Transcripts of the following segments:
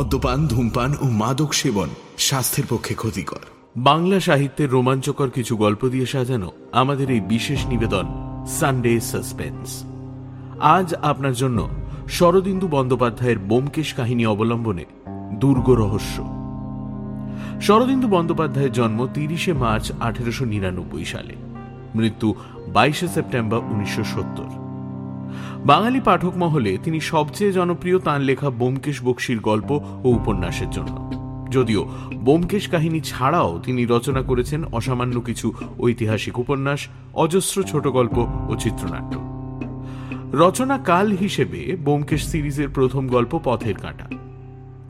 মদ্যপান, ধূমপান ও মাদক সেবন স্বাস্থ্যের পক্ষে ক্ষতিকর। বাংলা সাহিত্যের রোমাঞ্চকর কিছু গল্প দিয়ে সাজানো আমাদের এই বিশেষ নিবেদন সানডে সাসপেন্স আজ আপনার জন্য শরদিন্দু বন্দ্যোপাধ্যায়ের বোমকেশ কাহিনী অবলম্বনে দুর্গ রহস্য। শরদিন্দু বন্দ্যোপাধ্যায়ের জন্ম তিরিশে মার্চ আঠেরোশো নিরানব্বই সালে। মৃত্যু বাইশে সেপ্টেম্বর উনিশশো সত্তর। বাঙালি পাঠক মহলে তিনি সবচেয়ে জনপ্রিয় তাঁর লেখা বোমকেশ বক্সির গল্প ও উপন্যাসের জন্য। যদিও বোমকেশ কাহিনী ছাড়াও তিনি রচনা করেছেন অসামান্য কিছু ঐতিহাসিক উপন্যাস, অজস্র ছোট গল্প ও চিত্রনাট্য। রচনা কাল হিসেবে বোমকেশ সিরিজের প্রথম গল্প পথের কাঁটা।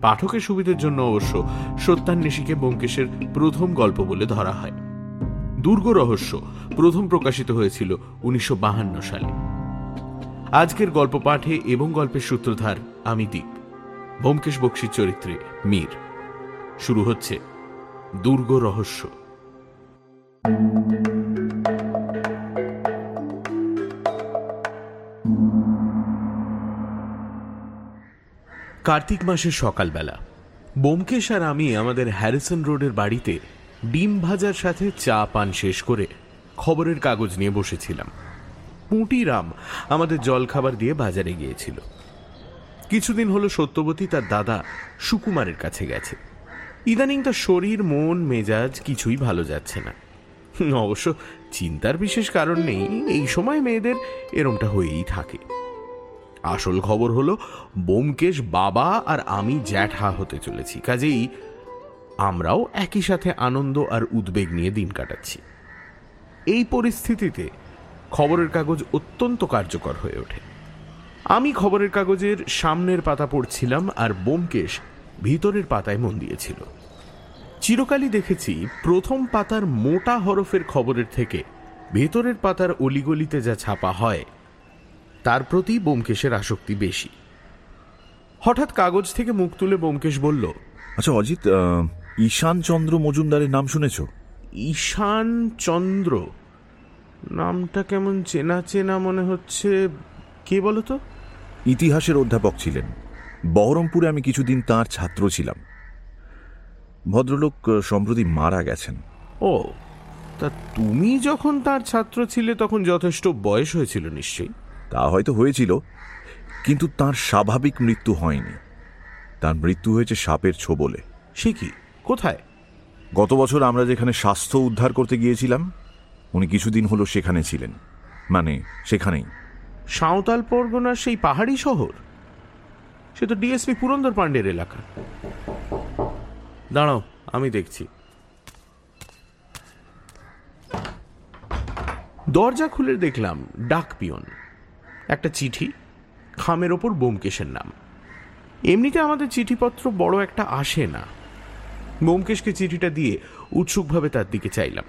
পাঠকের সুবিধের জন্য অবশ্য সত্যান্বেষীকে বোমকেশের প্রথম গল্প বলে ধরা হয়। দুর্গ রহস্য প্রথম প্রকাশিত হয়েছিল উনিশশো সালে। আজকের গল্প পাঠে এবং গল্পের সূত্রধার আমি দ্বীপ বোমকেশ বক্সির চরিত্রে মীর। শুরু হচ্ছে দুর্গ রহস্য। কার্তিক মাসের সকালবেলা বোমকেশ আর আমি আমাদের হ্যারিসন রোডের বাড়িতে ডিম ভাজার সাথে চা পান শেষ করে খবরের কাগজ নিয়ে বসেছিলাম। পুঁটিরাম আমাদের জলখাবার দিয়ে বাজারে গিয়েছিল। কিছুদিন হলো সত্যবতী তার দাদা সুকুমারের কাছে গেছে। ইদানিং তার শরীর, মন, মেজাজ কিছুই ভালো যাচ্ছে না। অবশ্য চিন্তার বিশেষ কারণ নেই, এই সময় মেয়েদের এরমটা হয়েই থাকে। আসল খবর হলো, বোমকেশ বাবা আর আমি জ্যাঠা হতে চলেছি, কাজেই আমরাও একই সাথে আনন্দ আর উদ্বেগ নিয়ে দিন কাটাচ্ছি। এই পরিস্থিতিতে খবরের কাগজ অত্যন্ত কার্যকর হয়ে ওঠে। আমি খবরের কাগজের সামনের পাতা পড়ছিলাম আর বোমকেশ ভিতরের পাতায় মন দিয়েছিল। চিরকালই দেখেছি প্রথম পাতার মোটা হরফের খবরের থেকে ভেতরের পাতার অলিগলিতে যা ছাপা হয় তার প্রতি বোমকেশের আসক্তি বেশি। হঠাৎ কাগজ থেকে মুখ তুলে বোমকেশ বলল আচ্ছা অজিত আহ, ঈশান চন্দ্র মজুমদারের নাম শুনেছ? ঈশান চন্দ্র নামটা কেমন চেনা চেনা মনে হচ্ছে। কে বলো তো? ইতিহাসের অধ্যাপক ছিলেন। বহরমপুরে আমি কিছুদিন তার ছাত্র ছিলাম। ভদ্রলোক সম্প্রতি মারা গেছেন। ও তা তুমি যখন তার ছাত্র ছিলে তখন যথেষ্ট বয়স হয়েছিল নিশ্চয়ই। তা হয়তো হয়েছিল কিন্তু তার স্বাভাবিক মৃত্যু হয়নি। তার মৃত্যু হয়েছে সাপের ছোবলে। সে কি? কোথায়? গত বছর আমরা যেখানে স্বাস্থ্য উদ্ধার করতে গিয়েছিলাম উনি কিছুদিন হলো সেখানে ছিলেন। মানে সেখানেই। সাঁওতাল পরগনার সেই পাহাড়ি শহর? সে তো ডিএসপি পুরন্দর পাণ্ডের এলাকা। দাঁড়াও, আমি দেখছি। দরজা খুলে দেখলাম ডাক পিয়ন। একটা চিঠি, খামের ওপর বোমকেশের নাম। এমনিতে আমাদের চিঠিপত্র বড় একটা আসে না। বোমকেশকে চিঠিটা দিয়ে উৎসুকভাবে তার দিকে চাইলাম।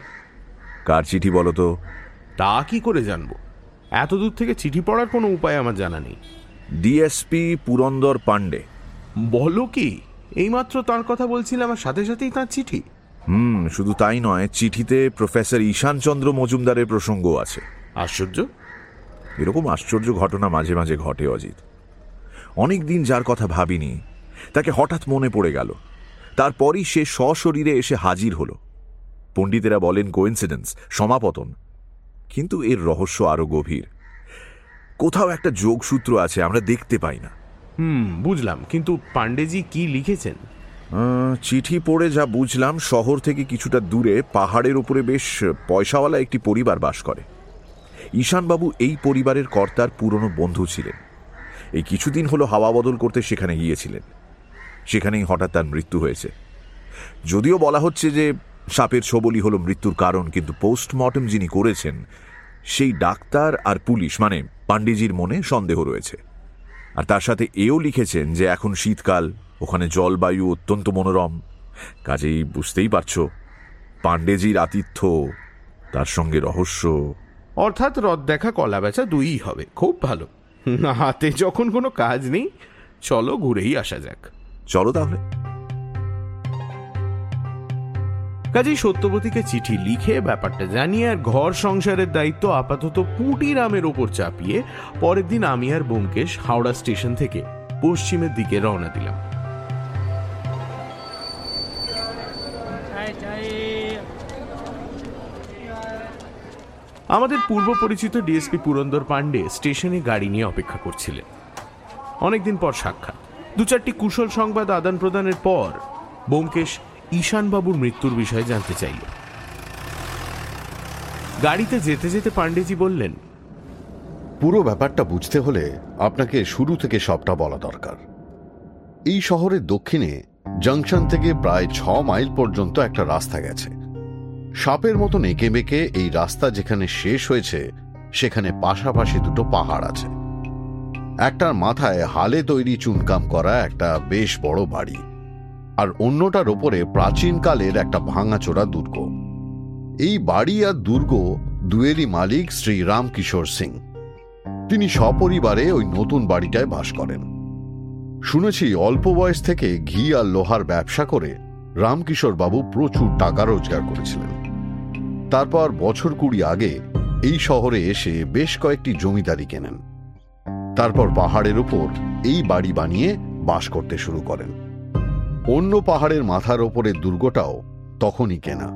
কার চিঠি বলো তো? তা কি করে জানব? এত দূর থেকে চিঠি পড়ার কোনো উপায় আমার জানা নেই। ডিএসপি পুরন্দর পাণ্ডে। বলো কি এইমাত্র তার কথা বলছিলাম আর সাথে সাথেই তার চিঠি? হুম শুধু তাই নয় চিঠিতে প্রফেসর ঈশানচন্দ্র মজুমদারের প্রসঙ্গ আছে। আশ্চর্য? এরকম আশ্চর্য ঘটনা মাঝে মাঝে ঘটে অজিত। অনেক দিন যার কথা ভাবিনি তাকে হঠাৎ মনে পড়ে গেল। তারপরই সে সশরীরে এসে হাজির হলো। পণ্ডিতেরা বলেন কোইন্সিডেন্স সমাপতন। কিন্তু এর রহস্য আরও গভীর। কোথাও একটা যোগসূত্র আছে আমরা দেখতে পাই না। হুম বুঝলাম। কিন্তু পাণ্ডেজি কি লিখেছেন? চিঠি পড়ে যা বুঝলাম শহর থেকে কিছুটা দূরে পাহাড়ের উপরে বেশ পয়সাওয়ালা একটি পরিবার বাস করে। ঈশানবাবু এই পরিবারের কর্তার পুরনো বন্ধু ছিলেন। এই কিছুদিন হলো হাওয়া বদল করতে সেখানে গিয়েছিলেন। সেখানেই হঠাৎ তার মৃত্যু হয়েছে। যদিও বলা হচ্ছে যে সাপের ছবলি হলো মৃত্যুর কারণ কিন্তু পোস্টমর্টম যিনি করেছেন সেই ডাক্তার আর পুলিশ মানে পাণ্ডেজির মনে সন্দেহ রয়েছে। আর তার সাথে এও লিখেছেন যে এখন শীতকাল ওখানে জলবায়ু অত্যন্ত মনোরম। কাজেই বুঝতেই পারছ পাণ্ডেজির আতিথ্য তার সঙ্গে রহস্য। অর্থাৎ রদ দেখা কলা বেচা দুইই হবে খুব ভালো। হাতে যখন কোনো কাজ নেই চলো ঘুরেই আসা যাক। চলো তাহলে। কাজেই সত্যবতীকে চিঠি লিখে ব্যাপারটা জানিয়ে আর ঘর সংসারের দায়িত্ব আপাতত পুঁটিরামের ওপর চাপিয়ে পরের দিন আমি আর বোমকেশ হাওড়া স্টেশন থেকে পশ্চিমের দিকে রওনা দিলাম। আমাদের পূর্ব পরিচিত ডিএসপি পুরন্দর পাণ্ডে স্টেশনে গাড়ি নিয়ে অপেক্ষা করছিলেন। অনেকদিন পর সাক্ষাৎ। দু চারটি কুশল সংবাদ আদান প্রদানের পর বোমকেশ ঈশানবাবুর মৃত্যুর বিষয়ে জানতে চাইল। গাড়িতে যেতে যেতে পাণ্ডেজি বললেন, পুরো ব্যাপারটা বুঝতে হলে আপনাকে শুরু থেকে সবটা বলা দরকার। এই শহরের দক্ষিণে জংশন থেকে প্রায় ছ মাইল পর্যন্ত একটা রাস্তা গেছে। সাপের মতন এঁকে বেঁকে এই রাস্তা যেখানে শেষ হয়েছে, সেখানে পাশাপাশি দুটো পাহাড় আছে। একটার মাথায় হালে তৈরি চুনকাম করা একটা বেশ বড় বাড়ি। আর অন্যটার ওপরে প্রাচীনকালের একটা ভাঙাচোরা দুর্গ। এই বাড়ি আর দুর্গ দুয়েরই মালিক শ্রী রামকিশোর সিং। তিনি সপরিবারে ওই নতুন বাড়িটায় বাস করেন। শুনেছি অল্প বয়স থেকে ঘি আর লোহার ব্যবসা করে রামকিশোর বাবু প্রচুর টাকা রোজগার করেছিলেন। তারপর বছর কুড়ি আগে এই শহরে এসে বেশ কয়েকটি জমিদারি কেনেন। তারপর পাহাড়ের উপর এই বাড়ি বানিয়ে বাস করতে শুরু করেন। অন্য পাহাড়ের মাথার ওপরের দুর্গটাও তখনই কেনা।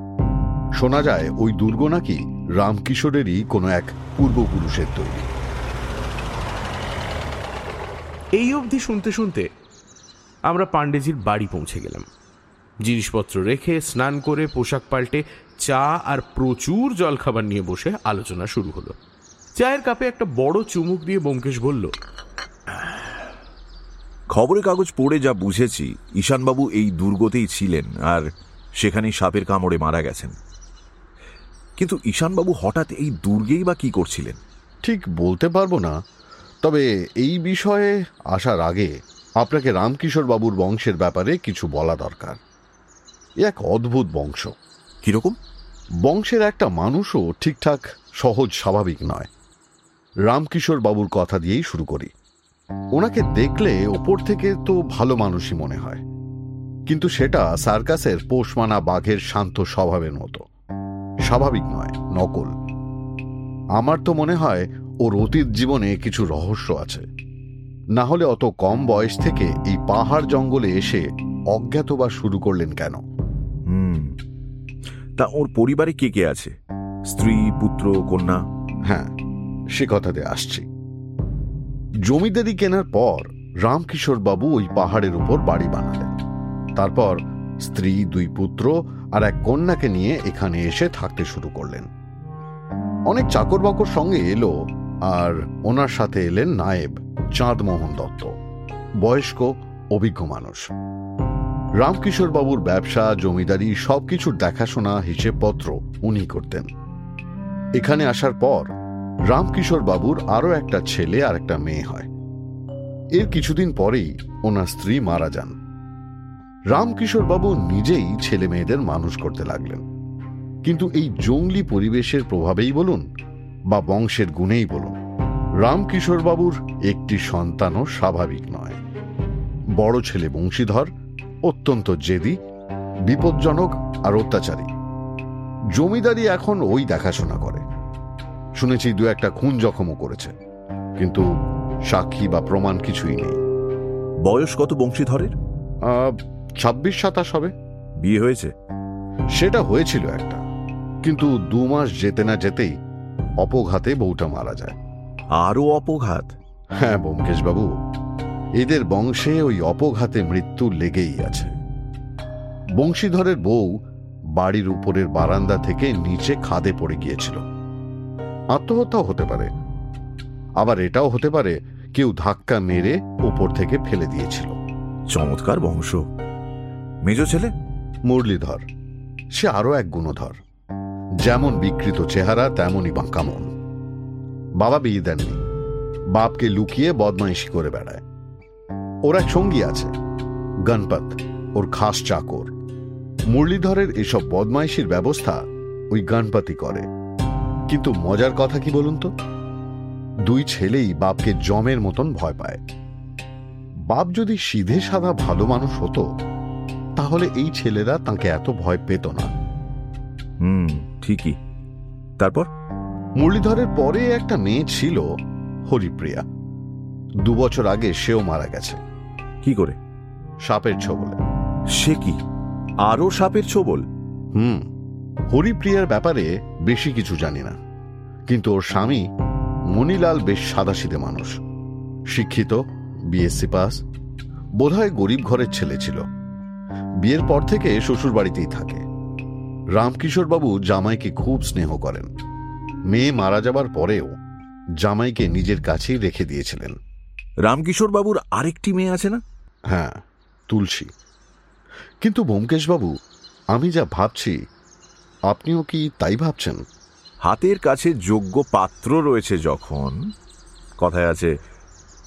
শোনা যায়, ওই দুর্গ নাকি রামকিশোরেরই কোনো এক পূর্বপুরুষের তৈরি। এই অবধি শুনতে শুনতে আমরা পাণ্ডেজির বাড়ি পৌঁছে গেলাম। জিনিসপত্র রেখে, স্নান করে, পোশাক পাল্টে, চা আর প্রচুর জলখাবার নিয়ে বসে আলোচনা শুরু হলো। চায়ের কাপে একটা বড় চুমুক দিয়ে বোমকেশ বলল খবরের কাগজ পড়ে যা বুঝেছি ঈশানবাবু এই দুর্গতেই ছিলেন আর সেখানেই সাপের কামড়ে মারা গেছেন। কিন্তু ঈশানবাবু হঠাৎ এই দুর্গেই বা কি করছিলেন? ঠিক বলতে পারব না তবে এই বিষয়ে আসার আগে আপনাকে রামকিশোর বাবুর বংশের ব্যাপারে কিছু বলা দরকার। এ এক অদ্ভুত বংশ। কীরকম বংশের একটা মানুষও ঠিকঠাক সহজ স্বাভাবিক নয়। রামকিশোর বাবুর কথা দিয়েই শুরু করি। ওনাকে দেখলে ওপর থেকে তো ভালো মানুষই মনে হয়। কিন্তু সেটা সার্কাসের পোষমানা বাঘের শান্ত স্বভাবের মতো। স্বাভাবিক নয় নকল। আমার তো মনে হয় ওর অতীত জীবনে কিছু রহস্য আছে। না হলে অত কম বয়স থেকে এই পাহাড় জঙ্গলে এসে অজ্ঞাতবার শুরু করলেন কেন? হুম। তা ওর পরিবারে কে কে আছে? স্ত্রী পুত্র কন্যা? হ্যাঁ সে কথাতে আসছি। জমিদারি কেনার পর রামকিশোর বাবু ওই পাহাড়ের উপর বাড়ি বানালেন। তারপর স্ত্রী, দুই পুত্র আর এক কন্যাকে নিয়ে এখানে এসে থাকতে শুরু করলেন। অনেক চাকর বাকর সঙ্গে এলো আর ওনার সাথে এলেন নায়েব চাঁদমোহন দত্ত, বয়স্ক, অভিজ্ঞ মানুষ। রামকিশোর বাবুর ব্যবসা, জমিদারি সবকিছুর দেখাশোনা, হিসেবপত্র উনি করতেন। এখানে আসার পর রামকিশোর বাবুর আরও একটা ছেলে আর একটা মেয়ে হয়। এর কিছুদিন পরেই ওনার স্ত্রী মারা যান। রামকিশোর বাবু নিজেই ছেলে মেয়েদের মানুষ করতে লাগলেন। কিন্তু এই জঙ্গলি পরিবেশের প্রভাবেই বলুন বা বংশের গুণেই বলুন, রামকিশোর বাবুর একটি সন্তানও স্বাভাবিক নয়। বড় ছেলে বংশীধর, অত্যন্ত জেদি, বিপজ্জনক আর অত্যাচারী। জমিদারি এখন ওই দেখাশোনা করে। শুনেছি দু একটা খুন জখমও করেছে কিন্তু সাক্ষী বা প্রমাণ কিছুই নেই। বয়স কত বংশীধরের? ছাব্বিশ সাতাশ হবে। বিয়ে হয়েছে? সেটা হয়েছিল একটা কিন্তু দু মাস যেতে না যেতেই অপঘাতে বউটা মারা যায়। আরও অপঘাত? হ্যাঁ ব্যোমকেশ বাবু এদের বংশে ওই অপঘাতে মৃত্যু লেগেই আছে। বংশীধরের বউ বাড়ির উপরের বারান্দা থেকে নিচে খাদে পড়ে গিয়েছিল। আত্মহত্যাও হতে পারে। আবার এটাও হতে পারে কেউ ধাক্কা মেরে উপর থেকে ফেলে দিয়েছিল। চমৎকার বংশ। মেজ ছেলে? মুরলীধর। সে আরও এক গুণধর। যেমন বিকৃত চেহারা তেমনই বাঁকা মন বাবা বিয়ে দেননি। বাপকে লুকিয়ে বদমাইশি করে বেড়ায়। ওর এক সঙ্গী আছে গণপত। ওর খাস চাকর। মুরলীধরের এসব বদমাইশির ব্যবস্থা ওই গণপতি করে। কিন্তু মজার কথা কি বলুন তো? দুই ছেলেই বাপকে জমের মতন ভয় পায়। বাপ যদি সিধে সাদা ভালো মানুষ হতো তাহলে এই ছেলেরা তাকে এত ভয় পেত না। হুম ঠিকই। তারপর? মুরলীধরের পরে একটা মেয়ে ছিল হরিপ্রিয়া। দু বছর আগে সেও মারা গেছে। কি করে? সাপের ছবলে। সে কি? আরও সাপের ছোবল? হুম। হরিপ্রিয়ার ব্যাপারে বেশি কিছু জানি না। কিন্তু ওর স্বামী মনিলাল বেশ সাদাসিদে মানুষ। শিক্ষিত বিএসসি পাস বোধহয় গরিব ঘরের ছেলে ছিল। বিয়ের পর থেকে শ্বশুর বাড়িতেই থাকে। রামকিশোরবাবু জামাইকে খুব স্নেহ করেন। মেয়ে মারা যাবার পরেও জামাইকে নিজের কাছেই রেখে দিয়েছিলেন। রামকিশোর বাবুর আরেকটি মেয়ে আছে না? হ্যাঁ তুলসী। কিন্তু ব্যোমকেশবাবু আমি যা ভাবছি আপনিও কি তাই ভাবছেন? হাতের কাছে যোগ্য পাত্র রয়েছে যখন। কথায় আছে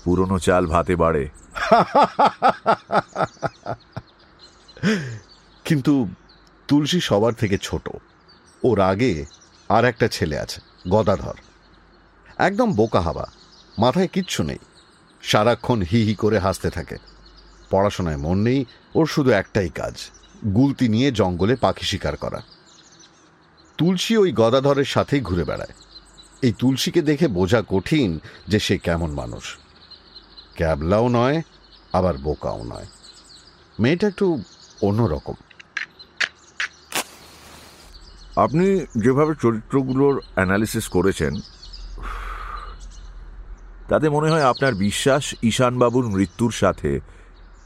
পুরনো চাল ভাতে বাড়ে। কিন্তু তুলসী সবার থেকে ছোট। ওর আগে আর একটা ছেলে আছে গদাধর। একদম বোকা হাবা মাথায় কিচ্ছু নেই। সারাক্ষণ হি হি করে হাসতে থাকে। পড়াশোনায় মন নেই ওর শুধু একটাই কাজ গুলতি নিয়ে জঙ্গলে পাখি শিকার করা। তুলসী ওই গদাধরের সাথেই ঘুরে বেড়ায়। এই তুলসীকে দেখে বোঝা কঠিন যে সে কেমন মানুষ। ক্যাবলাও নয় আবার বোকাও নয়। মেয়েটা একটু অন্যরকম। আপনি যেভাবে চরিত্রগুলোর অ্যানালিসিস করেছেন তাতে মনে হয় আপনার বিশ্বাস ঈশানবাবুর মৃত্যুর সাথে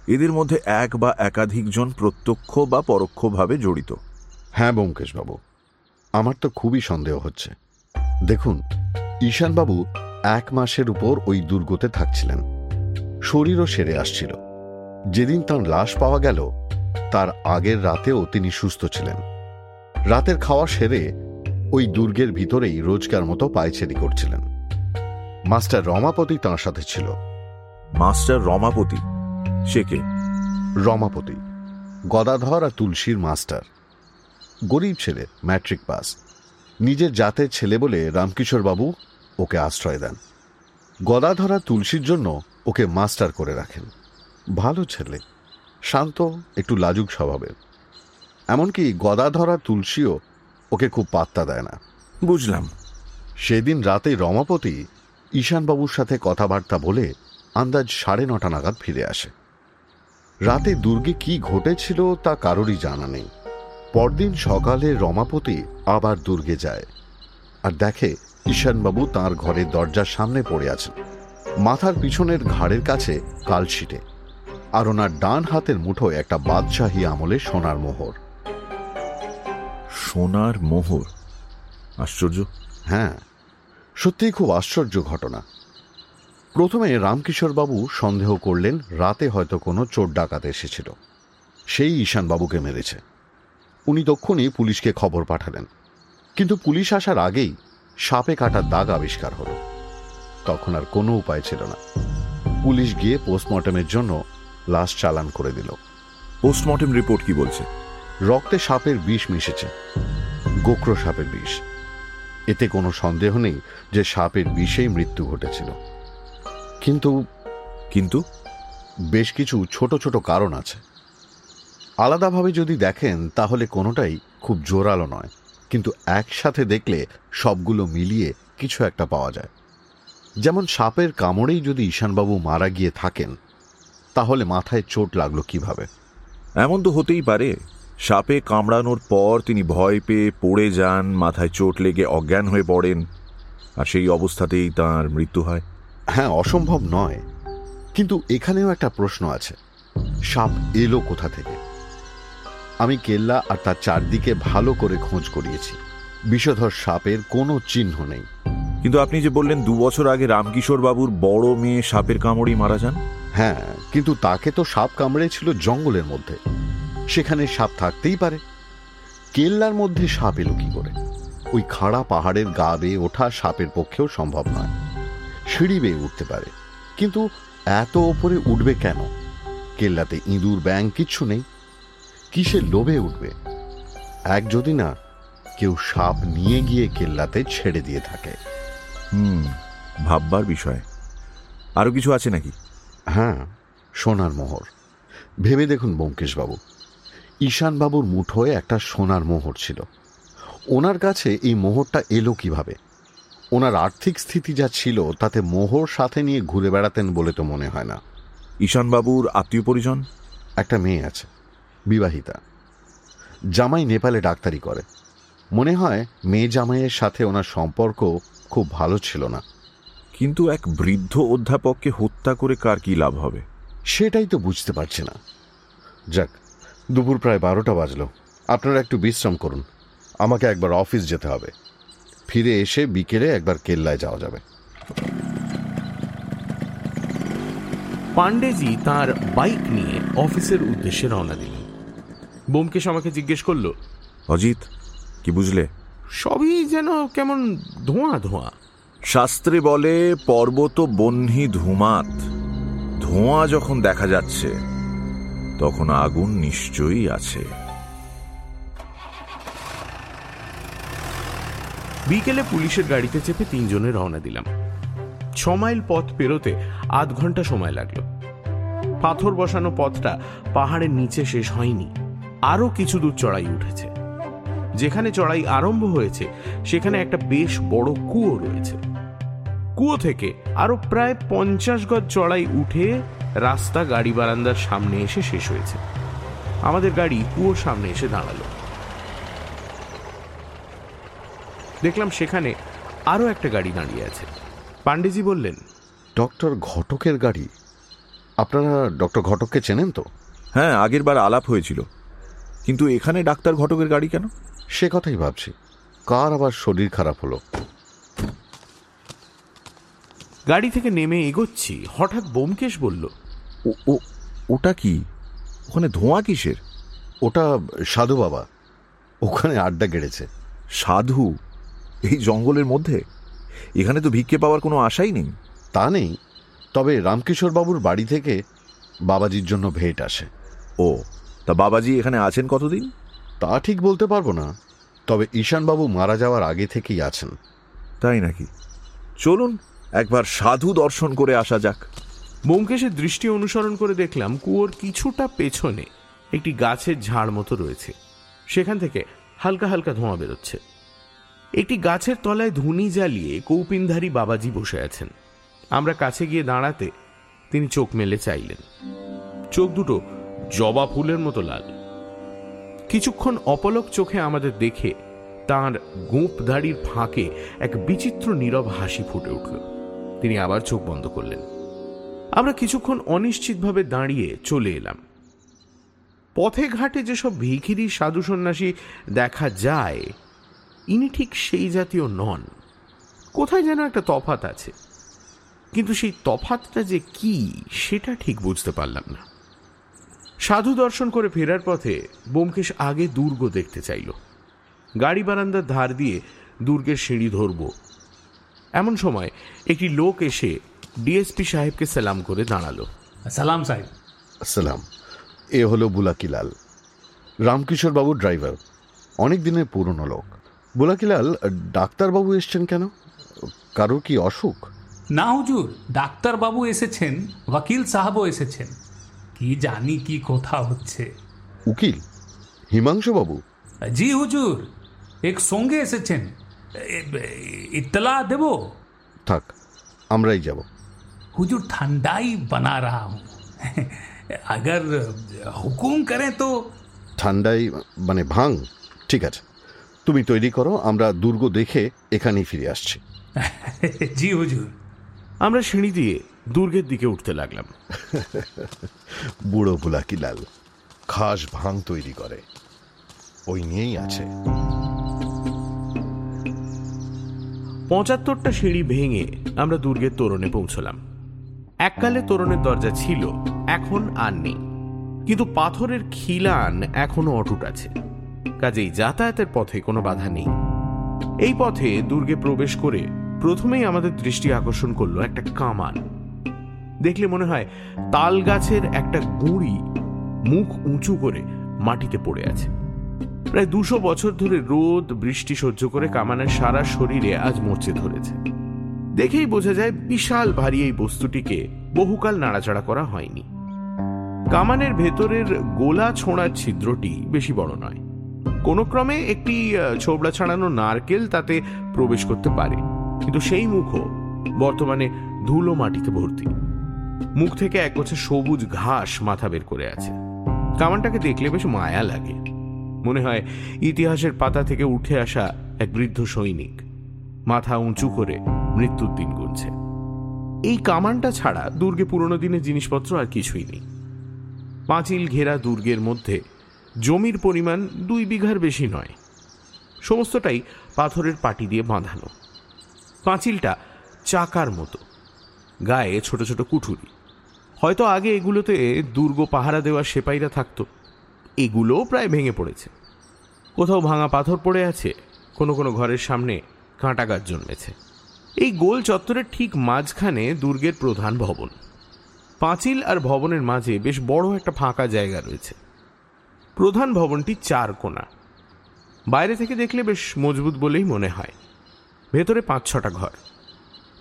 এদের মধ্যে এক বা একাধিকজন প্রত্যক্ষ বা পরোক্ষভাবে জড়িত। হ্যাঁ ব্যোমকেশবাবু। আমার তো খুবই সন্দেহ হচ্ছে। দেখুন ঈশানবাবু এক মাসের উপর ওই দুর্গতে থাকছিলেন। শরীরও সেরে আসছিল। যেদিন তার লাশ পাওয়া গেল তার আগের রাতেও তিনি সুস্থ ছিলেন। রাতের খাওয়া সেরে ওই দুর্গের ভিতরেই রোজকার মতো পায়চেরি করছিলেন। মাস্টার রমাপতি তাঁর সাথে ছিল। মাস্টার রমাপতি? সে কে? রমাপতি। গদাধর আর তুলসীর মাস্টার। গরিব ছেলে ম্যাট্রিক পাস নিজের জাতের ছেলে বলে রামকিশোর বাবু ওকে আশ্রয় দেন। গদাধর তুলসীর জন্য ওকে মাস্টার করে রাখেন। ভালো ছেলে শান্ত একটু লাজুক স্বভাবের। এমনকি গদাধর তুলসীও ওকে খুব পাত্তা দেয় না। বুঝলাম। সেদিন রাতে রমাপতি ঈশানবাবুর সাথে কথাবার্তা বলে আন্দাজ সাড়ে নটা নাগাদ ফিরে আসে। রাতে দুর্গে কি ঘটেছিল তা কারোরই জানা নেই। পরদিন সকালে রমাপতি আবার দুর্গে যায়। আর দেখে ঈশানবাবু তার ঘরের দরজার সামনে পড়ে আছেন। মাথার পিছনের ঘাড়ের কাছে কালশিটে আর ওনার ডান হাতের মুঠোয় একটা বাদশাহী আমলে সোনার মোহর। সোনার মোহর? আশ্চর্য। হ্যাঁ সত্যিই খুব আশ্চর্য ঘটনা। প্রথমে রামকিশোরবাবু সন্দেহ করলেন রাতে হয়তো কোনো চোর ডাকাত এসেছিল। সেই ঈশানবাবুকে মেরেছে। উনি তক্ষুনি পুলিশকে খবর পাঠালেন। কিন্তু পুলিশ আসার আগেই সাপে কাটার দাগ আবিষ্কার হলো। তখন আর কোনো উপায় ছিল না। পুলিশ গিয়ে পোস্টমর্টমের জন্য লাশ চালান করে দিল। পোস্টমর্টেম রিপোর্ট কি বলছে? রক্তে সাপের বিষ মিশেছে। গোক্র সাপের বিষ। এতে কোনো সন্দেহ নেই যে সাপের বিষেই মৃত্যু ঘটেছিল। কিন্তু কিন্তু? বেশ কিছু ছোট ছোট কারণ আছে। আলাদাভাবে যদি দেখেন তাহলে কোনোটাই খুব জোরালো নয়। কিন্তু একসাথে দেখলে সবগুলো মিলিয়ে কিছু একটা পাওয়া যায়। যেমন সাপের কামড়েই যদি ঈশানবাবু মারা গিয়ে থাকেন তাহলে মাথায় চোট লাগল কীভাবে? এমন তো হতেই পারে। সাপে কামড়ানোর পর তিনি ভয় পেয়ে পড়ে যান মাথায় চোট লেগে অজ্ঞান হয়ে পড়েন আর সেই অবস্থাতেই তার মৃত্যু হয়। হ্যাঁ অসম্ভব নয়। কিন্তু এখানেও একটা প্রশ্ন আছে। সাপ এলো কোথা থেকে? আমি কেল্লা আর তার চারদিকে ভালো করে খোঁজ করিয়েছি। বিষধর সাপের কোনো চিহ্ন নেই। কিন্তু আপনি যে বললেন দু বছর আগে রামকিশোর বাবুর বড় মেয়ে সাপের কামড়েই মারা যান? হ্যাঁ কিন্তু তাকে তো সাপ কামড়েছিল জঙ্গলের মধ্যে। সেখানে সাপ থাকতেই পারে। কেল্লার মধ্যে সাপ এলো কি করে? ওই খাড়া পাহাড়ের গা বেয়ে ওঠা সাপের পক্ষেও সম্ভব নয়। সিঁড়ি বেয়ে উঠতে পারে। কিন্তু এত ওপরে উঠবে কেন? কেল্লাতে ইঁদুর ব্যাং কিচ্ছু নেই। কিসের লোভে উঠবে? এক যদি না কেউ সাপ নিয়ে গিয়ে কেল্লাতে ছেড়ে দিয়ে থাকে। হুম ভাববার বিষয়। আরও কিছু আছে নাকি? হ্যাঁ সোনার মোহর। ভেবে দেখুন ব্যোমকেশবাবু ঈশানবাবুর মুঠোয় একটা সোনার মোহর ছিল। ওনার কাছে এই মোহরটা এলো কীভাবে? ওনার আর্থিক স্থিতি যা ছিল তাতে মোহর সাথে নিয়ে ঘুরে বেড়াতেন বলে তো মনে হয় না। ঈশানবাবুর আত্মীয় পরিজন? একটা মেয়ে আছে। বিবাহিতা। জামাই নেপালে ডাক্তারি করে। মনে হয় মেয়ে জামাইয়ের সাথে ওনার সম্পর্ক খুব ভালো ছিল না। কিন্তু এক বৃদ্ধ অধ্যাপককে হত্যা করে কার কি লাভ হবে? সেটাই তো বুঝতে পারছি না। যাক দুপুর প্রায় বারোটা বাজলো। আপনারা একটু বিশ্রাম করুন। আমাকে একবার অফিস যেতে হবে। ফিরে এসে বিকেলে একবার কেল্লায় যাওয়া যাবে। পাণ্ডেজি তার বাইক নিয়ে অফিসের উদ্দেশ্যে রওনা দিলেন। বোমকেশ আমাকে জিজ্ঞেস করল অজিত কি বুঝলে? সবই যেন কেমন ধোঁয়া ধোঁয়া। শাস্ত্রে বলে পর্বত বহ্নি ধুমাত। ধোঁয়া যখন দেখা যাচ্ছে তখন আগুন নিশ্চয়ই আছে। বিকেলে পুলিশের গাড়িতে চেপে তিনজনে রওনা দিলাম। ছ মাইল পথ পেরোতে আধ ঘণ্টা সময় লাগল। পাথর বসানো পথটা পাহাড়ের নিচে শেষ হয়নি। আরও কিছু দূর চড়াই উঠেছে। যেখানে চড়াই আরম্ভ হয়েছে সেখানে একটা বেশ বড় কুয়ো রয়েছে। কুয়ো থেকে আরও প্রায় পঞ্চাশ গজ চড়াই উঠে রাস্তা গাড়ি বারান্দার সামনে এসে শেষ হয়েছে। আমাদের গাড়ি কুয়োর সামনে এসে দাঁড়াল। দেখলাম সেখানে আরও একটা গাড়ি দাঁড়িয়ে আছে। পান্ডেজি বললেন ডক্টর ঘটকের গাড়ি? আপনারা ডক্টর ঘটককে চেনেন তো? হ্যাঁ আগের বার আলাপ হয়েছিল। কিন্তু এখানে ডাক্তার ঘটকের গাড়ি কেন? সে কথাই ভাবছি। কার আবার শরীর খারাপ হলো? গাড়ি থেকে নেমে এগোচ্ছি হঠাৎ বোমকেশ বলল ও- ও ওটা কি? ওখানে ধোঁয়া কিসের? ওটা সাধু বাবা। ওখানে আড্ডা গেড়েছে সাধু? এই জঙ্গলের মধ্যে? এখানে তো ভিক্ষে পাওয়ার কোনো আশাই নেই। তা নেই। তবে রামকিশোর বাবুর বাড়ি থেকে বাবাজির জন্য ভেট আসে। ও তা বাবাজি এখানে আছেন কতদিন? তা ঠিক বলতে পারব না তবে ঈশানবাবু মারা যাওয়ার আগে থেকেই আছেন। তাই নাকি? চলুন একবার সাধু দর্শন করে আসা যাক। বোমকেশের দৃষ্টি অনুসরণ করে দেখলাম কুয়োর কিছুটা পেছনে একটি গাছের ঝাড় মতো রয়েছে। সেখান থেকে হালকা হালকা ধোঁয়া বেরোচ্ছে। একটি গাছের তলায় ধুনি জ্বালিয়ে কৌপিনধারী বাবাজি বসে আছেন। আমরা কাছে গিয়ে দাঁড়াতে তিনি চোখ মেলে চাইলেন। চোখ দুটো জবা ফুলের মতো লাল। কিছুক্ষণ অপলক চোখে আমাদের দেখে তার গোঁপ দাড়ির ফাঁকে এক বিচিত্র নীরব হাসি ফুটে উঠল। তিনি আবার চোখ বন্ধ করলেন। আমরা কিছুক্ষণ অনিশ্চিতভাবে দাঁড়িয়ে চলে এলাম। পথে ঘাটে যেসব ভিখিরি, সাধু সন্ন্যাসী দেখা যায়, ইনি ঠিক সেই জাতীয় নন। কোথায় যেন একটা তফাত আছে। কিন্তু সেই তফাতটা যে কি, সেটা ঠিক বুঝতে পারলাম না। সাধু দর্শন করে ফেরার পথে বোমকেশ আগে দুর্গ দেখতে চাইল। গাড়ি বারান্দার ধার দিয়ে দুর্গের সিঁড়ি ধরব। এমন সময় একটি লোক এসে ডিএসপি সাহেবকে সালাম করে দাঁড়াল। সালাম সাহেব। সালাম এ হলো বুলাকিলাল। রামকিশোর বাবুর ড্রাইভার। অনেক দিনের পুরনো লোক। বুলাকিলাল ডাক্তারবাবু এসছেন কেন? কারোর কি অসুখ? না হুজুর ডাক্তারবাবু এসেছেন ওয়াকিল সাহেবও এসেছেন। কি জানি কি কথা হচ্ছে। উকিল হিমাংশু বাবু। জি হুজুর এক সঙ্গে এসেছেন। ইতলা দেব? থাক আমরাই যাব। হুজুর ঠান্ডাই বানা রাহা হুম আগর হুকুম করে তো। ঠান্ডাই মানে ভাং ঠিক আছে। তুমি তৈরি করো আমরা দুর্গ দেখে এখানেই ফিরে আসছি। জি হুজুর। আমরা সিঁড়ি দিয়ে দুর্গের দিকে উঠতে লাগলাম। বুড়ো বুলাকিলাল খাস ভাং তৈরি করে। ওই নিয়েই আছে। পঁচাত্তরটা সিঁড়ি ভেঙে আমরা দুর্গের তোরণে পৌঁছলাম। এককালে তোরণের দরজা ছিল এখন আর নেই। কিন্তু পাথরের খিলান এখনও অটুট আছে। কাজেই যাতায়াতের পথে কোনো বাধা নেই। এই পথে দুর্গে প্রবেশ করে প্রথমেই আমাদের দৃষ্টি আকর্ষণ করল একটা কামান। দেখলে মনে হয় তাল গাছের একটা গুঁড়ি মুখ উঁচু করে মাটিতে পড়ে আছে। প্রায় দুশো বছর ধরে রোদ, বৃষ্টি সহ্য করে কামানের সারা শরীরে আজ মরচে ধরেছে। দেখেই বোঝা যায় বিশাল ভারী এই বস্তুটিকে বহুকাল নাড়াচাড়া করা হয়নি। কামানের ভেতরের গোলা ছোঁড়ার ছিদ্রটি বেশি বড় নয়। কোনো ক্রমে একটি ছোবড়া ছাড়ানো নারকেল তাতে প্রবেশ করতে পারে। কিন্তু সেই মুখও বর্তমানে ধুলো মাটিতে ভর্তি। মুখ থেকে এক গোছা সবুজ ঘাস মাথা বের করে আছে। কামানটাকে দেখলে বেশ মায়া লাগে। মনে হয় ইতিহাসের পাতা থেকে উঠে আসা এক বৃদ্ধ সৈনিক। মাথা উঁচু করে মৃত্যুর দিন গুনছে। এই কামানটা ছাড়া দুর্গে পুরনো দিনের জিনিসপত্র আর কিছুই নেই। পাঁচিল ঘেরা দুর্গের মধ্যে জমির পরিমাণ দুই বিঘার বেশি নয়। সমস্তটাই পাথরের পাটি দিয়ে বাঁধানো। পাঁচিলটা চাকার মতো। গায়ে ছোট ছোট কুঠুরি। হয়তো আগে এগুলোতে দুর্গ পাহারা দেওয়া সেপাইরা থাকতো। এগুলোও প্রায় ভেঙে পড়েছে। কোথাও ভাঙা পাথর পড়ে আছে, কোনো কোনো ঘরের সামনে কাঁটা গাছ জন্মেছে। এই গোল চত্বরের ঠিক মাঝখানে দুর্গের প্রধান ভবন। পাঁচিল আর ভবনের মাঝে বেশ বড় একটা ফাঁকা জায়গা রয়েছে। প্রধান ভবনটি চার কোণা। বাইরে থেকে দেখলে বেশ মজবুত বলেই মনে হয়। ভেতরে পাঁচ ছটা ঘর।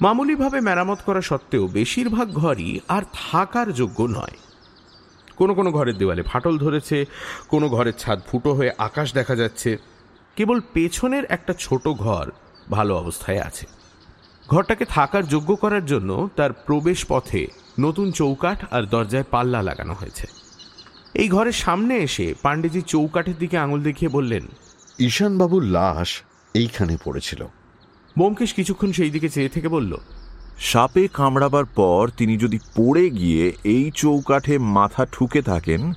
মামুলিভাবে মেরামত করা সত্ত্বেও বেশিরভাগ ঘরই আর থাকার যোগ্য নয়। কোনো কোনো ঘরের দেওয়ালে ফাটল ধরেছে, কোনো ঘরের ছাদ ফুটো হয়ে আকাশ দেখা যাচ্ছে। কেবল পেছনের একটা ছোট ঘর ভালো অবস্থায় আছে। ঘরটাকে থাকার যোগ্য করার জন্য তার প্রবেশ পথে নতুন চৌকাঠ আর দরজায় পাল্লা লাগানো হয়েছে। এই ঘরের সামনে এসে পাণ্ডেজি চৌকাঠের দিকে আঙুল দেখিয়ে বললেন, ঈশানবাবুর লাশ এইখানে পড়েছিল। বোমকেশ কিছুক্ষণ সেই দিকে চেয়ে থেকে বলল, সাপে কামড়াবার পর তিনি যদি পড়ে গিয়ে এই চৌকাঠে মাথা ঠুকে থাকেন,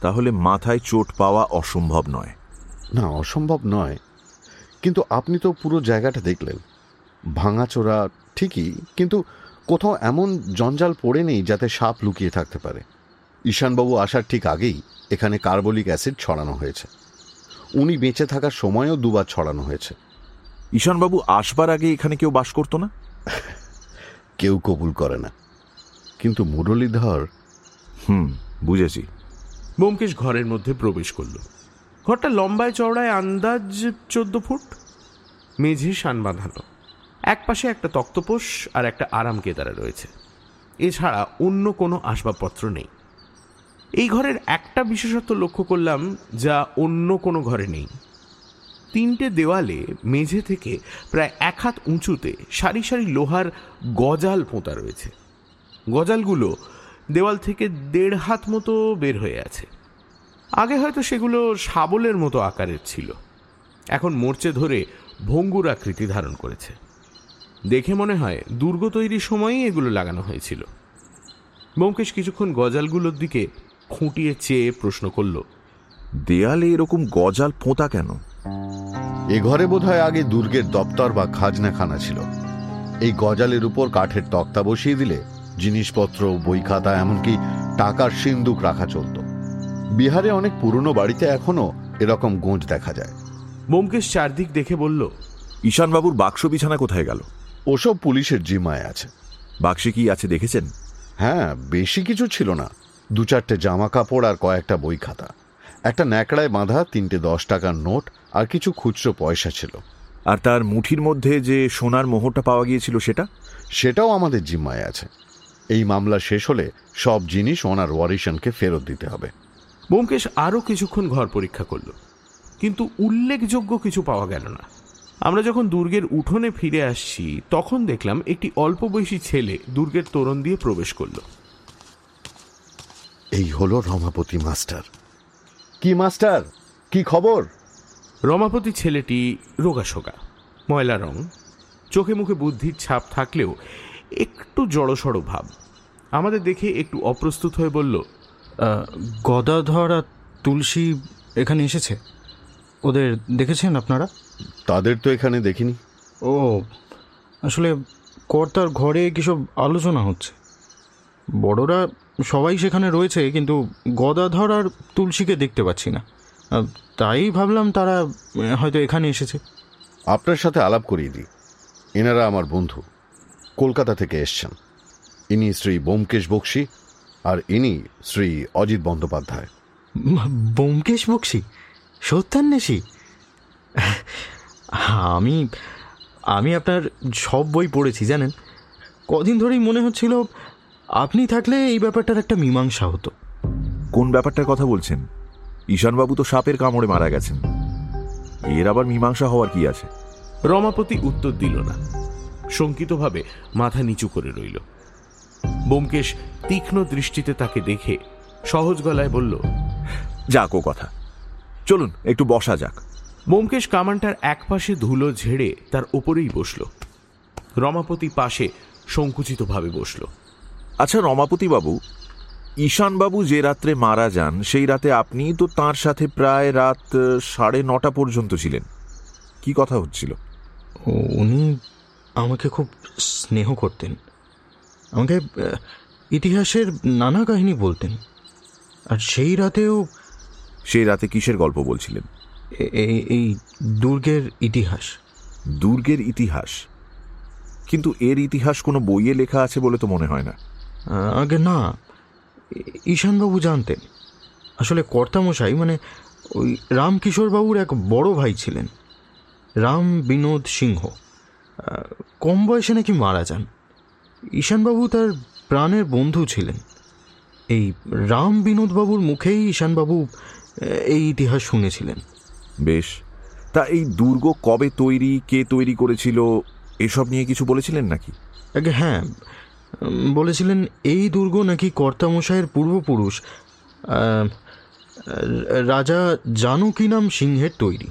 তাহলে মাথায় চোট পাওয়া অসম্ভব নয়। না, অসম্ভব নয়। কিন্তু আপনি তো পুরো জায়গাটা দেখলেন। ভাঙাচোরা ঠিকই, কিন্তু কোথাও এমন জঞ্জাল পড়ে নেই যাতে সাপ লুকিয়ে থাকতে পারে। ঈশানবাবু আসার ঠিক আগেই এখানে কার্বলিক অ্যাসিড ছড়ানো হয়েছে। উনি বেঁচে থাকার সময়ও দুবার ছড়ানো হয়েছে। ঈশানবাবু আসবার আগে এখানে কেউ বাস করতো না? কেউ কবুল করে না। কিন্তু মুরলীধর হুম বুঝেছি। বোমকেশ ঘরের মধ্যে প্রবেশ করল। ঘরটা লম্বায় চওড়ায় আন্দাজ চোদ্দ ফুট। মেঝে শান বাঁধানো। এক পাশে একটা তক্তপোষ আর একটা আরাম কেদারা রয়েছে। এছাড়া অন্য কোনো আসবাবপত্র নেই। এই ঘরের একটা বিশেষত্ব লক্ষ্য করলাম যা অন্য কোনো ঘরে নেই। তিনটে দেওয়ালে মেঝে থেকে প্রায় এক হাত উঁচুতে সারি সারি লোহার গজাল পোঁতা রয়েছে। গজালগুলো দেওয়াল থেকে দেড় হাত মতো বের হয়ে আছে। আগে হয়তো সেগুলো শাবলের মতো আকারের ছিল। এখন মোর্চে ধরে ভঙ্গুর আকৃতি ধারণ করেছে। দেখে মনে হয় দুর্গ তৈরির সময়ই এগুলো লাগানো হয়েছিল। ব্যোমকেশ কিছুক্ষণ গজালগুলোর দিকে খুঁটিয়ে চেয়ে প্রশ্ন করল, দেয়ালে এরকম গজাল পোঁতা কেন? এ ঘরে বোধহয় আগে দুর্গের দপ্তর বা খাজনাখানা ছিল। এই গজালের উপর কাঠের তক্তা বসিয়ে দিলে জিনিসপত্র বই খাতা এমনকি টাকার সিন্দুক রাখা চলত। বিহারে অনেক পুরনো বাড়িতে এখনও এরকম গোঁজ দেখা যায়। ব্যোমকেশ চারদিক দেখে বলল ঈশানবাবুর বাক্স বিছানা কোথায় গেল? ওসব পুলিশের জিম্মায় আছে। বাক্সে কি আছে দেখেছেন? হ্যাঁ বেশি কিছু ছিল না। দু চারটে জামা কাপড় আর কয়েকটা বই খাতা একটা ন্যাকড়ায় বাঁধা তিনটে দশ টাকার নোট আর কিছু খুচরো পয়সা ছিল। আর তার মুঠির মধ্যে যে সোনার মোহরটা পাওয়া গিয়েছিল সেটা? সেটাও আমাদের জিম্মায় আছে। এই মামলা শেষ হলে সব জিনিস ওনার ওয়ারিশনকে ফেরত দিতে হবে। ব্যোমকেশ আরও কিছুক্ষণ ঘর পরীক্ষা করল। কিন্তু উল্লেখযোগ্য কিছু পাওয়া গেল না। আমরা যখন দুর্গের উঠোনে ফিরে আসছি তখন দেখলাম একটি অল্প বয়সী ছেলে দুর্গের তোরণ দিয়ে প্রবেশ করল। এই হলো রমাপতি মাস্টার। কি মাস্টার? কি খবর? রমাপতি ছেলেটি রোগাশোগা ময়লা রং চোখে মুখে বুদ্ধির ছাপ থাকলেও একটু জড়সড় ভাব। আমাদের দেখে একটু অপ্রস্তুত হয়ে বলল গদাধর আর তুলসী এখানে এসেছে। ওদের দেখেছেন আপনারা? তাদের তো এখানে দেখিনি। ও আসলে কর্তার ঘরে কিসব আলোচনা হচ্ছে? বড়রা সবাই সেখানে রয়েছে কিন্তু গদাধর আর তুলসীকে দেখতে পাচ্ছি না। তাই ভাবলাম তারা হয়তো এখানে এসেছে। আপনার সাথে আলাপ করিয়ে দিই। এনারা আমার বন্ধু। কলকাতা থেকে এসছেন। ইনি শ্রী বোমকেশ বক্সি আর ইনি শ্রী অজিত বন্দ্যোপাধ্যায়। ব্যোমকেশ বক্সি? সত্যান্বেষী? আমি আমি আপনার সব বই পড়েছি জানেন? কদিন ধরেই মনে হচ্ছিল আপনি থাকলে এই ব্যাপারটার একটা মীমাংসা হতো। কোন ব্যাপারটার কথা বলছেন? ঈশানবাবু তো সাপের কামড়ে মারা গেছেন। এর আবার মীমাংসা হওয়ার কি আছে? রমাপতি উত্তর দিল না। শঙ্কিতভাবে মাথা নিচু করে রইল। বোমকেশ তীক্ষ্ণ দৃষ্টিতে তাকে দেখে সহজ গলায় বলল যাক ও কথা। চলুন একটু বসা যাক। ব্যোমকেশ কামানটার এক পাশে ধুলো ঝেড়ে তার ওপরেই বসল। রমাপতি পাশে সংকুচিতভাবে বসল। আচ্ছা রমাপতি বাবু ঈশানবাবু যে রাত্রে মারা যান সেই রাতে আপনি তো তার সাথে প্রায় রাত সাড়ে নটা পর্যন্ত ছিলেন। কি কথা হচ্ছিল? ও- উনি আমাকে খুব স্নেহ করতেন। আমাকে ইতিহাসের নানা কাহিনী বলতেন। আর সেই রাতেও সেই রাতে কিসের গল্প বলছিলেন? এই- এই দুর্গের ইতিহাস। দুর্গের ইতিহাস? কিন্তু এর ইতিহাস কোনো বইয়ে লেখা আছে বলে তো মনে হয় না। আগে না ঈশানবাবু জানতেন। আসলে কর্তামশাই মানে ওই রামকিশোরবাবুর এক বড় ভাই ছিলেন রাম বিনোদ সিংহ। কম বয়সে নাকি মারা যান। ঈশানবাবু তার প্রাণের বন্ধু ছিলেন। এই রাম বিনোদবাবুর মুখেই ঈশানবাবু এই ইতিহাস শুনেছিলেন। বেশ তা এই দুর্গ কবে তৈরি কে তৈরি করেছিল এসব নিয়ে কিছু বলেছিলেন নাকি? আগে হ্যাঁ বলেছিলেন, এই দুর্গ নাকি কর্তামশাইয়ের পূর্বপুরুষ? রাজা জানকী নাম সিংহের তৈরি?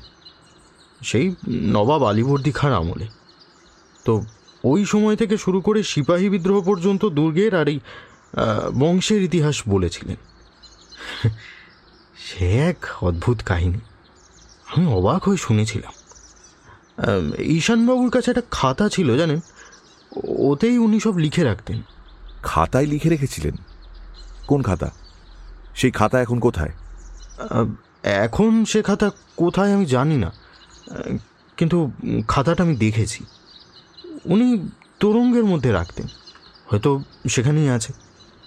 সেই নবাব আলিবর্দী খাঁর আমলে। তো ওই সময় থেকে শুরু করে সিপাহী বিদ্রোহ পর্যন্ত দুর্গের আর এই বংশের ইতিহাস বলেছিলেন। সে এক অদ্ভুত কাহিনী। আমি অবাক হয়ে শুনেছিলাম। ঈশানবাবুর কাছে একটা খাতা ছিল, জানেন? ওতেই উনি সব লিখে রাখতেন। খাতায় লিখে রেখেছিলেন। কোন খাতা? সেই খাতা এখন কোথায়? এখন সে খাতা কোথায় আমি জানি না। কিন্তু খাতাটা আমি দেখেছি। উনি তোরঙ্গের মধ্যে রাখতেন। হয়তো সেখানেই আছে।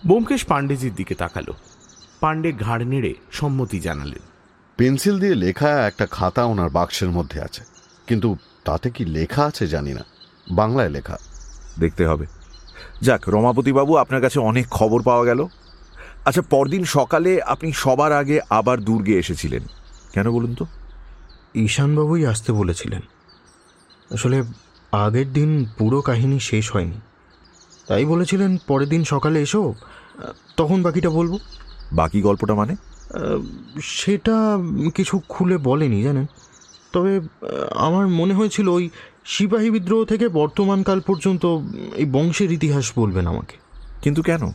ব্যোমকেশ পাণ্ডেজির দিকে তাকালো। পাণ্ডে ঘাড় নেড়ে সম্মতি জানালেন। পেন্সিল দিয়ে লেখা একটা খাতা ওনার বাক্সের মধ্যে আছে। কিন্তু তাতে কি লেখা আছে জানি না। বাংলায় লেখা। দেখতে হবে। যাক রমাপতি বাবু আপনার কাছে অনেক খবর পাওয়া গেল। আচ্ছা পরদিন সকালে আপনি সবার আগে আবার দুর্গে এসেছিলেন। কেন বলুন তো? ঈশানবাবুই আসতে বলেছিলেন। আসলে আগের দিন পুরো কাহিনী শেষ হয়নি। তাই বলেছিলেন পরের দিন সকালে এসো তখন বাকিটা বলব। বাকি গল্পটা মানে? সেটা কিছু খুলে বলেনি জানেন। তবে আমার মনে হয়েছিল ওই সিপাহী বিদ্রোহ থেকে বর্তমানকাল পর্যন্ত এই বংশের ইতিহাস বলবেন আমাকে। কিন্তু কেন?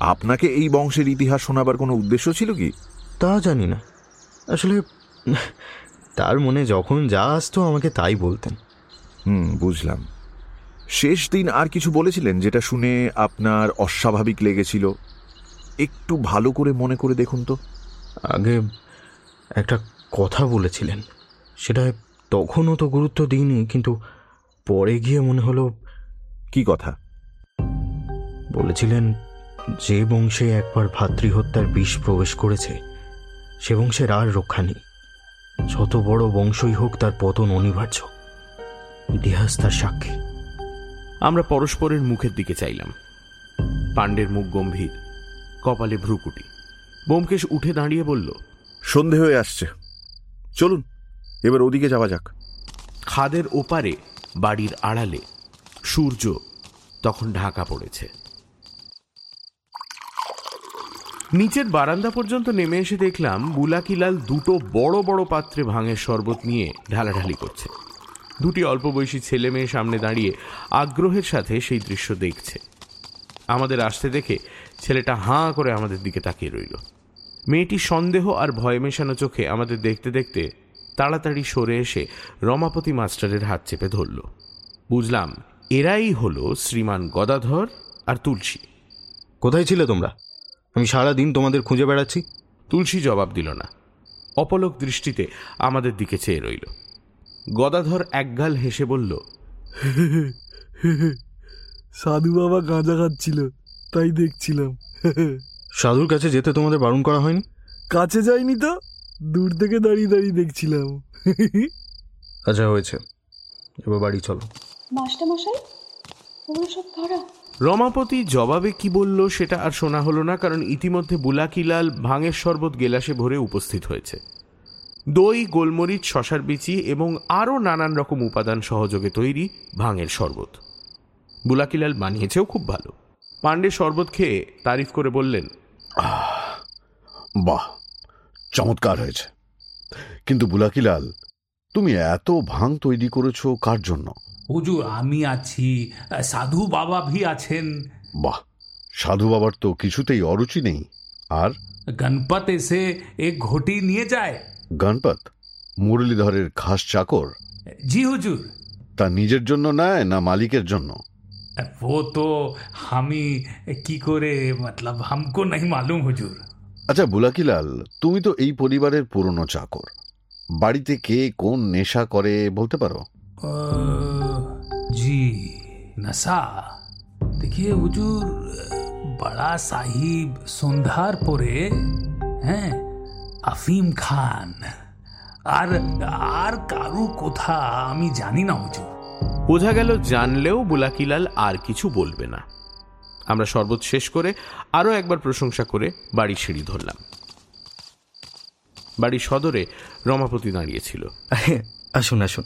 আপনাকে এই বংশের ইতিহাস শোনাবার কোনো উদ্দেশ্য ছিল কি? তা জানি না। আসলে তার মনে যখন যা আসতো আমাকে তাই বলতেন। হুম বুঝলাম। শেষ দিন আর কিছু বলেছিলেন যেটা শুনে আপনার অস্বাভাবিক লেগেছিল? একটু ভালো করে মনে করে দেখুন তো। আগে একটা কথা বলেছিলেন। সেটা তখনও তো গুরুত্ব দিইনি কিন্তু পরে গিয়ে মনে হলো কি কথা? বলেছিলেন যে বংশে একবার ভাতৃহত্যার বিষ প্রবেশ করেছে সে বংশের আর রক্ষা নেই। যত বড় বংশই হোক তার পতন অনিবার্য। ইতিহাস তার সাক্ষী। আমরা পরস্পরের মুখের দিকে চাইলাম। পাণ্ডের মুখ গম্ভীর কপালে ভ্রুকুটি। ব্যোমকেশ উঠে দাঁড়িয়ে বলল সন্ধে হয়ে আসছে। চলুন। এবার ওদিকে যাওয়া যাক। খাদের ওপারে বাড়ির আড়ালে সূর্য তখন ঢাকা পড়েছে। নিচের বারান্দা পর্যন্ত নেমে এসে দেখলাম বুলাকিলাল দুটো বড় বড় পাত্রে ভাঙের শরবত নিয়ে ঢালাঢালি করছে। দুটি অল্প বয়সী ছেলে মেয়ে সামনে দাঁড়িয়ে আগ্রহের সাথে সেই দৃশ্য দেখছে। আমাদের আসতে দেখে ছেলেটা হাঁ করে আমাদের দিকে তাকিয়ে রইল। মেয়েটি সন্দেহ আর ভয় মেশানো চোখে আমাদের দেখতে দেখতে তাড়াতাড়ি সরে এসে রমাপতি মাস্টারের হাত চেপে ধরল। বুঝলাম এরাই হলো শ্রীমান গদাধর আর তুলসী। কোথায় ছিলে তোমরা? আমি সারা দিন তোমাদের খুঁজে বেড়াচ্ছি। তুলসী জবাব দিল না। অপলক দৃষ্টিতে আমাদের দিকে চেয়ে রইল। গদাধর একগাল হেসে বলল সাধু বাবা গাঁজা খাচ্ছিল তাই দেখছিলাম। সাধুর কাছে যেতে তোমাদের বারণ করা হয়নি? কাছে যায়নি তো? দূর থেকে দাঁড়িয়ে দাঁড়িয়ে দেখছিলাম। আচ্ছা হয়েছে। এবার বাড়ি চলো। মাস্টারমশাই ওগুলো সব কারা রমাপতি জবাবে কি বলল সেটা আর শোনা হলো না কারণ ইতিমধ্যে বুলাকিলাল ভাঙের শরবত গেলাসে ভরে উপস্থিত হয়েছে। দই গোলমরিচ শশার বিচি এবং আরও নানান রকম উপাদান সহযোগে তৈরি ভাঙের শরবত। বুলাকিলাল বানিয়েছেও খুব ভালো। পাণ্ডে শরবত খেয়ে তারিফ করে বললেন বাহ চমৎকার হয়েছে কিন্তু বুলাকিলাল তুমি এত ভাং তৈরি করেছো কার জন্য হুজুর আমি আছি সাধু বাবা ভি আছেন বাহ সাধু বাবার তো কিছুতেই অরুচি নেই আর গণপত এসে এক ঘটি নিয়ে যায় গণপত মুরলীধরের খাস চাকর জি হুজুর তা নিজের জন্য নেয় না মালিকের জন্য वो तो আমি কি করে মতলব हमको नहीं मालूम হুজুর আচ্ছা বুলাকিলাল তুমি তো এই পরিবারের পুরনো চাকর বাড়িতে কে কোন নেশা করে বলতে পারো जी नशा देखिए हुजूर बड़ा साहिब সন্ধ্যারপরে হ্যাঁ আফিম খান আর আর কারু কোথা আমি জানি না হুজুর বোঝা গেল জানলেও বুলাকিলাল আর কিছু বলবে না আমরা শরবত শেষ করে আরও একবার প্রশংসা করে বাড়ির সিঁড়ি ধরলাম। বাড়ির সদরে রমাপতি দাঁড়িয়েছিল। আসুন আসুন।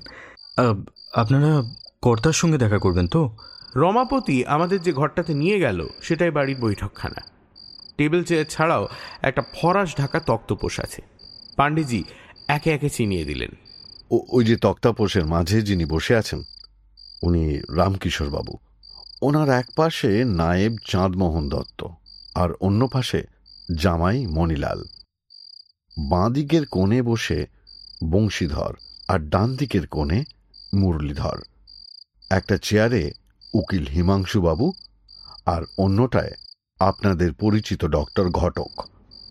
আহ, আপনারা কর্তার সঙ্গে দেখা করবেন তো? রমাপতি আমাদের যে ঘরটাতে নিয়ে গেল সেটাই বাড়ির বৈঠকখানা। টেবিল চেয়ার ছাড়াও একটা ফরাস ঢাকা তক্তপোষ আছে। পাণ্ডেজি একে একে চিনিয়ে দিলেন। ওই যে তক্তাপোষের মাঝে যিনি বসে আছেন উনি রামকিশোর বাবু ওনার এক পাশে নায়েব চাঁদমোহন দত্ত আর অন্য পাশে জামাই মণিলাল। বাঁ দিকের কোণে বসে বংশীধর আর ডান দিকের কোণে মুরলীধর। একটা চেয়ারে উকিল হিমাংশু বাবু আর অন্যটায় আপনাদের পরিচিত ডক্টর ঘটক।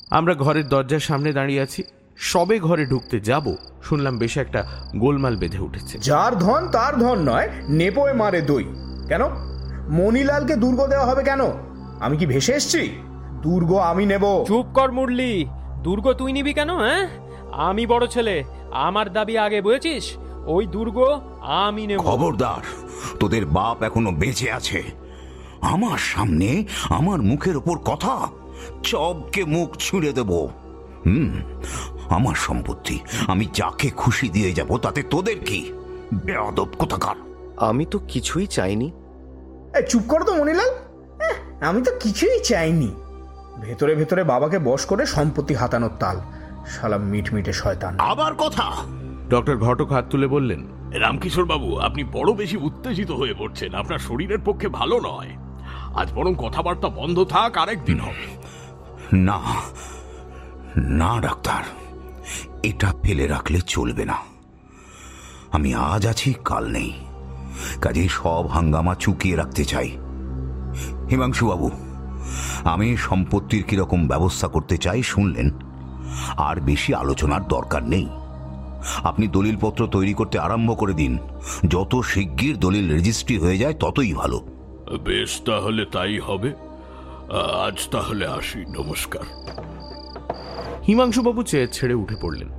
আমরা ঘরের দরজার সামনে দাঁড়িয়ে আছি। সবে ঘরে ঢুকতে যাব। শুনলাম বেশ একটা গোলমাল বেঁধে উঠেছে। যার ধন তার ধন নয় নেপোয় মারে দই। কেন? মণিলালকে দুর্গ দেওয়া হবে কেন? আমি কি ভেসে এসছি? দুর্গ আমি নেব। চুপ কর মুরলি। দুর্গ তুই নিবি কেন হ্যাঁ? আমি বড় ছেলে আমার দাবি আগে বুঝেছিস? ওই দুর্গ আমি নেব। খবরদার তোদের বাপ এখনও বেঁচে আছে। আমার সামনে আমার মুখের ওপর কথা চবকে মুখ ছুঁড়ে দেব। হুম আমার সম্পত্তি আমি যাকে খুশি দিয়ে যাব তাতে তোদের কি? বেয়াদব কোথাকার। আমি তো কিছুই চাইনি। চুপ করো তো মণিলাল। এহ, আমি তো কিছুই চাইনি। ভেতরে ভেতরে বাবাকে বশ করে সম্পত্তি হাতানোর তাল। শালা মিট মিটে শয়তান। আবার কথা। ডক্টর ঘটক হাত তুলে বললেন রামকিশোর বাবু আপনি বড় বেশি উত্তেজিত হয়ে পড়ছেন। আপনার শরীরের পক্ষে ভালো নয়। আজ বরং কথাবার্তা বন্ধ থাক আরেকদিন হবে। না না ডাক্তার। এটা ফেলে রাখলে চলবে না। আমি আজ আছি কাল নেই। কাজেই সব হাঙ্গামা চুকিয়ে রাখতে চাই। হিমাংশু বাবু আমি সম্পত্তির কীরকম ব্যবস্থা করতে চাই শুনলেন। আর বেশি আলোচনার দরকার নেই। আপনি দলিলপত্র তৈরি করতে আরম্ভ করে দিন। যত শিগগির দলিল রেজিস্ট্রি হয়ে যায় ততই ভালো। বেশ তাহলে তাই হবে। আজ তাহলে আসি নমস্কার। হিমাংশুবাবু চেয়ার ছেড়ে উঠে পড়লেন।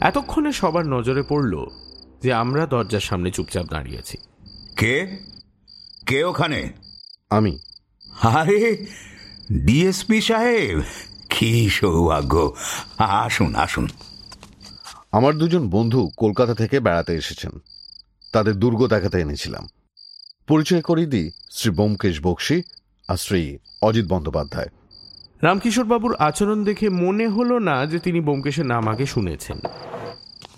এতক্ষণে সবার নজরে পড়ল যে আমরা দরজার সামনে চুপচাপ দাঁড়িয়ে আছি। কে? কে ওখানে? আমি। আরে ডিএসপি সাহেব কি সৌভাগ্য। আসুন আসুন। আমার দুজন বন্ধু কলকাতা থেকে বেড়াতে এসেছেন। তাদের দুর্গ দেখাতে এনেছিলাম। পরিচয় করিয়ে দিই শ্রী বোমকেশ বক্সি আর শ্রী অজিত বন্দ্যোপাধ্যায়। রামকিশোরবাবুর আচরণ দেখে মনে হলো না যে তিনি বোমকেশের নাম আগে শুনেছেন।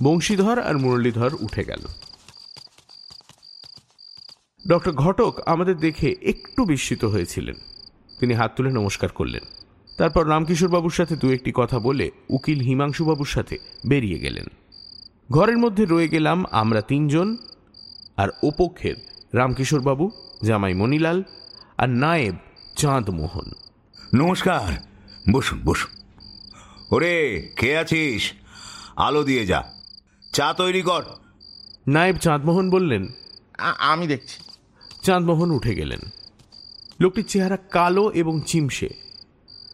বংশীধর আর মুরলীধর উঠে গেল। ডক্টর ঘটক আমাদের দেখে একটু বিস্মিত হয়েছিলেন। তিনি হাত তুলে নমস্কার করলেন। তারপর রামকিশোরবাবুর সাথে দু একটি কথা বলে উকিল হিমাংশুবাবুর সাথে বেরিয়ে গেলেন। ঘরের মধ্যে রয়ে গেলাম আমরা তিনজন আর ওপক্ষের রামকিশোরবাবু, জামাই মণিলাল আর নায়েব চাঁদমোহন। নমস্কার। বসুন বসুন। ওরে, কে আছিস? আলো দিয়ে যা। চা তৈরি কর। নায়েব চাঁদমোহন বললেন আমি দেখছি। চাঁদমোহন উঠে গেলেন। লোকটির চেহারা কালো এবং চিমসে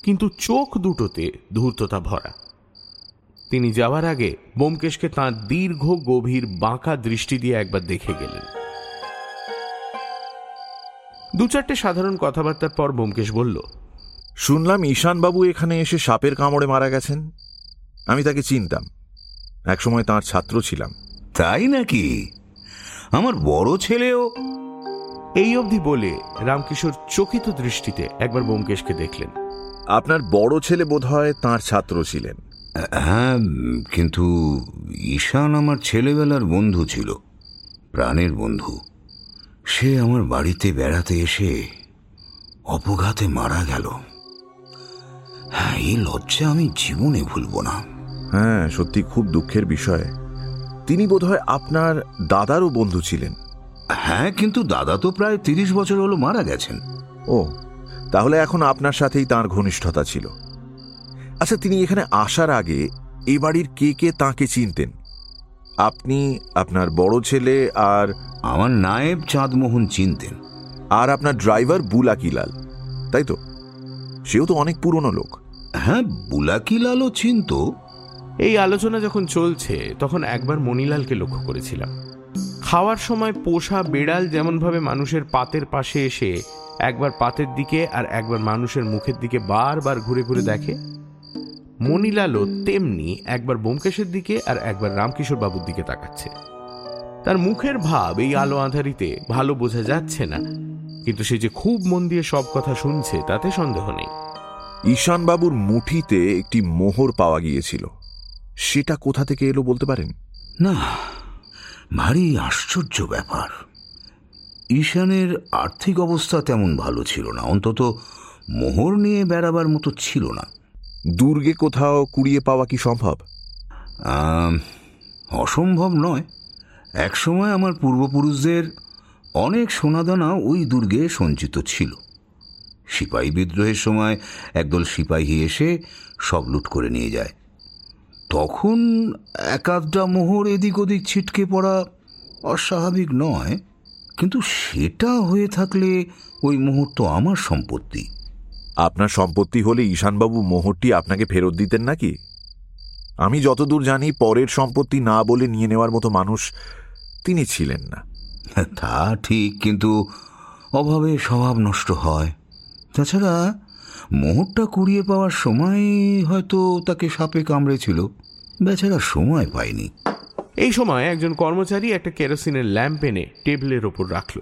কিন্তু চোখ দুটোতে ধূর্ততা ভরা। তিনি যাওয়ার আগে বোমকেশকে তাঁর দীর্ঘ গভীর বাঁকা দৃষ্টি দিয়ে একবার দেখে গেলেন। দু চারটে সাধারণ কথাবার্তার পর বোমকেশ বলল শুনলাম ঈশানবাবু এখানে এসে সাপের কামড়ে মারা গেছেন। আমি তাকে চিনতাম। একসময় তার ছাত্র ছিলাম। তাই নাকি? আমার বড় ছেলেও? এই অবধি বলে রামকিশোর চকিত দৃষ্টিতে একবার বোমকেশকে দেখলেন। আপনার বড় ছেলে বোধহয় তার ছাত্র ছিলেন। হ্যাঁ কিন্তু ঈশান আমার ছেলেবেলার বন্ধু ছিল প্রাণের বন্ধু। সে আমার বাড়িতে বেড়াতে এসে অপঘাতে মারা গেল। হ্যাঁ এই লজ্জা আমি জীবনে ভুলব না। হ্যাঁ সত্যি খুব দুঃখের বিষয়। তিনি বোধহয় আপনার দাদারও বন্ধু ছিলেন। হ্যাঁ কিন্তু দাদা তো প্রায় তিরিশ বছর হলো মারা গেছেন। ও তাহলে এখন আপনার সাথেই তার ঘনিষ্ঠতা ছিল। আচ্ছা তিনি এখানে আসার আগে এ বাড়ির কে কে তাঁকে চিনতেন? আপনি আপনার বড় ছেলে আর আমার নায়েব চাঁদমোহন চিনতেন। আর আপনার ড্রাইভার বুলাকিলাল তাই তো? সেও তো অনেক পুরনো লোক। হ্যাঁ বুলাকিলালও চিনত। এই আলোচনা যখন চলছে, তখন একবার মণিলালকে লক্ষ্য করেছিলাম। খাওয়ার সময় পোষা বেড়াল যেমনভাবে মানুষের পাতের পাশে এসে একবার পাতের দিকে আর একবার মানুষের মুখের দিকে বারবার ঘুরে ঘুরে দেখে। মণিলালও তেমনি একবার বোমকেশের দিকে আর একবার রামকিশোর বাবুর দিকে তাকাচ্ছে। তার মুখের ভাব এই আলো আধারিতে ভালো বোঝা যাচ্ছে না, কিন্তু সে যে খুব মন দিয়ে সব কথা শুনছে, তাতে সন্দেহ নেই। ঈশানবাবুর মুঠিতে একটি মোহর পাওয়া গিয়েছিল। সেটা কোথা থেকে এলো বলতে পারেন? না ভারী আশ্চর্য ব্যাপার। ঈশানের আর্থিক অবস্থা তেমন ভালো ছিল না অন্তত মোহর নিয়ে বেড়াবার মতো ছিল না। দুর্গে কোথাও কুড়িয়ে পাওয়া কি সম্ভব? অসম্ভব নয়। একসময় আমার পূর্বপুরুষদের অনেক সোনাদানা ওই দুর্গে সঞ্চিত ছিল। সিপাহী বিদ্রোহের সময় একদল সিপাহী এসে সব লুট করে নিয়ে যায়। তখন এক আধটা মোহর এদিক ওদিক ছিটকে পড়া অস্বাভাবিক নয় কিন্তু সেটা হয়ে থাকলে ওই মুহূর্ত আমার সম্পত্তি। আপনার সম্পত্তি হলে ঈশানবাবু মোহরটি আপনাকে ফেরত দিতেন নাকি? আমি যতদূর জানি পরের সম্পত্তি না বলে নিয়ে নেওয়ার মতো মানুষ তিনি ছিলেন না। তা ঠিক কিন্তু অভাবে স্বভাব নষ্ট হয়। তাছাড়া মোহরটা কুড়িয়ে পাওয়ার সময় হয়তো তাকে সাপে কামড়েছিল। বেচারা সময় পায়নি। এই সময় একজন কর্মচারী একটা কেরোসিনের ল্যাম্প এনে টেবিলের ওপর রাখল।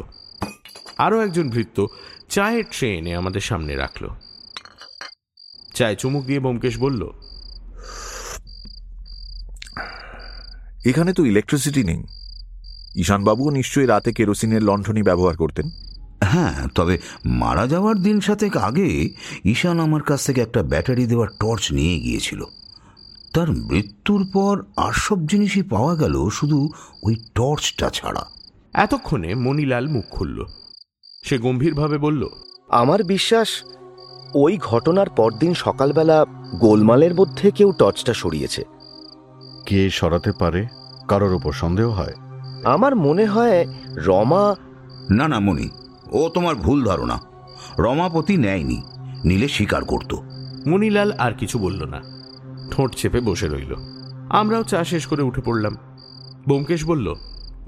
আরও একজন ভৃত্য চায়ের ট্রে এনে আমাদের সামনে রাখল। চায় চুমুক দিয়ে বোমকেশ বলল এখানে তো ইলেকট্রিসিটি নেই। ঈশানবাবুও নিশ্চয়ই রাতে কেরোসিনের লণ্ঠনই ব্যবহার করতেন। হ্যাঁ তবে মারা যাওয়ার দিন সাথে আগে ঈশান আমার কাছ থেকে একটা ব্যাটারি দেওয়ার টর্চ নিয়ে গিয়েছিল। তার মৃত্যুর পর আর সব জিনিসই পাওয়া গেল শুধু ওই টর্চটা ছাড়া। এতক্ষণে মণিলাল মুখ খুলল। সে গম্ভীরভাবে বলল আমার বিশ্বাস ওই ঘটনার পরদিন সকালবেলা গোলমালের মধ্যে কেউ টর্চটা সরিয়েছে। কে সরাতে পারে কারোর ওপর সন্দেহ হয়? আমার মনে হয় রমা না না মনি ও তোমার ভুল ধারণা। রমাপতি নেয়নি নীলে স্বীকার করত। মণিলাল আর কিছু বলল না। ঠোঁট চেপে বসে রইল। আমরাও চা শেষ করে উঠে পড়লাম। বোমকেশ বলল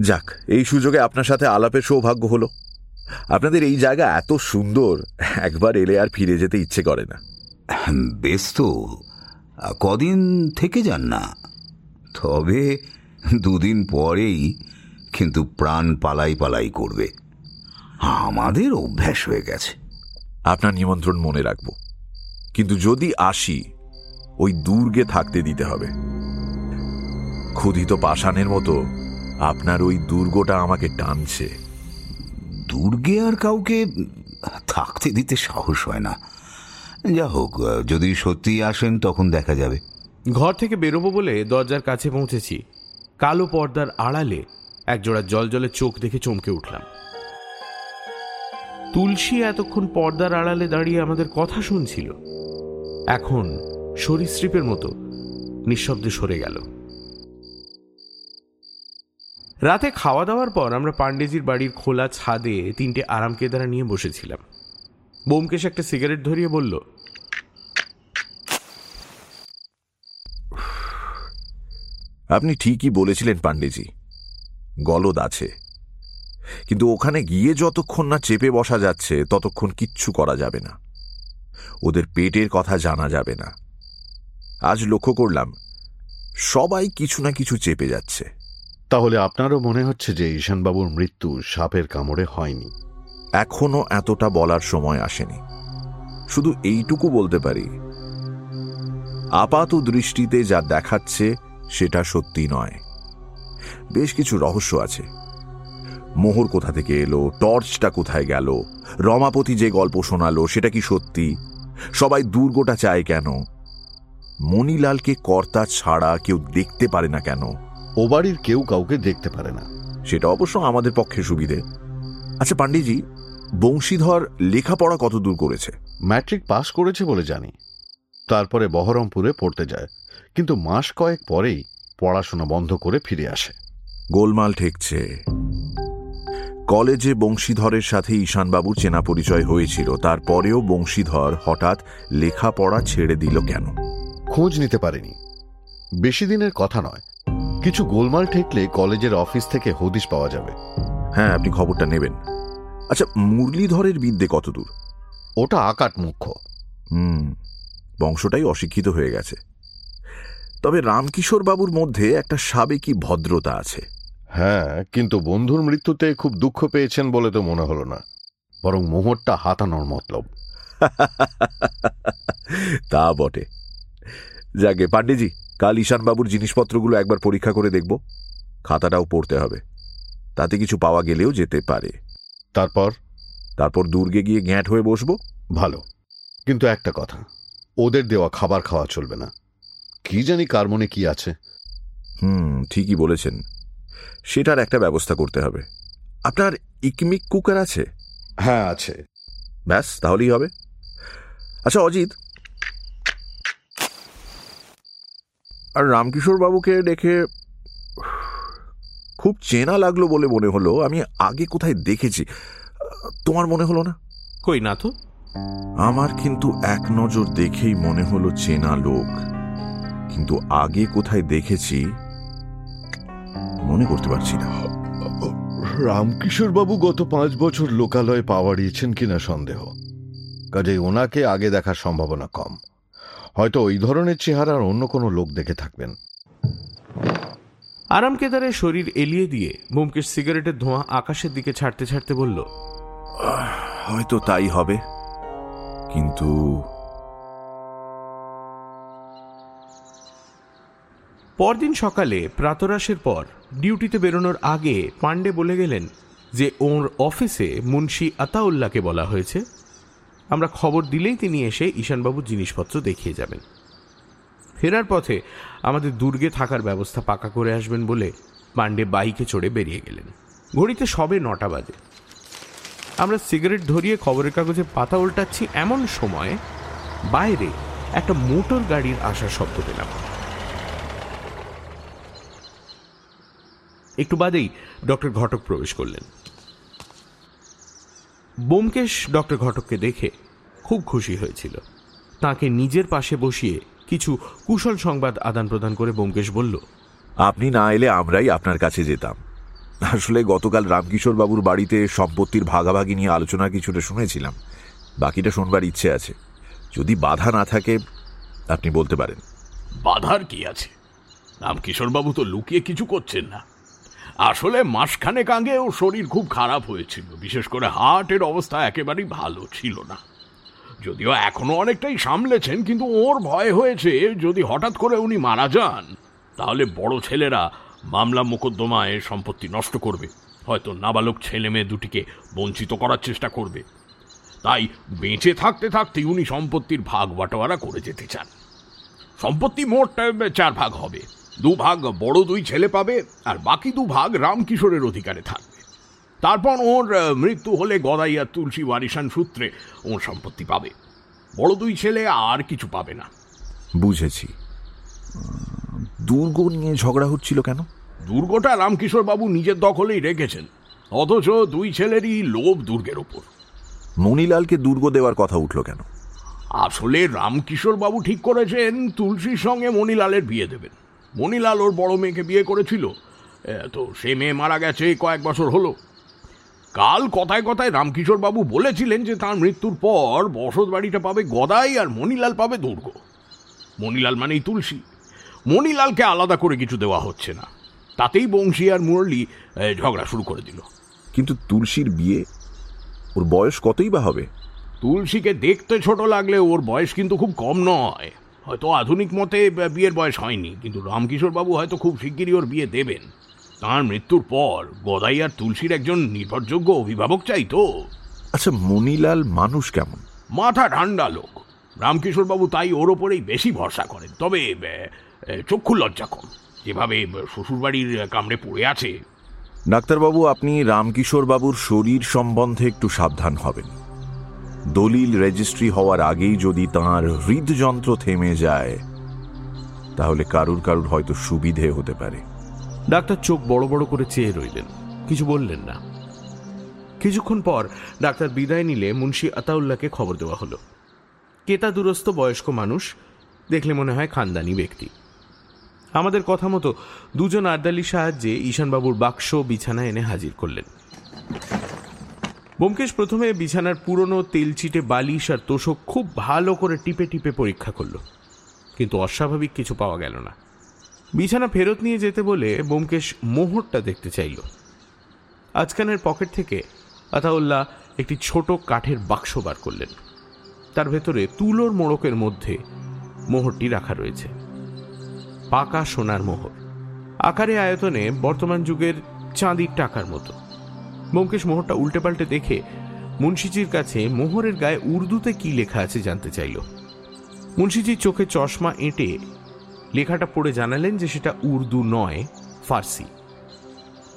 যাক এই সুযোগে আপনার সাথে আলাপের সৌভাগ্য হলো। আপনাদের এই জায়গা এত সুন্দর একবার এলে আর ফিরে যেতে ইচ্ছে করে না। বেশ তো কদিন থেকে যান না। তবে দুদিন পরেই কিন্তু প্রাণ পালাই পালাই করবে। আমাদের অভ্যাস হয়ে গেছে। আপনার নিমন্ত্রণ মনে রাখব। কিন্তু যদি আসি ওই দুর্গে থাকতে দিতে হবে। ক্ষুধিত পাষাণের মতো আপনার ওই দুর্গটা আমাকে টানছে। দুর্গে আর কাউকে থাকতে দিতে সাহস হয় না। যা হোক যদি সত্যি আসেন তখন দেখা যাবে। ঘর থেকে বেরোবো বলে দরজার কাছে পৌঁছেছি। কালো পর্দার আড়ালে একজোড়া জল জলে চোখ দেখে চমকে উঠলাম। তুলসী এতক্ষণ পর্দার আড়ালে দাঁড়িয়ে আমাদের কথা শুনছিল। এখন সরীসৃপের মতো। নিঃশব্দে সরে গেল। রাতে খাওয়া দাওয়ার পর আমরা পাণ্ডেজির বাড়ির খোলা ছাদে তিনটে আরাম কেদারা নিয়ে বসেছিলাম। বোমকেশ একটা সিগারেট ধরিয়ে বলল, আপনি ঠিকই বলেছিলেন পাণ্ডেজি গলদ আছে। কিন্তু ওখানে গিয়ে যতক্ষণ না চেপে বসা যাচ্ছে, ততক্ষণ কিচ্ছু করা যাবে না। ওদের পেটের কথা জানা যাবে না। আজ লক্ষ্য করলাম সবাই কিছু না কিছু চেপে যাচ্ছে। তাহলে আপনারও মনে হচ্ছে যে ঈশানবাবুর মৃত্যু সাপের কামড়ে হয়নি? এখনও এতটা বলার সময় আসেনি। শুধু এইটুকু বলতে পারি আপাত দৃষ্টিতে যা দেখাচ্ছে সেটা সত্যি নয়। বেশ কিছু রহস্য আছে। মোহর কোথা থেকে এলো টর্চটা কোথায় গেল রমাপতি যে গল্প শোনালো সেটা কি সত্যি? সবাই দুর্গটা চায় কেন? মণিলালকে কর্তা ছাড়া কেউ দেখতে পারে না কেন? ও বাড়ির কেউ কাউকে দেখতে পারে না। সেটা অবশ্য আমাদের পক্ষে সুবিধে। আচ্ছা পান্ডিজি বংশীধর লেখাপড়া কত দূর করেছে? ম্যাট্রিক পাস করেছে বলে জানি। তারপরে বহরমপুরে পড়তে যায়। কিন্তু মাস কয়েক পরেই পড়াশোনা বন্ধ করে ফিরে আসে। গোলমাল ঠেকছে। কলেজে বংশীধরের সাথে ঈশানবাবুর চেনা পরিচয় হয়েছিল। তারপরেও বংশীধর হঠাৎ লেখাপড়া ছেড়ে দিল কেন? খোঁজ নিতে পারেনি। বেশি দিনের কথা নয় কিছু গোলমাল ঠেকলে কলেজের অফিস থেকে হদিশ পাওয়া যাবে। হ্যাঁ আপনি খবরটা নেবেন। আচ্ছা মুরলীধরের বিদ্যে কতদূর ওটা আকাট মুখ্য। হুম বংশটাই অশিক্ষিত হয়ে গেছে। তবে রামকিশোর বাবুর মধ্যে একটা সাবেকি ভদ্রতা আছে। হ্যাঁ কিন্তু বন্ধুর মৃত্যুতে খুব দুঃখ পেয়েছেন বলে তো মনে হলো না। বরং মোহরটা হাতানোর মতলব। তা বটে। যাকে পাণ্ডেজি কাল ঈশানবাবুর জিনিসপত্রগুলো একবার পরীক্ষা করে দেখব। খাতাটাও পড়তে হবে। তাতে কিছু পাওয়া গেলেও যেতে পারে। তারপর? তারপর দুর্গে গিয়ে গ্যাঁট হয়ে বসবো? ভালো। কিন্তু একটা কথা ওদের দেওয়া খাবার খাওয়া চলবে না। কি জানি কার মনে কি আছে? হুম ঠিকই বলেছেন। সেটার একটা ব্যবস্থা করতে হবে। আপনার ইকমিক কুকার আছে? হ্যাঁ আছে। ব্যাস তাহলেই হবে। আচ্ছা অজিত আর রামকিশোর বাবুকে দেখে খুব চেনা লাগল বলে মনে হলো আমি আগে কোথায় দেখেছি। তোমার মনে হলো না? কই না তো আমার কিন্তু এক নজর দেখেই মনে হলো চেনা লোক। কিন্তু আগে কোথায় দেখেছি মনে করতে পারছি না। রামকিশোর বাবু গত পাঁচ বছর লোকালয়ে পাওয়া দিয়েছেন কিনা সন্দেহ। কাজেই ওনাকে আগে দেখার সম্ভাবনা কম। হয়তো ওই ধরনের চেহারার অন্য কোনো লোক দেখে থাকবেন। আরাম কেদারের শরীর এলিয়ে দিয়ে মুমকেশ সিগারেটের ধোঁয়া আকাশের দিকে ছাড়তে ছাড়তে বলল হয়তো তাই হবে কিন্তু পরদিন সকালে প্রাতরাশের পর ডিউটিতে বেরোনোর আগে পাণ্ডে বলে গেলেন যে ওর অফিসে মুন্সি আতাউল্লাহকে বলা হয়েছে। আমরা খবর দিলেই তিনি এসে ঈশানবাবুর জিনিসপত্র দেখিয়ে যাবেন। ফেরার পথে আমাদের দুর্গে থাকার ব্যবস্থা পাকা করে আসবেন বলে পাণ্ডে বাইকে চড়ে বেরিয়ে গেলেন। ঘড়িতে সবে নটা বাজে। আমরা সিগারেট ধরিয়ে খবরের কাগজে পাতা উল্টাচ্ছি, এমন সময় বাইরে একটা মোটর গাড়ির আসার শব্দ পেলাম। একটু বাদেই ডক্টর ঘটক প্রবেশ করলেন। বোমকেশ ডক্টর ঘটককে দেখে খুব খুশি হয়েছিল। তাকে নিজের পাশে বসিয়ে কিছু কুশল সংবাদ আদান প্রদান করে বোমকেশ বলল আপনি না এলে আমরাই আপনার কাছে যেতাম। আসলে গতকাল রামকিশোর বাবুর বাড়িতে সম্পত্তির ভাগাভাগি নিয়ে আলোচনা কিছুটা শুনেছিলাম। বাকিটা শোনবার ইচ্ছে আছে। যদি বাধা না থাকে আপনি বলতে পারেন। বাধার কি আছে? রামকিশোরবাবু তো লুকিয়ে কিছু করছেন না। আসলে মাসখানেক আগে ওর শরীর খুব খারাপ হয়েছিল। বিশেষ করে হার্টের অবস্থা একেবারেই ভালো ছিল না। যদিও এখনও অনেকটাই সামলেছেন, কিন্তু ওর ভয় হয়েছে যদি হঠাৎ করে উনি মারা যান, তাহলে বড় ছেলেরা মামলা মোকদ্দমায় সম্পত্তি নষ্ট করবে। হয়তো নাবালক ছেলে মেয়ে দুটিকে বঞ্চিত করার চেষ্টা করবে। তাই বেঁচে থাকতে থাকতেই উনি সম্পত্তির ভাগ বাটোয়ারা করে যেতে চান। সম্পত্তি মোট চার ভাগ হবে। দু ভাগ বড় দুই ছেলে পাবে আর বাকি দু ভাগ রামকিশোরের অধিকারে থাকবে। তারপর ওর মৃত্যু হলে গদাইয়া তুলসী ওয়ারিসান সূত্রে ওর সম্পত্তি পাবে। বড় দুই ছেলে আর কিছু পাবে না। বুঝেছি। দুর্গ নিয়ে ঝগড়া হচ্ছিল কেন? দুর্গটা রামকিশোর বাবু নিজের দখলেই রেখেছেন অথচ দুই ছেলেরই লোভ দুর্গের ওপর। মণিলালকে দুর্গ দেওয়ার কথা উঠল কেন? আসলে রামকিশোর বাবু ঠিক করেছেন তুলসীর সঙ্গে মণিলালের বিয়ে দেবেন। মণিলাল ওর বড় মেয়েকে বিয়ে করেছিল। তো সে মেয়ে মারা গেছে কয়েক বছর হলো। কাল কথায় কথায় রামকিশোর বাবু বলেছিলেন যে তার মৃত্যুর পর বসত বাড়িটা পাবে গদাই আর মণিলাল পাবে দুর্গ। মণিলাল মানেই তুলসী। মণিলালকে আলাদা করে কিছু দেওয়া হচ্ছে না। তাতেই বংশী আর মুরলী ঝগড়া শুরু করে দিল। কিন্তু তুলসীর বিয়ে? ওর বয়স কতই বা হবে? তুলসীকে দেখতে ছোট লাগলে ওর বয়স কিন্তু খুব কম নয়। হয়তো আধুনিক মতে বিয়ের বয়স হয়নি কিন্তু রামকিশোর বাবু হয়তো খুব শিগগিরই ওর বিয়ে দেবেন। তার মৃত্যুর পর গদাই আর তুলসীর একজন নির্ভরযোগ্য অভিভাবক চাই তো। আচ্ছা মনিলাল মানুষ কেমন? মাথা ঠান্ডা লোক। রামকিশোর বাবু তাই ওর ওপরেই বেশি ভরসা করেন। তবে চক্ষু লজ্জা কম। যেভাবে শ্বশুরবাড়ির কামড়ে পড়ে আছে। ডাক্তারবাবু আপনি রামকিশোর বাবুর শরীর সম্বন্ধে একটু সাবধান হবেন। দলিল রেজিস্ট্রি হওয়ার আগেই যদি তাঁর হৃদযন্ত্র থেমে যায়, তাহলে কারুর কারুর হয়তো সুবিধে হতে পারে। ডাক্তার চোখ বড় বড় করে চেয়ে রইলেন। কিছু বললেন না। কিছুক্ষণ পর ডাক্তার বিদায় নিলে মুন্সি আতাউল্লাহকে খবর দেওয়া হলো। কেতা দূরস্থ বয়স্ক মানুষ, দেখলে মনে হয় খানদানি ব্যক্তি। আমাদের কথা মতো দুজন আর্দালির সাহায্যে ঈশানবাবুর বাক্স বিছানা এনে হাজির করলেন। ব্যোমকেশ প্রথমে বিছানার পুরনো তেলচিটে বালিশ আর তোষক খুব ভালো করে টিপে টিপে পরীক্ষা করল। কিন্তু অস্বাভাবিক কিছু পাওয়া গেল না। বিছানা ফেরত নিয়ে যেতে বলে ব্যোমকেশ মোহরটা দেখতে চাইল। আজকানের পকেট থেকে আতাউল্লাহ একটি ছোট কাঠের বাক্স বার করলেন। তার ভেতরে তুলোর মোড়কের মধ্যে মোহরটি রাখা রয়েছে। পাকা সোনার মোহর। আকারে আয়তনে বর্তমান যুগের চাঁদির টাকার মতো। ব্যোমকেশ মোহরটা উল্টে পাল্টে দেখে মুন্সিজির কাছে মোহরের গায়ে উর্দুতে কি লেখা আছে জানতে চাইল। মুন্সিজির চোখে চশমা এঁটে লেখাটা পড়ে জানালেন যে সেটা উর্দু নয়, ফার্সি।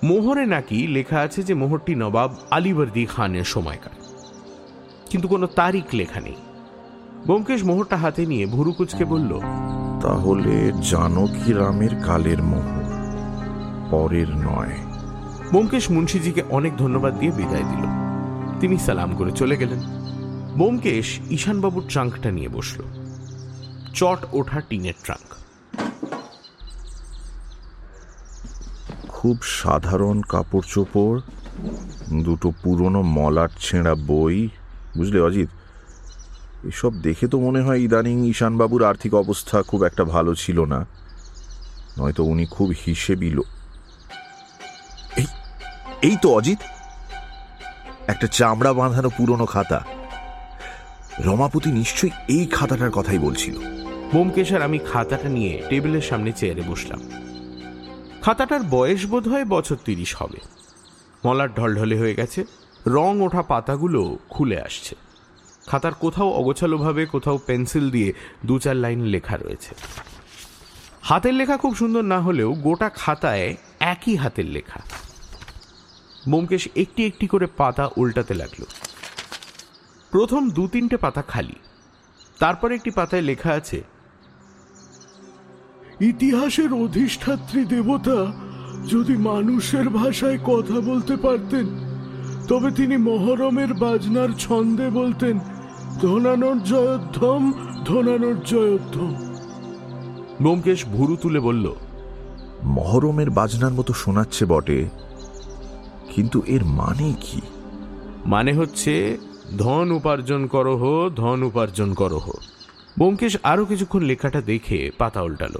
মোহরে নাকি লেখা আছে যে মোহরটি নবাব আলিবর্দি খানের সময়কার। কিন্তু কোনো তারিখ লেখা নেই। ব্যোমকেশ মোহরটা হাতে নিয়ে ভুরুকুচকে বলল, তাহলে জানকী রামের কালের মোহর পরের নয়। ব্যোমকেশ মুন্সিজিকে অনেক ধন্যবাদ দিয়ে বিদায় দিল। তিনি সালাম করে চলে গেলেন। ব্যোমকেশ ঈশানবাবুর ট্রাঙ্কটা নিয়ে বসল। চট ওঠা টিনের ট্রাঙ্ক। খুব সাধারণ কাপড় চোপড়, দুটো পুরনো মলাট ছেঁড়া বই, বুঝলে অজিত? এসব দেখে তো মনে হয় ইদানিং ঈশানবাবুর আর্থিক অবস্থা খুব একটা ভালো ছিল না। নয়তো উনি খুব হিসেবি লোক এই তো অজিত। একটা চামড়া বাঁধানো পুরনো খাতা। রমাপতি নিশ্চয়ই এই খাতাটার কথাই বলছিল। ব্যোমকেশ আর আমি খাতাটা নিয়ে টেবিলের সামনে চেয়ারে বসলাম। খাতাটার বয়স বোধ হয় বছর তিরিশ হবে। মলার ঢলঢলে হয়ে গেছে। রং ওঠা পাতাগুলো খুলে আসছে। খাতার কোথাও অগোছালোভাবে কোথাও পেন্সিল দিয়ে দু চার লাইন লেখা রয়েছে। হাতের লেখা খুব সুন্দর না হলেও গোটা খাতায় একই হাতের লেখা। ব্যোমকেশ একটি একটি করে পাতা উল্টাতে লাগল। প্রথম দু তিনটে পাতা খালি। তারপর একটি পাতায় লেখা আছে ইতিহাসের অধিষ্ঠাত্রী দেবতা যদি মানুষের ভাষায় কথা বলতে পারতেন তবে তিনি মহরমের বাজনার ছন্দে বলতেন ধনানোর জয়োদ্ধম ধনানোর জয়োদ্ধম ব্যোমকেশ ভুরু তুলে বলল মহরমের বাজনার মতো শোনাচ্ছে বটে কিন্তু এর মানে কি? মানে হচ্ছে, ধন উপার্জন করহ ধন উপার্জন করহ ব্যোমকেশ আরও কিছুক্ষণ লেখাটা দেখে পাতা উল্টালো।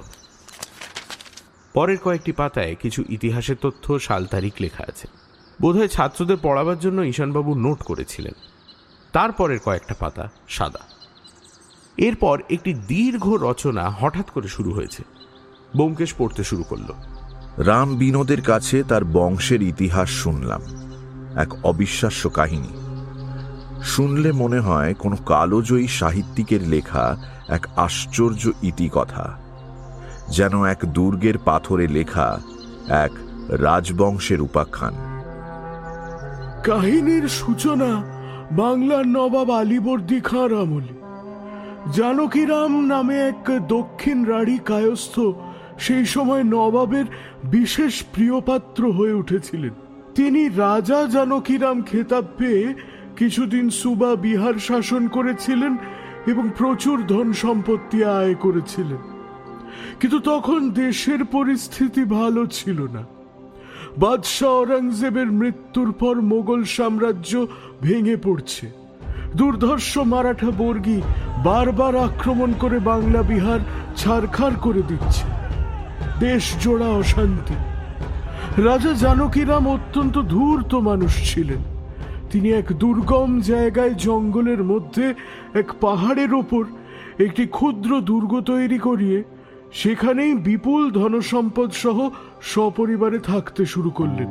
পরের কয়েকটি পাতায় কিছু ইতিহাসের তথ্য, সাল তারিখ লেখা আছে। বোধহয় ছাত্রদের পড়াবার জন্য ঈশানবাবু নোট করেছিলেন। তারপরের কয়েকটা পাতা সাদা। এরপর একটি দীর্ঘ রচনা হঠাৎ করে শুরু হয়েছে। ব্যোমকেশ পড়তে শুরু করল। রাম বিনোদের কাছে তার বংশের ইতিহাস শুনলাম, এক অবিশ্বাস্য কাহিনী। শুনলে মনে হয় কোনো কালোজয়ী সাহিত্যিকের লেখা এক আশ্চর্য ইতিকথা যেন এক দুর্গের পাথরে লেখা এক রাজবংশের উপাখ্যান। কাহিনীর সূচনা বাংলার নবাব আলীবর্দী খাঁর আমলে। জানকীরাম নামে এক দক্ষিণ রাঢ়ী কায়স্থ সেই সময় নবাবের বিশেষ প্রিয়পাত্র হয়ে উঠেছিলেন। তিনি রাজা জানকীরাম খেতাব পেয়ে কিছুদিন সুবা বিহার শাসন করেছিলেন এবং প্রচুর ধন সম্পত্তি আয় করেছিলেন। কিন্তু তখন দেশের পরিস্থিতি ভালো ছিল না। বাদশাহ অরঙ্গজেবের মৃত্যুর পর মোগল সাম্রাজ্য ভেঙে পড়ছে। দুর্ধর্ষ মারাঠা বর্গী বারবার আক্রমণ করে বাংলা বিহার ছারখার করে দিচ্ছে। দেশ জোড়া অশান্তি। রাজা জানকীরাম অত্যন্ত ধূর্ত মানুষ ছিলেন। তিনি এক দুর্গম জায়গায় জঙ্গলের মধ্যে এক পাহাড়ের ওপর একটি ক্ষুদ্র দুর্গ তৈরি করিয়ে সেখানেই বিপুল ধনসম্পদ সহ সপরিবারে থাকতে শুরু করলেন।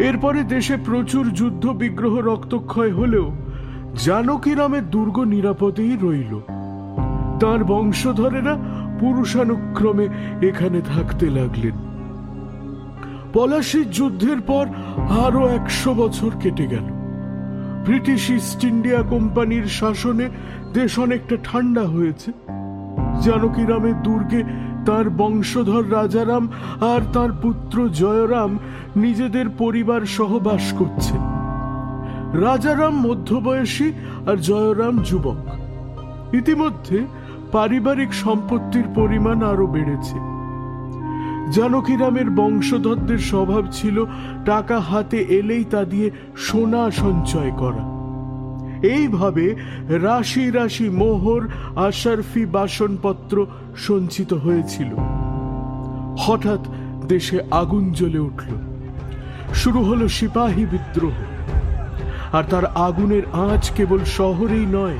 এরপরে দেশে প্রচুর যুদ্ধ বিগ্রহ রক্তক্ষয় হলেও জানকীরামের দুর্গ নিরাপদেই রইল। তার বংশধরেরা পুরুষানুক্রমে এখানে থাকতে লাগলেন। পলাশির যুদ্ধের পর আরও একশো বছর কেটে গেল। ব্রিটিশ ইস্ট ইন্ডিয়া কোম্পানির শাসনে দেশ অনেকটা ঠান্ডা হয়েছে। জানকীরামের দুর্গে তার বংশধর রাজারাম আর তার পুত্র জয়রাম নিজেদের পরিবার সহ বাস করছে। রাজারাম মধ্যবয়সী আর জয়রাম যুবক। ইতিমধ্যে পারিবারিক সম্পত্তির পরিমাণ আরও বেড়েছে। জানকীরামের বংশধরদের স্বভাব ছিল, টাকা হাতে এলেই তা দিয়ে সোনা সঞ্চয় করা। এইভাবে রাশি রাশি মোহর, আশারফি বাসনপত্র সঞ্চিত হয়েছিল। হঠাৎ দেশে আগুন জ্বলে উঠল। শুরু হলো সিপাহী বিদ্রোহ। আর তার আগুনের আঁচ কেবল শহরেই নয়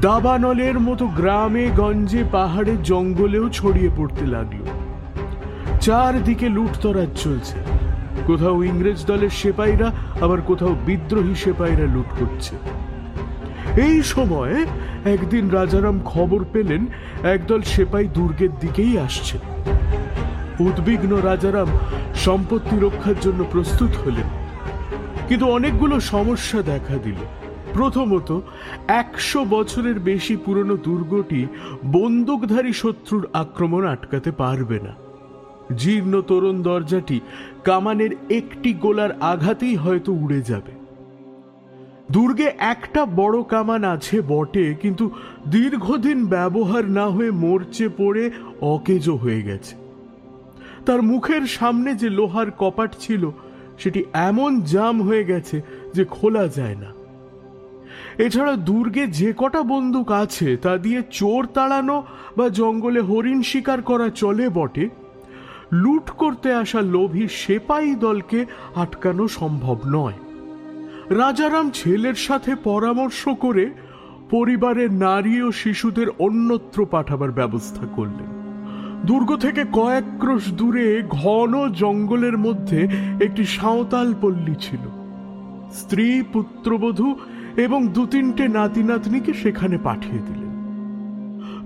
দাবানলের মতো গ্রামে, গঞ্জে, পাহাড়ে, জঙ্গলেও ছড়িয়ে পড়তে লাগল। চারদিকে লুটতরাজ চলছে। কোথাও ইংরেজ দলের সেপাইরা, আবার কোথাও বিদ্রোহী সেপাইরা লুট করছে। এই সময় একদিন রাজারাম খবর পেলেন, একদল সেপাই দুর্গের দিকেই আসছে। উদ্বিগ্ন রাজারাম সম্পত্তি রক্ষার জন্য প্রস্তুত হলেন। কিন্তু অনেকগুলো সমস্যা দেখা দিল। প্রথমত, একশো বছরের বেশি পুরনো দুর্গটি বন্দুকধারী শত্রুর আক্রমণ আটকাতে পারবে না। জীর্ণ তরুণ দরজাটি কামানের একটি গোলার আঘাতেই হয়তো উড়ে যাবে। দুর্গে একটা বড় কামান আছে বটে, কিন্তু দীর্ঘদিন ব্যবহার না হয়ে মরচে পড়ে অকেজো হয়ে গেছে। তার মুখের সামনে যে লোহার কপাট ছিল, সেটি এমন জাম হয়ে গেছে যে খোলা যায় না। এছাড়া দুর্গে যে কটা বন্দুক আছে, তা দিয়ে চোর তাড়ানো বা জঙ্গলে হরিণ শিকার করা চলে বটে। লুট করতে আসা লোভী সেপাই দলকে আটকানো সম্ভব নয়। রাজারাম ছেলের সাথে পরামর্শ করে পরিবারের নারী ও শিশুদের অন্যত্র পাঠাবার ব্যবস্থা করলেন। দুর্গ থেকে কয়েক ক্রোশ দূরে ঘন জঙ্গলের মধ্যে একটি সাঁওতাল পল্লী ছিল। স্ত্রী, পুত্রবধূ এবং দু তিনটে নাতি নাতনিকে সেখানে পাঠিয়ে দিলেন।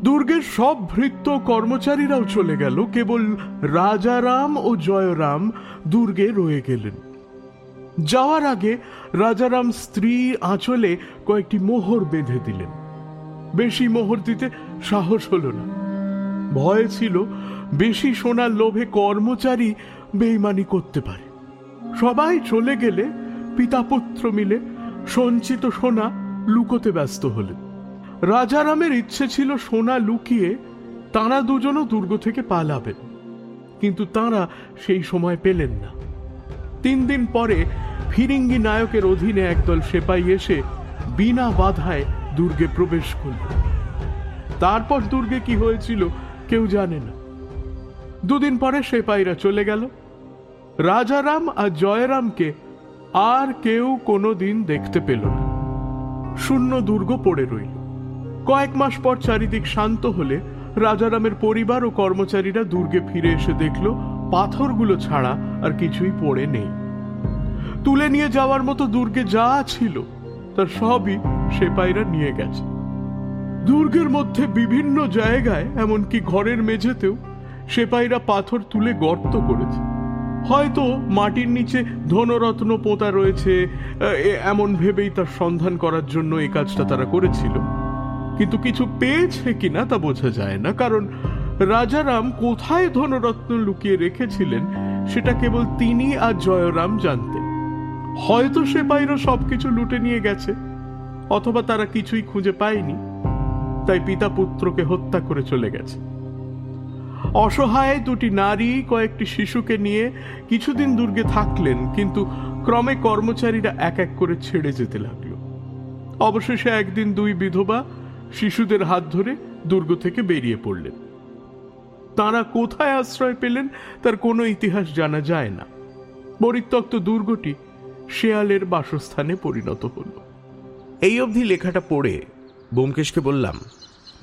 দুর্গের সব ভৃত্য কর্মচারীরাও চলে গেল। কেবল রাজারাম ও জয়রাম দুর্গে রয়ে গেলেন। যাওয়ার আগে রাজারাম স্ত্রী আঁচলে কয়েকটি মোহর বেঁধে দিলেন। বেশি মোহর দিতে সাহস হলো না। ভয় ছিল, বেশি সোনার লোভে কর্মচারী বেইমানি করতে পারে। সবাই চলে গেলে পিতা পুত্র মিলে সঞ্চিত সোনা লুকোতে ব্যস্ত হলেন রাজারামের ইচ্ছে ছিল সোনা লুকিয়ে তাঁরা দুজনও দুর্গ থেকে পালাবেন কিন্তু তাঁরা সেই সময় পেলেন না। তিন দিন পরে ফিরিঙ্গি নায়কের অধীনে একদল সেপাই এসে বিনা বাধায় দুর্গে প্রবেশ করল। তারপর দুর্গে কি হয়েছিল কেউ জানে না। দুদিন পরে সেপাইরা চলে গেল। রাজারাম আর জয়রামকে আর কেউ কোনো দিন দেখতে পেল না। শূন্য দুর্গ পড়ে রইল। কয়েক মাস পর চারিদিক শান্ত হলে রাজারামের পরিবার ও কর্মচারীরা দুর্গে ফিরে এসে দেখল, পাথরগুলো ছাড়া আর কিছুই পড়ে নেই। তুলে নিয়ে যাওয়ার মতো দুর্গে যা ছিল, তার সবই সেপাইরা নিয়ে গেছে। দুর্গের মধ্যে বিভিন্ন জায়গায়, এমনকি ঘরের মেঝেতেও, সেপাইরা পাথর তুলে গর্ত করেছে। হয়তো মাটির নিচে ধনরত্ন পোতা রয়েছে এমন ভেবেই তার সন্ধান করার জন্য এই কাজটা তারা করেছিল। কিন্তু কিছু পেয়েছে কিনা তা বোঝা যায় না, কারণ রাজারাম কোথায় ধনরত্ন লুকিয়ে রেখেছিলেন সেটা কেবল তিনি আর জয়রাম জানতেন। হয়তো সেপাইরা সবকিছু লুটে নিয়ে গেছে, অথবা তারা কিছুই খুঁজে পায়নি। তাই পিতা পুত্রকে হত্যা করে চলে গেছে। অসহায় দুটি নারী কয়েকটি শিশুকে নিয়ে কিছুদিন দুর্গে থাকলেন, কিন্তু ক্রমে কর্মচারীরা এক এক করে ছেড়ে যেতে লাগল। অবশেষে একদিন দুই বিধবা শিশুদের হাত ধরে দুর্গ থেকে বেরিয়ে পড়লেন। তারা কোথায় আশ্রয় পেলেন তার কোনো ইতিহাস জানা যায় না। পরিত্যক্ত দুর্গটি শেয়ালের বাসস্থানে পরিণত হল। এই অবধি লেখাটা পড়ে বোমকেশকে বললাম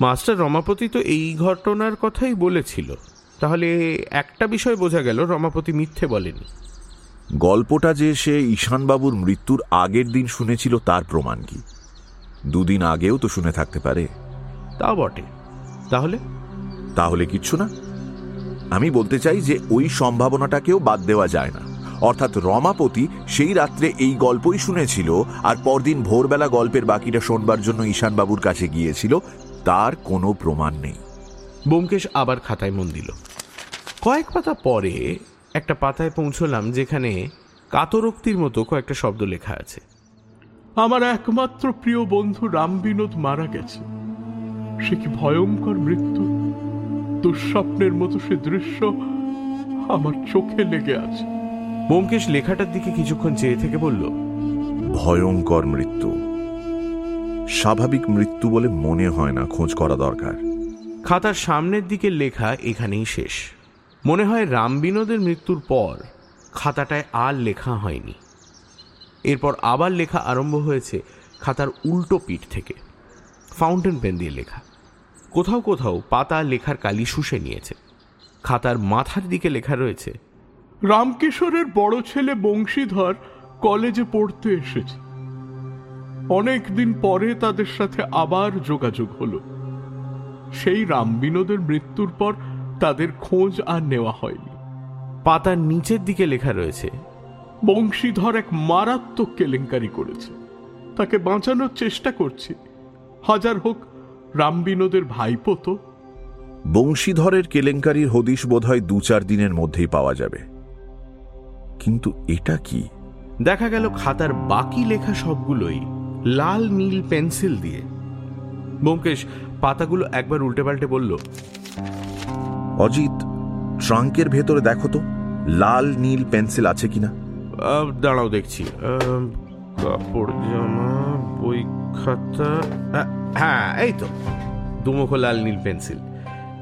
মাস্টার রমাপতি তো এই ঘটনার কথাই বলেছিল। তাহলে একটা বিষয় বোঝা গেল রমাপতি মিথ্যে বলেনি। গল্পটা যে সে ঈশানবাবুর মৃত্যুর আগের দিন শুনেছিল তার প্রমাণ কি? দুদিন আগেও তো শুনে থাকতে পারে। তা বটে। তাহলে? তাহলে কিচ্ছু না। আমি বলতে চাই যে ওই সম্ভাবনাটাকেও বাদ দেওয়া যায় না। অর্থাৎ রমাপতি সেই রাত্রে এই গল্পই শুনেছিল আর পরদিন ভোরবেলা গল্পের বাকিটা শোনবার জন্য ঈশানবাবুর কাছে গিয়েছিল তার কোনো প্রমাণ নেই। বোমকেশ আবার খাতায় মন দিল। কয়েক পাতা পরে একটা পাতায় পৌঁছলাম যেখানে কাতরক্তির মতো কয়েকটা শব্দ লেখা আছে। আমার একমাত্র প্রিয় বন্ধু রামবিনোদ মারা গেছে। সে কি ভয়ঙ্কর মৃত্যু? দুঃস্বপ্নের মতো সে দৃশ্য আমার চোখে লেগে আছে। বোমকেশ লেখাটার দিকে কিছুক্ষণ চেয়ে থেকে বলল ভয়ঙ্কর মৃত্যু। স্বাভাবিক মৃত্যু বলে মনে হয় না, খোঁজ করা দরকার। খাতার সামনের দিকে লেখা এখানেই শেষ। মনে হয় রামবিনোদের মৃত্যুর পর খাতাটায় আর লেখা হয়নি। এরপর আবার লেখা আরম্ভ হয়েছে খাতার উল্টো পিঠ থেকে। ফাউন্টেন পেন দিয়ে লেখা। কোথাও কোথাও পাতা লেখার কালি শুষে নিয়েছে। খাতার মাথার দিকে লেখা রয়েছে, রামকিশোরের বড় ছেলে বংশীধর কলেজে পড়তে এসেছে। অনেক দিন পরে তাদের সাথে আবার যোগাযোগ হলো। সেই রামবিনোদের মৃত্যুর পর তাদের খোঁজ আর নেওয়া হয়নি। পাতার নিচের দিকে লেখা রয়েছে। বংশীধর এক মারাত্মক কেলেঙ্কারি করেছে। তাকে বাঁচানোর চেষ্টা করছি। হাজার হোক রামবিনোদের ভাইপো তো। বংশীধরের কেলেঙ্কারির হদিশ বোধহয় দু চার দিনের মধ্যেই পাওয়া যাবে। কিন্তু এটা কি? দেখা গেল খাতার বাকি লেখা সবগুলোই লাল নীল পেন্সিল দিয়ে। ব্যোমকেশ পাতাগুলো একবার উল্টে পাল্টে বলল অজিত ট্রাঙ্কের ভেতরে দেখো তো লাল নীল পেন্সিল আছে কিনা? দাঁড়াও দেখছি। কাপড় জামা বই খাতা হ্যাঁ এই তো দুমুখো লাল নীল পেন্সিল।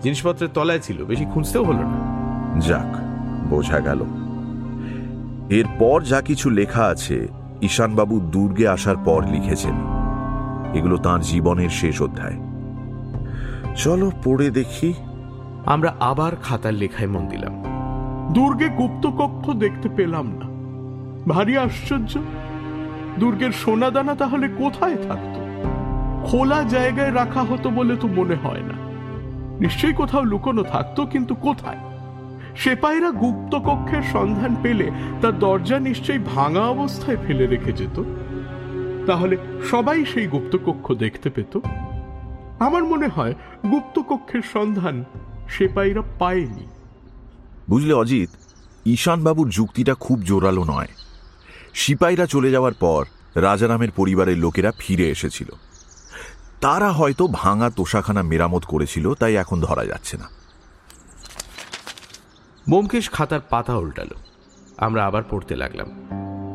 জিনিসপত্রের তলায় ছিল বেশি খুঁজতেও হলো না। যাক বোঝা গেল। এরপর যা কিছু লেখা আছে ঈশানবাবু দুর্গে আসার পর লিখেছেন। এগুলো তার জীবনের শেষ অধ্যায়। চলো পড়ে দেখি। আমরা আবার খাতার লেখায় মন দিলাম। দুর্গে গুপ্তকক্ষ দেখতে পেলাম না। ভারী আশ্চর্য। দুর্গের সোনাদানা তাহলে কোথায় থাকতো? খোলা জায়গায় রাখা হতো বলে তো মনে হয় না। নিশ্চয়ই কোথাও লুকোনো থাকতো, কিন্তু কোথায়? সেপাইরা গুপ্ত কক্ষের সন্ধান পেলে তার দরজা নিশ্চয়ই ভাঙা অবস্থায় ফেলে রেখে যেত। তাহলে সবাই সেই গুপ্তকক্ষ দেখতে পেত। আমার মনে হয় গুপ্তকক্ষের সন্ধান সেপাইরা পায়নি। বুঝলে অজিত, ঈশানবাবুর যুক্তিটা খুব জোরালো নয়। সিপাইরা চলে যাওয়ার পর রাজারামের পরিবারের লোকেরা ফিরে এসেছিল। তারা হয়তো ভাঙা তোষাখানা মেরামত করেছিল, তাই এখন ধরা যাচ্ছে না। বোমকেশ খাতার পাতা উল্টালো। আমরা আবার পড়তে লাগলাম।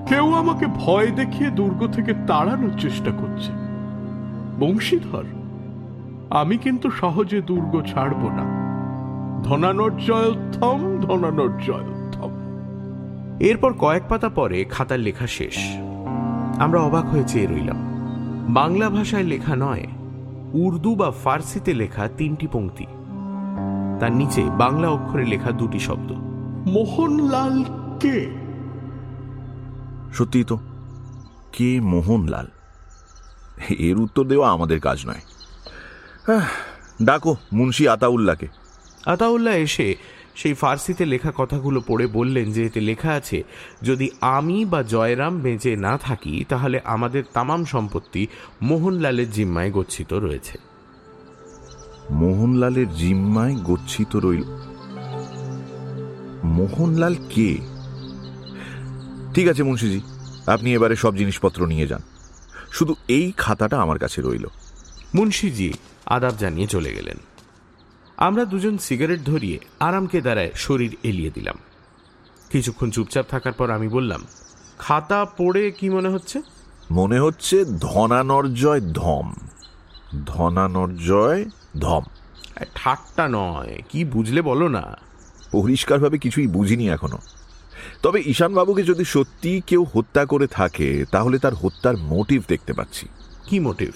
কেউ আমাকে ভয় দেখিয়ে দুর্গ থেকে তাড়ানোর চেষ্টা করছে। বংশীধর আমি কিন্তু সহজে দুর্গ ছাড়ব না। ধনানর্জয়োত্থম ধনানর্জয়োত্থম এরপর কয়েক পাতা পরে খাতার লেখা শেষ। আমরা অবাক হয়ে চেয়ে রইলাম। বাংলা ভাষায় লেখা নয় উর্দু বা ফার্সিতে লেখা তিনটি পংক্তি। তার নিচে বাংলা অক্ষরে লেখা দুটি শব্দ। মোহনলাল কে? সত্যি তো কে মোহনলাল? এর উত্তর দেওয়া আমাদের কাজ নয়। ডাকো মুন্সি আতাউল্লাহকে। আতাউল্লাহ এসে সেই ফার্সিতে লেখা কথাগুলো পড়ে বললেন যে এতে লেখা আছে যদি আমি বা জয়রাম বেঁচে না থাকি তাহলে আমাদের তামাম সম্পত্তি মোহনলালের জিম্মায় গচ্ছিত রয়েছে। মোহনলালের জিম্মায় গচ্ছিত রইল। মোহনলাল কে? ঠিক আছে মুন্সিজি আপনি এবারে সব জিনিসপত্র নিয়ে যান। শুধু এই খাতাটা আমার কাছে রইল। মুন্সিজি আদাব জানিয়ে চলে গেলেন। আমরা দুজন সিগারেট ধরিয়ে আরামকে দাঁড়ায় শরীর এলিয়ে দিলাম। কিছুক্ষণ চুপচাপ থাকার পর আমি বললাম খাতা পড়ে কি মনে হচ্ছে? মনে হচ্ছে ধনানর্জয় ধম। ধনানর্জয় ধম। ঠাট্টা নয়। কি বুঝলে বলো না? পরিষ্কারভাবে কিছুই বুঝিনি এখনও। তবে ঈশানবাবুকে যদি সত্যি কেউ হত্যা করে থাকে তাহলে তার হত্যার মোটিভ দেখতে পাচ্ছি। কি মোটিভ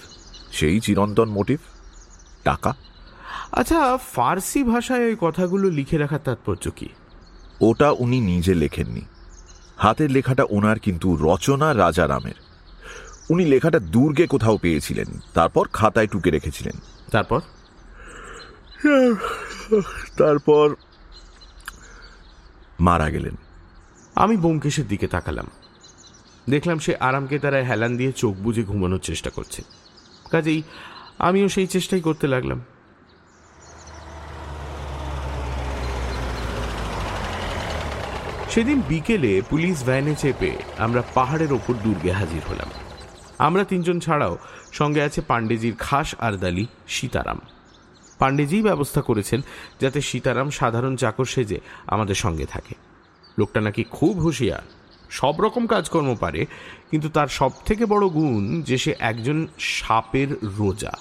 সেই চিরন্তন মোটিভ টাকা? আচ্ছা ফার্সি ভাষায় ওই কথাগুলো লিখে রাখার তাৎপর্য কি? ওটা উনি নিজে লেখেননি। হাতের লেখাটা ওনার কিন্তু রচনা রাজারামের। উনি লেখাটা দুর্গে কোথাও পেয়েছিলেন তারপর খাতায় টুকে রেখেছিলেন। তারপর? তারপর মারা গেলেন। আমি বোমকেশের দিকে তাকালাম। দেখলাম সে আরামকে তারা হেলান দিয়ে চোখ বুজে ঘুমানোর চেষ্টা করছে। কাজেই আমিও সেই চেষ্টাই করতে লাগলাম। সেদিন বিকেলে পুলিশ ভ্যানে চেপে আমরা পাহাড়ের ওপর দুর্গে হাজির হলাম। আমরা তিনজন ছাড়াও সঙ্গে আছে পাণ্ডেজির খাস আরদালি সীতারাম। পাণ্ডেজি ব্যবস্থা করেছেন যাতে সীতারাম সাধারণ চাকর সেজে আমাদের সঙ্গে থাকে। লোকটা নাকি খুব হুঁশিয়ার। সব রকম কাজকর্ম পারে, কিন্তু তার সব থেকে বড় গুণ যে সে একজন সাপের রোজা।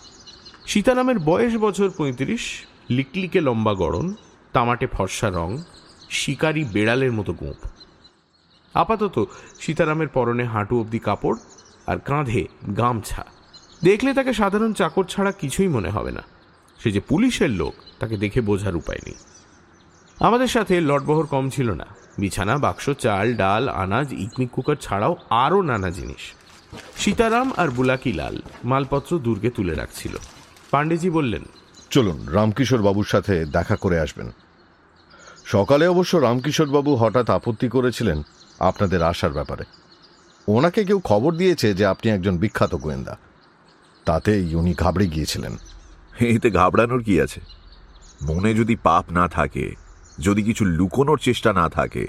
সীতারামের বয়স বছর পঁয়ত্রিশ, লিকলিকে লম্বা গড়ন, তামাটে ফর্সা রং, শিকারি বেড়ালের মতো গোঁপ আপাতত সীতারামের পরনে হাঁটু অবধি কাপড় আর কাঁধে গামছা। দেখলে তাকে সাধারণ চাকর ছাড়া কিছুই মনে হবে না। সে যে পুলিশের লোক, তাকে দেখে বোঝার উপায় নেই। আমাদের সাথে লটবহর কম ছিল না। বিছানা, বাক্স, চাল, ডাল, আনাজ, ইকমিক কুকার ছাড়াও আরও নানা জিনিস। সীতারাম আর বুলাকি লাল মালপত্র দুর্গে তুলে রাখছিল। পাণ্ডেজি বললেন, চলুন রামকিশোর বাবুর সাথে দেখা করে আসবেন। সকালে অবশ্য রামকিশোর বাবু হঠাৎ আপত্তি করেছিলেন আপনাদের আসার ব্যাপারে। ওনাকে কেউ খবর দিয়েছে যে আপনি একজন বিখ্যাত গোয়েন্দা। তাতেই উনি ঘাবড়ে গিয়েছিলেন। এতে ঘাবড়ানোর কি আছে? মনে যদি পাপ না থাকে যদি কিছু লুকোনোর চেষ্টা না থাকে।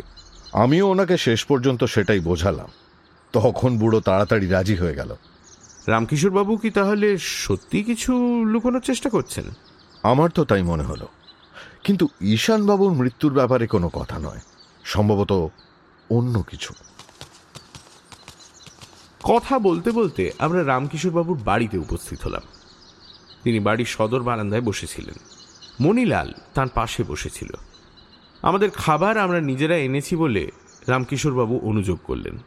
আমিও ওনাকে শেষ পর্যন্ত সেটাই বোঝালাম। তখন বুড়ো তাড়াতাড়ি রাজি হয়ে গেল। রামকিশোর বাবু কি তাহলে সত্যি কিছু লুকোনোর চেষ্টা করছেন? আমার তো তাই মনে হলো। কিন্তু ঈশানবাবুর মৃত্যুর ব্যাপারে কোনো কথা নয়। সম্ভবত অন্য কিছু। কথা বলতে বলতে আমরা রামকিশোরবাবুর বাড়িতে উপস্থিত হলাম। তিনি বাড়ির সদর বারান্দায় বসেছিলেন। মণিলাল তার পাশে বসেছিল। আমাদের খাবার আমরা নিজেরা এনেছি বলে রামকিশোরবাবু অনুযোগ করলেন।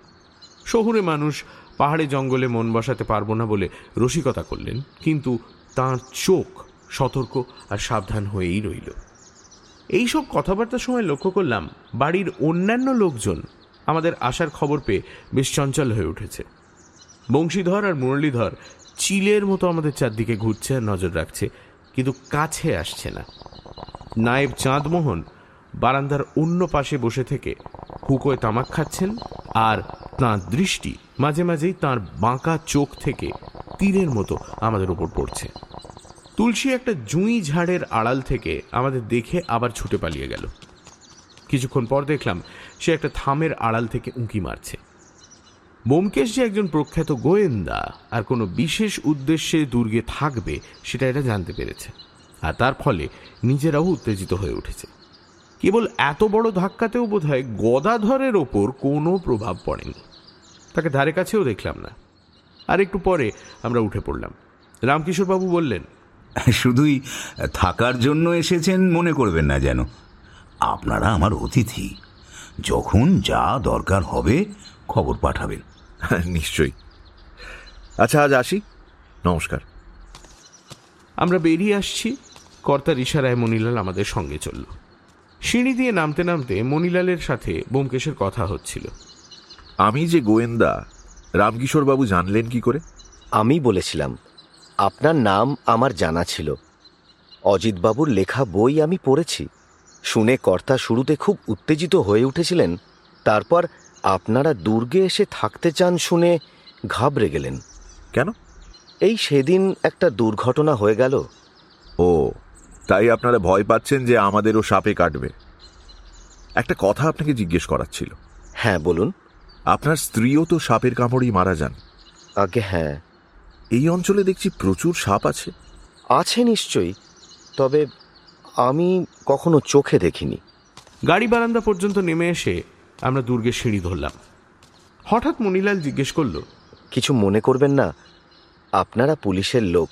শহুরে মানুষ পাহাড়ে জঙ্গলে মন বসাতে পারব না বলে রসিকতা করলেন, কিন্তু তার চোখ সতর্ক আর সাবধান হয়েই রইল। এইসব কথাবার্তার সময় লক্ষ্য করলাম, বাড়ির অন্যান্য লোকজন আমাদের আসার খবর পেয়ে বেশ চঞ্চল হয়ে উঠেছে। বংশীধর আর মুরলীধর চিলের মতো আমাদের চারদিকে ঘুরছে আর নজর রাখছে, কিন্তু কাছে আসছে না। নায়েব চাঁদমোহন বারান্দার অন্য পাশে বসে থেকে হুকোয় তামাক খাচ্ছেন আর তাঁর দৃষ্টি মাঝে মাঝেই তাঁর বাঁকা চোখ থেকে তীরের মতো আমাদের উপর পড়ছে। তুলসী একটা জুঁই ঝাড়ের আড়াল থেকে আমাদের দেখে আবার ছুটে পালিয়ে গেল। কিছুক্ষণ পর দেখলাম সে একটা থামের আড়াল থেকে উঁকি মারছে। বোমকেশ যে একজন প্রখ্যাত গোয়েন্দা আর কোনো বিশেষ উদ্দেশ্যে দুর্গে থাকবে, সেটা এটা জানতে পেরেছে। আর তার ফলে নিজেরাও উত্তেজিত হয়ে উঠেছে। কেবল এত বড় ধাক্কাতেও বোধ হয় গদাধরের ওপর কোনো প্রভাব পড়েনি। তাকে ধারে কাছেও দেখলাম না। আর একটু পরে আমরা উঠে পড়লাম। রামকিশোর বাবু বললেন, শুধুই থাকার জন্য এসেছেন মনে করবেন না যেন। আপনারা আমার অতিথি। যখন যা দরকার হবে খবর পাঠাবেন। নিশ্চয়ই। আচ্ছা আজ আসি। নমস্কার। আমরা বেরিয়ে আসছি। কর্তার ইশারায় মনিলাল আমাদের সঙ্গে চলল। সিঁড়ি দিয়ে নামতে নামতে মনিলালের সাথে বোমকেশের কথা হচ্ছিল। আমি যে গোয়েন্দা রামকিশোর বাবু জানলেন কি করে? আমি বলেছিলাম আপনার নাম আমার জানা ছিল। অজিতবাবুর লেখা বই আমি পড়েছি। শুনে কর্তা শুরুতে খুব উত্তেজিত হয়ে উঠেছিলেন তারপর আপনারা দুর্গে এসে থাকতে চান শুনে ঘাবড়ে গেলেন। কেন? এই সেদিন একটা দুর্ঘটনা হয়ে গেল। ও তাই আপনারা ভয় পাচ্ছেন যে আমাদেরও সাপে কাটবে। একটা কথা আপনাকে জিজ্ঞেস করার ছিল। হ্যাঁ বলুন। আপনার স্ত্রীও তো সাপের কামড়েই মারা যান। আগে হ্যাঁ। এই অঞ্চলে দেখছি প্রচুর সাপ আছে। আছে নিশ্চয়ই তবে আমি কখনো চোখে দেখিনি। গাড়ি বারান্দা পর্যন্ত নেমে এসে আমরা দুর্গের সিঁড়ি ধরলাম। হঠাৎ মনিলাল জিজ্ঞেস করল কিছু মনে করবেন না আপনারা পুলিশের লোক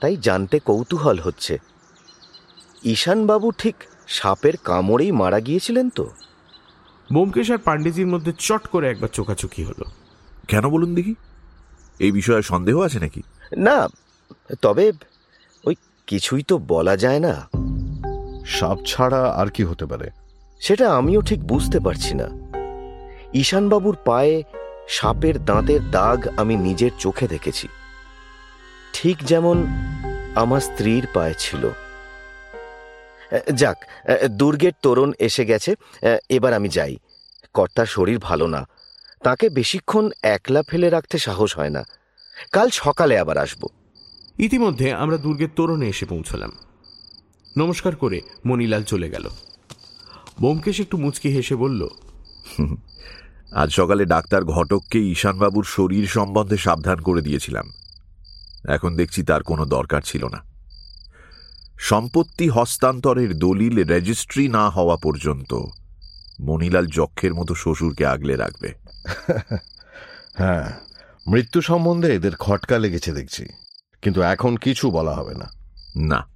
তাই জানতে কৌতূহল হচ্ছে। ঈশানবাবু ঠিক সাপের কামড়েই মারা গিয়েছিলেন তো? বোমকেশ আর পাণ্ডেজির মধ্যে চট করে একবার চোখাচোখি হলো। কেন বলুন দেখি? এই বিষয়ে সন্দেহ আছে নাকি? না তবে ওই কিছুই তো বলা যায় না। সাপ ছাড়া আর কি হতে পারে? সেটা আমিও ঠিক বুঝতে পারছি না। ঈশানবাবুর পায়ে সাপের দাঁতের দাগ আমি নিজের চোখে দেখেছি। ঠিক যেমন আমার স্ত্রীর পায়ে ছিল। যাক দুর্গের তোরণ এসে গেছে এবার আমি যাই। কর্তার শরীর ভালো না। তাকে বেশিক্ষণ একলা ফেলে রাখতে সাহস হয় না। কাল সকালে আবার আসব। ইতিমধ্যে আমরা দুর্গের তোরণে এসে পৌঁছলাম। নমস্কার করে মণিলাল চলে গেল। বোমকেশ একটু মুচকি হেসে বলল আজ সকালে ডাক্তার ঘটককে ঈশানবাবুর শরীর সম্বন্ধে সাবধান করে দিয়েছিলাম। এখন দেখছি তার কোনো দরকার ছিল না। সম্পত্তি হস্তান্তরের দলিল রেজিস্ট্রি না হওয়া পর্যন্ত মণিলাল যক্ষের মতো শ্বশুরকে আগলে রাখবে। হ্যাঁ মৃত্যু সম্বন্ধে এদের খটকা লেগেছে দেখছি কিন্তু এখন কিছু বলা হবে না। না।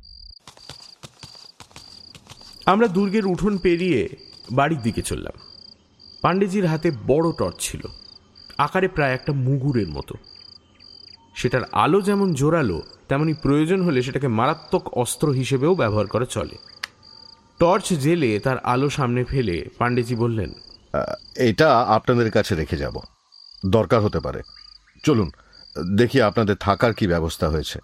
আমরা দুর্গের উঠোন পেরিয়ে বাড়ির দিকে চললাম। পাণ্ডেজির হাতে বড় টর্চ ছিল আকারে প্রায় একটা মুগুরের মতো। সেটার আলো যেমন জোরালো তেমনি প্রয়োজন হলে সেটাকে মারাত্মক অস্ত্র হিসেবেও ব্যবহার করা চলে। টর্চ জেলে তার আলো সামনে ফেলে পাণ্ডেজি বললেন এটা আপনাদের কাছে রেখে যাব। দরকার হতে পারে। চলুন দেখি আপনাদের থাকার কি ব্যবস্থা হয়েছে।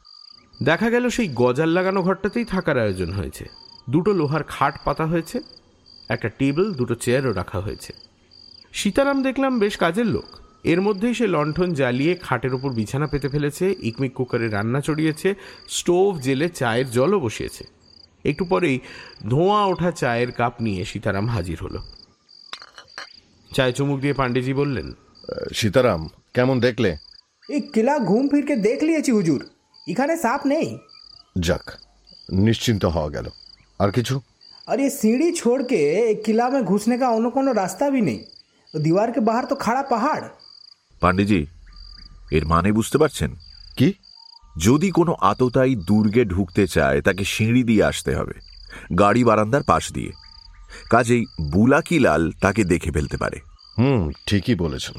দেখা গেল সেই গজাল লাগানো ঘরটাতেই থাকার আয়োজন হয়েছে। দুটো লোহার খাট পাতা হয়েছে একটা টেবিল দুটো চেয়ারও রাখা হয়েছে। সীতারাম দেখলাম বেশ কাজের লোক। এর মধ্যেই সে লণ্ঠন জ্বালিয়ে খাটের ওপর বিছানা পেতে ফেলেছে ইকমিক কুকারে রান্না চড়িয়েছে স্টোভ জেলে চায়ের জলও বসিয়েছে। একটু পরেই ধোঁয়া ওঠা চায়ের কাপ নিয়ে সীতারাম হাজির হলো। চায় চুমুক দিয়ে পাণ্ডেজি বললেন সীতারাম কেমন দেখলে? এই কিলা ঘুম ফিরকে দেখ লিয়েছি হুজুর। এখানে সাপ নেই। যাক নিশ্চিন্ত হওয়া গেল। আর কিছু? আর এই সিঁড়ি ছোড়কে কিলা মে ঘুসনে কা অন্য কোনো রাস্তা ভি নেই। दीवार के बाहर तो खड़ा पहाड़ পাণ্ডেজি এর মানে বুঝতে পারছেন কি যদি কোনো আততায়ী দুর্গে ঢুকতে চায় তাকে সিঁড়ি দিয়ে আসতে হবে গাড়ি বারান্দার পাশ দিয়ে কাজেই বুলাকিলাল তাকে দেখে ফেলতে পারে হুম ঠিকই বলেছেন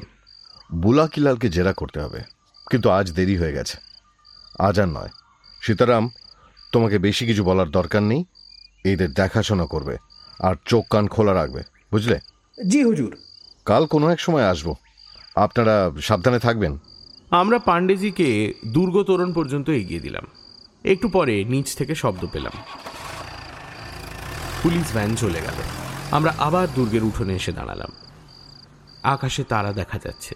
বুলাকিলালকে জেরা করতে হবে কিন্তু আজ দেরি হয়ে গেছে আজ আর নয় সীতারাম তোমাকে বেশি কিছু বলার দরকার নেই এদের দেখাশোনা করবে আর চোখ কান খোলা রাখবে বুঝলে জি হুজুর কাল কোনো এক সময় আসব। আপনারা সাবধানে থাকবেন। আমরা পাণ্ডেজিকে দুর্গ তোরণ পর্যন্ত এগিয়ে দিলাম। একটু পরে নিচ থেকে শব্দ পেলাম। পুলিশ ভ্যান চলে গেল। আমরা আবার দুর্গের উঠোনে এসে দাঁড়ালাম। আকাশে তারা দেখা যাচ্ছে।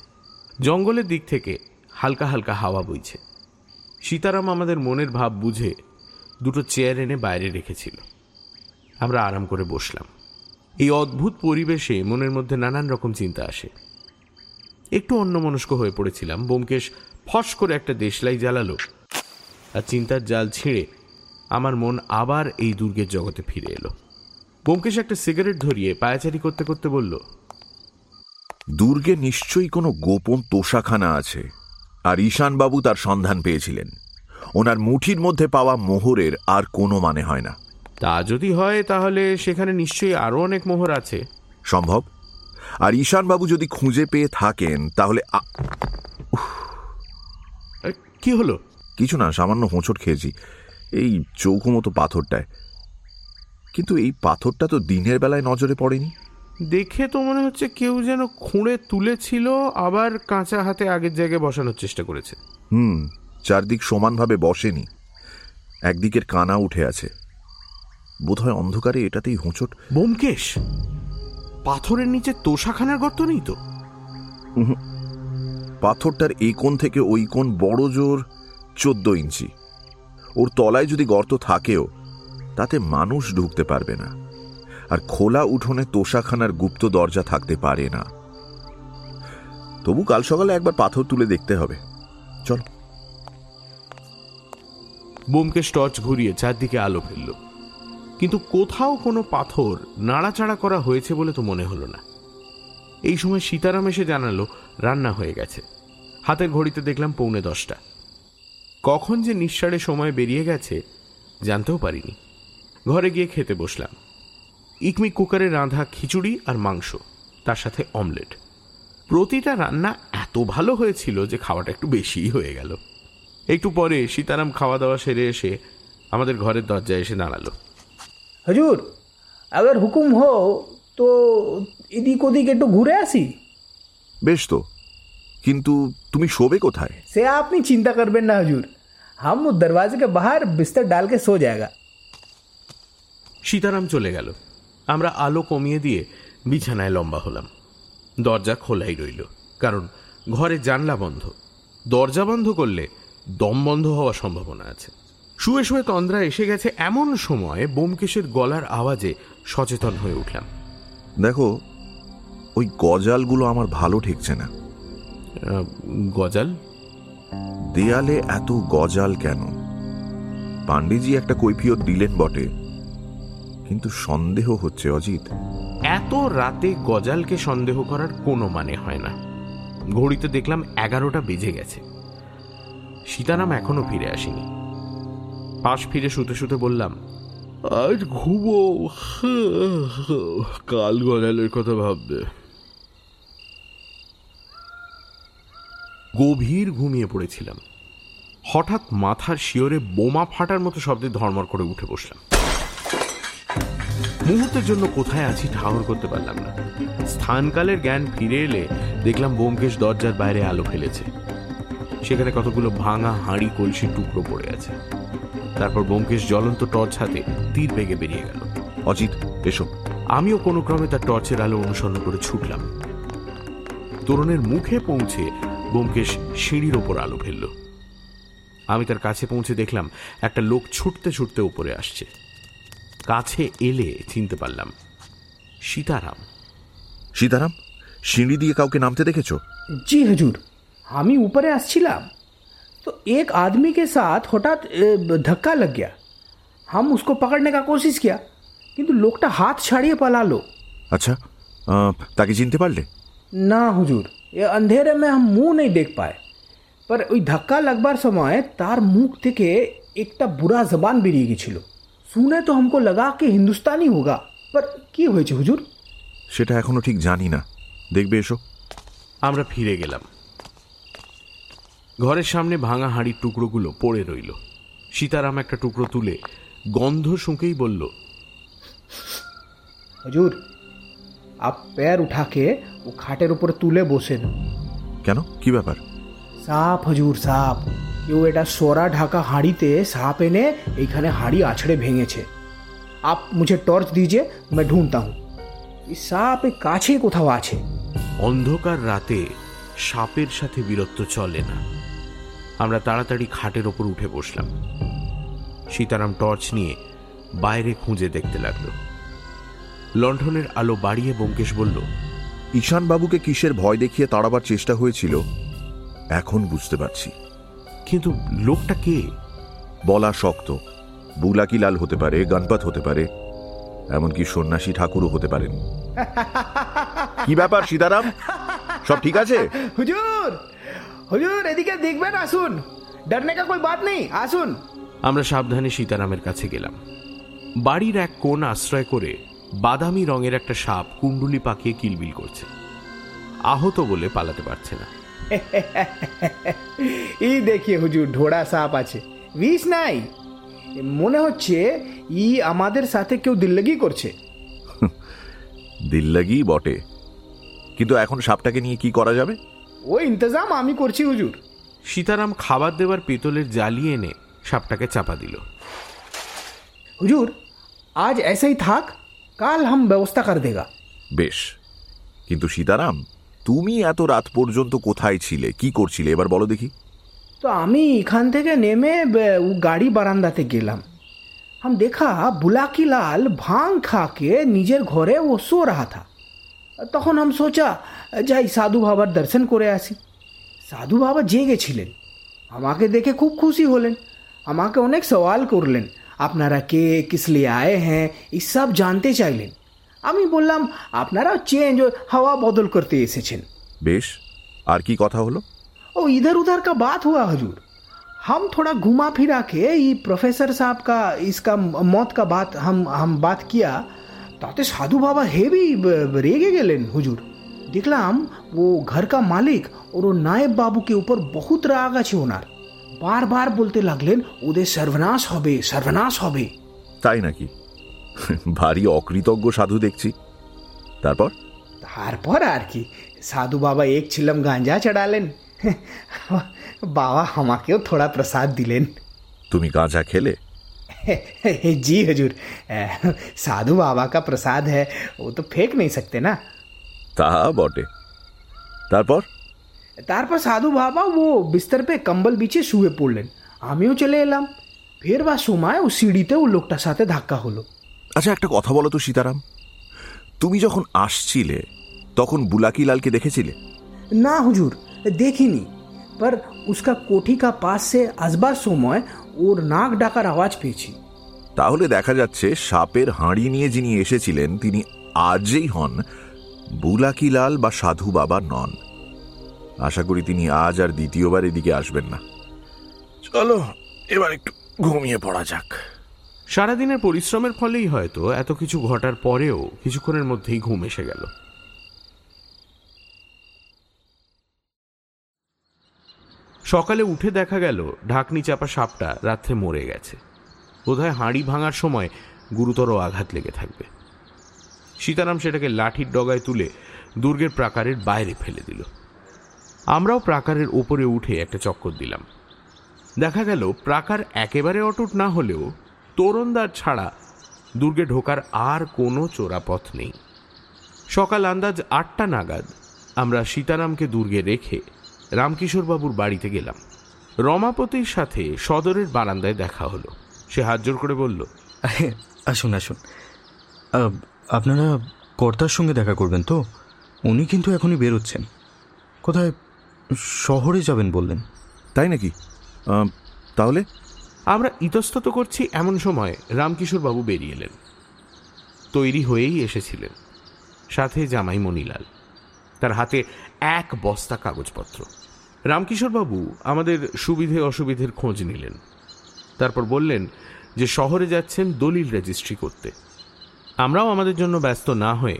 জঙ্গলের দিক থেকে হালকা হালকা হাওয়া বইছে। সীতারাম আমাদের মনের ভাব বুঝে দুটো চেয়ার এনে বাইরে রেখেছিল। আমরা আরাম করে বসলাম। এই অদ্ভুত পরিবেশে মনের মধ্যে নানান রকম চিন্তা আসে। একটু অন্যমনস্ক হয়ে পড়েছিলাম। বোমকেশ ফস করে একটা দেশলাই জ্বালালো আর চিন্তার জাল ছিঁড়ে আমার মন আবার এই দুর্গের জগতে ফিরে এলো। বোমকেশ একটা সিগারেট ধরিয়ে পায়াচারি করতে করতে বলল, দুর্গে নিশ্চয়ই কোনো গোপন তোষাখানা আছে। আর ঈশানবাবু তার সন্ধান পেয়েছিলেন। ওনার মুঠির মধ্যে পাওয়া মোহরের আর কোনো মানে হয় না। তা যদি হয় তাহলে সেখানে নিশ্চয়ই আরও অনেক মোহর আছে। সম্ভব? আর ঈশানবাবু যদি খুঁজে পেয়ে থাকেন তাহলে আ- কি হলো? কিছু না সামান্য হোঁচট খেয়েছি। এই চৌকো মতো পাথরটায়। কিন্তু এই পাথরটা তো দিনের বেলায় নজরে পড়েনি। দেখে তো মনে হচ্ছে কেউ যেন খুঁড়ে তুলেছিল আবার কাঁচা হাতে আগের জায়গায় বসানোর চেষ্টা করেছে। হুম চারদিক সমানভাবে বসেনি। একদিকের কানা উঠে আছে। বোধহয় অন্ধকারে এটাতেই হোঁচট। বোমকেশ পাথরের নিচে তোষাখানার গর্ত নেই তো? পাথরটার এই কোণ থেকে ওই কোণ বড় জোর চোদ্দ ইঞ্চি। ওর তলায় যদি গর্ত থাকেও তাতে মানুষ ঢুকতে পারবে না। আর খোলা উঠোনে তোষাখানার গুপ্ত দরজা থাকতে পারে না। তবু কাল সকালে একবার পাথর তুলে দেখতে হবে। চল। বোমকেশ টর্চ ঘুরিয়ে চারদিকে আলো ফেলল। কিন্তু কোথাও কোনো পাথর নাড়াচাড়া করা হয়েছে বলে তো মনে হলো না। এই সময় সীতারাম এসে জানালো, রান্না হয়ে গেছে। হাতের ঘড়িতে দেখলাম পৌনে দশটা। কখন যে নিঃসারে সময় বেরিয়ে গেছে, জানতেও পারিনি। ঘরে গিয়ে খেতে বসলাম। ইকমিক কুকারে রাঁধা খিচুড়ি আর মাংস, তার সাথে অমলেট। প্রতিটা রান্না এত ভালো হয়েছিল যে খাওয়াটা একটু বেশিই হয়ে গেল। একটু পরে সীতারাম খাওয়া দাওয়া সেরে এসে আমাদের ঘরের দরজায় এসে দাঁড়াল। হজুর আগের হুকুম হো তো এদিক ওদিক একটু ঘুরে আসি। বেশ তো কিন্তু তুমি শোবে কোথায়? সে আপনি চিন্তা করবেন না হজুর হাম দরওয়াজে কে বাহার বিস্তর ডালকে সো জায়গা। সীতারাম চলে গেল। আমরা আলো কমিয়ে দিয়ে বিছানায় লম্বা হলাম। দরজা খোলাই রইল কারণ ঘরে জানলা বন্ধ। দরজা বন্ধ করলে দম বন্ধ হওয়ার সম্ভাবনা আছে। শুয়ে শুয়ে তন্দ্রা এসে গেছে এমন সময় বোমকেশের গলার আওয়াজে সচেতন হয়ে উঠলাম। দেখো ওই গজালগুলো আমার ভালো ঠেকছে না। গজাল? দেয়ালে এত গজাল কেন? পান্ডেজি একটা কৈফিয়ত দিলেন বটে কিন্তু সন্দেহ হচ্ছে অজিত। এত রাতে গজালকে সন্দেহ করার কোনো মানে হয় না। ঘড়িতে দেখলাম এগারোটা বেজে গেছে। সীতারাম এখনও ফিরে আসেনি। পাশ ফিরে শুতে শুতে বললাম আজ ঘুমো। কাল গজালের কথা ভাববে। গভীর ঘুমিয়ে পড়েছিলাম। হঠাৎ মাথার শিওরে বোমা ফাটার মতো শব্দে ধর্মর করে উঠে বসলাম। মুহূর্তের জন্য কোথায় আছি ঠাহর করতে পারলাম না। স্থানকালের জ্ঞান ফিরে এলে দেখলাম বোমকেশ দরজার বাইরে আলো ফেলেছে। সেখানে কতগুলো ভাঙা হাঁড়ি কলসির টুকরো পড়ে আছে। তারপর ব্যোমকেশ জ্বলন্ত টর্চ হাতে তীর বেগে বেরিয়ে গেল। অজিত এসো। আমিও কোনো ক্রমে তার টর্চের আলো অনুসরণ করে ছুটলাম। তরুণের মুখে পৌঁছে ব্যোমকেশ সিঁড়ির ওপর আলো ফেলল। আমি তার কাছে পৌঁছে দেখলাম একটা লোক ছুটতে ছুটতে উপরে আসছে। কাছে এলে চিনতে পারলাম সীতারাম। সীতারাম সিঁড়ি দিয়ে কাউকে নামতে দেখেছ? জি হাজুর। আমি উপরে আসছিলাম। तो एक आदमी के साथ हठात ए, धक्का लग गया हम उसको पकड़ने का कोशिश किया কিন্তু লোকটা হাত ছাড়িয়ে পালালো আচ্ছা আহ, তাকে চিনতে পারলে না হুজুর এ अंधेरे में हम मुंह नहीं देख पाए पर ওই ধাক্কা লাগবার সময় তার মুখ থেকে একটা বুড়া জবান বেরিয়ে গেছিল শুনে তো हमको लगा कि हिंदुस्तानी होगा पर কি হয়েছে হুজুর সেটা এখনো ঠিক জানি না দেখবে এসো আমরা ফিরে গেলাম ঘরের সামনে ভাঙা হাঁড়ির টুকরোগুলো পড়ে রইল সীতারাম একটা টুকরো তুলে গন্ধ শুঁকেই বলল হুজুর আপ पैर उठा के वो খাটের উপর তুলে বসেন কেন কি ব্যাপার সাপ হুজুর সাপ কেউ এটা সোরা ঢাকা হাঁড়িতে সাপ এনে এইখানে হাঁড়ি আছড়ে ভেঙেছে আপ মুঝে টর্চ দিজিয়ে मैं ढूंढता हूँ এই সাপ এই কাছে কোথাও আছে অন্ধকার রাতে সাপের সাথে বীরত্ব চলে না আমরা তাড়াতাড়ি খাটের ওপর উঠে বসলাম। সীতারাম টর্চ নিয়ে বাইরে খুঁজে দেখতে লাগল। লণ্ঠনের আলো বাড়িয়ে ব্যোমকেশ বলল ঈশান বাবুকে কিসের ভয় দেখিয়ে তাড়াবার চেষ্টা হয়েছিল? এখন বুঝতে পারছি। কিন্তু লোকটা কে? বলা শক্ত। বুলাকিলাল হতে পারে গণপত হতে পারে এমনকি সন্ন্যাসী ঠাকুরও হতে পারেন। কি ব্যাপার সীতারাম? সব ঠিক আছে? হুজুর! হুজুর এদিকে দেখবেন আসুন। ডরনে কা কোই বাত নেই আসুন। আমরা সাবধানে সীতারামের কাছে গেলাম। বাড়ির এক কোণ আশ্রয় করে বাদামি রঙের একটা সাপ কুণ্ডুলি পাকিয়ে কিলবিল করছে। আহত বলে পালাতে পারছে না। এই দেখিয়ে হুজুর ঢোড়া সাপ আছে। বিষ নাই। মনে হচ্ছে ই আমাদের সাথে কেউ দিল্লগি করছে। দিল্লাগি বটে। কিন্তু এখন সাপটাকে নিয়ে কি করা যাবে? ও ইন্তজাম আমি করছি হুজুর সীতারাম খাবার দেওয়ার পেতলের জালি এনে সাপটাকে চাপা দিল হুজুর আজ ऐसे ही থাক কাল হাম ব্যবস্থা কর দেগা বেশ কিন্তু সীতারাম তুমি এত রাত পর্যন্ত কোথায় ছিলে কি করছিলে এবার বলো দেখি তো আমি এখান থেকে নেমে ব- ও গাড়ি বারান্দাতে গেলাম हम देखा बुलाकी लाल भांग खा के নিজের ঘরে ও সো रहा था তখন हम सोचा যাই সাধু বাবার দর্শন করে আসি সাধু বাবা জেগেছিলেন আমাকে দেখে খুব খুশি হলেন আমাকে অনেক সওয়াল করলেন আপনারা কে কিস লিয়ে আয়ে হ্যাঁ এই সব জানতে চাইলেন আমি বললাম আপনারা চেঞ্জ হাওয়া বদল করতে এসেছেন বেশ আর কি কথা হলো ओ इधर उधर का बात हुआ हजूर हम थोड़ा घुमा फिरा के ये प्रोफेसर साहब का इसका मौत का बात हम हम बात किया তাতে সাধু বাবা হেভি রেগে গেলেন হুজুর দেখলাম ও ঘর কা মালিক ওর ও নায়েব বাবু के ऊपर बहुत রাগ আছে ওনার বারবার বলতে লাগলেন ওদের সর্বনাশ হবে সর্বনাশ হবে তাই নাকি ভারী অকৃতজ্ঞ সাধু দেখছি তারপর তারপর আর কি সাধু বাবা এক ছিলাম গাঁজা চড়ালেন বাবা আমাকেও থোড়া প্রসাদ দিলেন তুমি গাঁজা খেলে जी हजूर साधु बाबा का प्रसाद है वो तो फेंक नहीं सकते ना তা বটে। তারপর? তারপর সাধু বাবা ও বিস্তার পে কম্বল বিছে শুয়ে পড়লেন। আমিও চলে এলাম। ফেরবার সময় ও সিঁড়িতে ও লোকটার সাথে ধাক্কা হলো। আচ্ছা একটা কথা বলো তো সীতারাম। তুমি যখন আসছিলে তখন বুলাকি লালকে দেখেছিলে? না হুজুর দেখিনি। পর উসকা কোঠি কা পাশ সে আসবার সময় ওর নাক ডাকার আওয়াজ পেয়েছি। তাহলে দেখা যাচ্ছে সাপের হাঁড়ি নিয়ে যিনি এসেছিলেন তিনি আজই হন বুলাকিলাল বা সাধু বাবা নন। আশা করি তিনি আজ আর দ্বিতীয়বার এদিকে আসবেন না। চলো এবার একটু ঘুমিয়ে পড়া যাক। সারাদিনের পরিশ্রমের ফলেই হয়তো এত কিছু ঘটার পরেও কিছুক্ষণের মধ্যেই ঘুম এসে গেল। সকালে উঠে দেখা গেল ঢাকনি চাপা সাপটা রাত্রে মরে গেছে। বোধহয় হাঁড়ি ভাঙার সময় গুরুতর আঘাত লেগে থাকবে। সীতারাম সেটাকে লাঠির ডগায় তুলে দুর্গের প্রাকারের বাইরে ফেলে দিল। আমরাও প্রাকারের ওপরে উঠে একটা চক্কর দিলাম। দেখা গেল, প্রাকার একেবারে অটুট না হলেও তোরণদার ছাড়া দুর্গে ঢোকার আর কোনো চোরাপথ নেই। সকাল আন্দাজ আটটা নাগাদ আমরা সীতারামকে দুর্গে রেখে রামকিশোরবাবুর বাড়িতে গেলাম। রমাপতির সাথে সদরের বারান্দায় দেখা হলো। সে হাত জোর করে বলল আসুন আসুন। আপনারা কর্তার সঙ্গে দেখা করবেন তো? উনি কিন্তু এখনই বেরোচ্ছেন। কোথায় শহরে যাবেন বললেন। তাই নাকি? তাহলে? আমরা ইতস্তত করছি এমন সময় রামকিশোরবাবু বেরিয়ে এলেন। তৈরি হয়েই এসেছিলেন। সাথে জামাই মণিলাল। তার হাতে এক বস্তা কাগজপত্র। রামকিশোরবাবু আমাদের সুবিধে অসুবিধের খোঁজ নিলেন। তারপর বললেন যে শহরে যাচ্ছেন দলিল রেজিস্ট্রি করতে। আমরাও আমাদের জন্য ব্যস্ত না হয়ে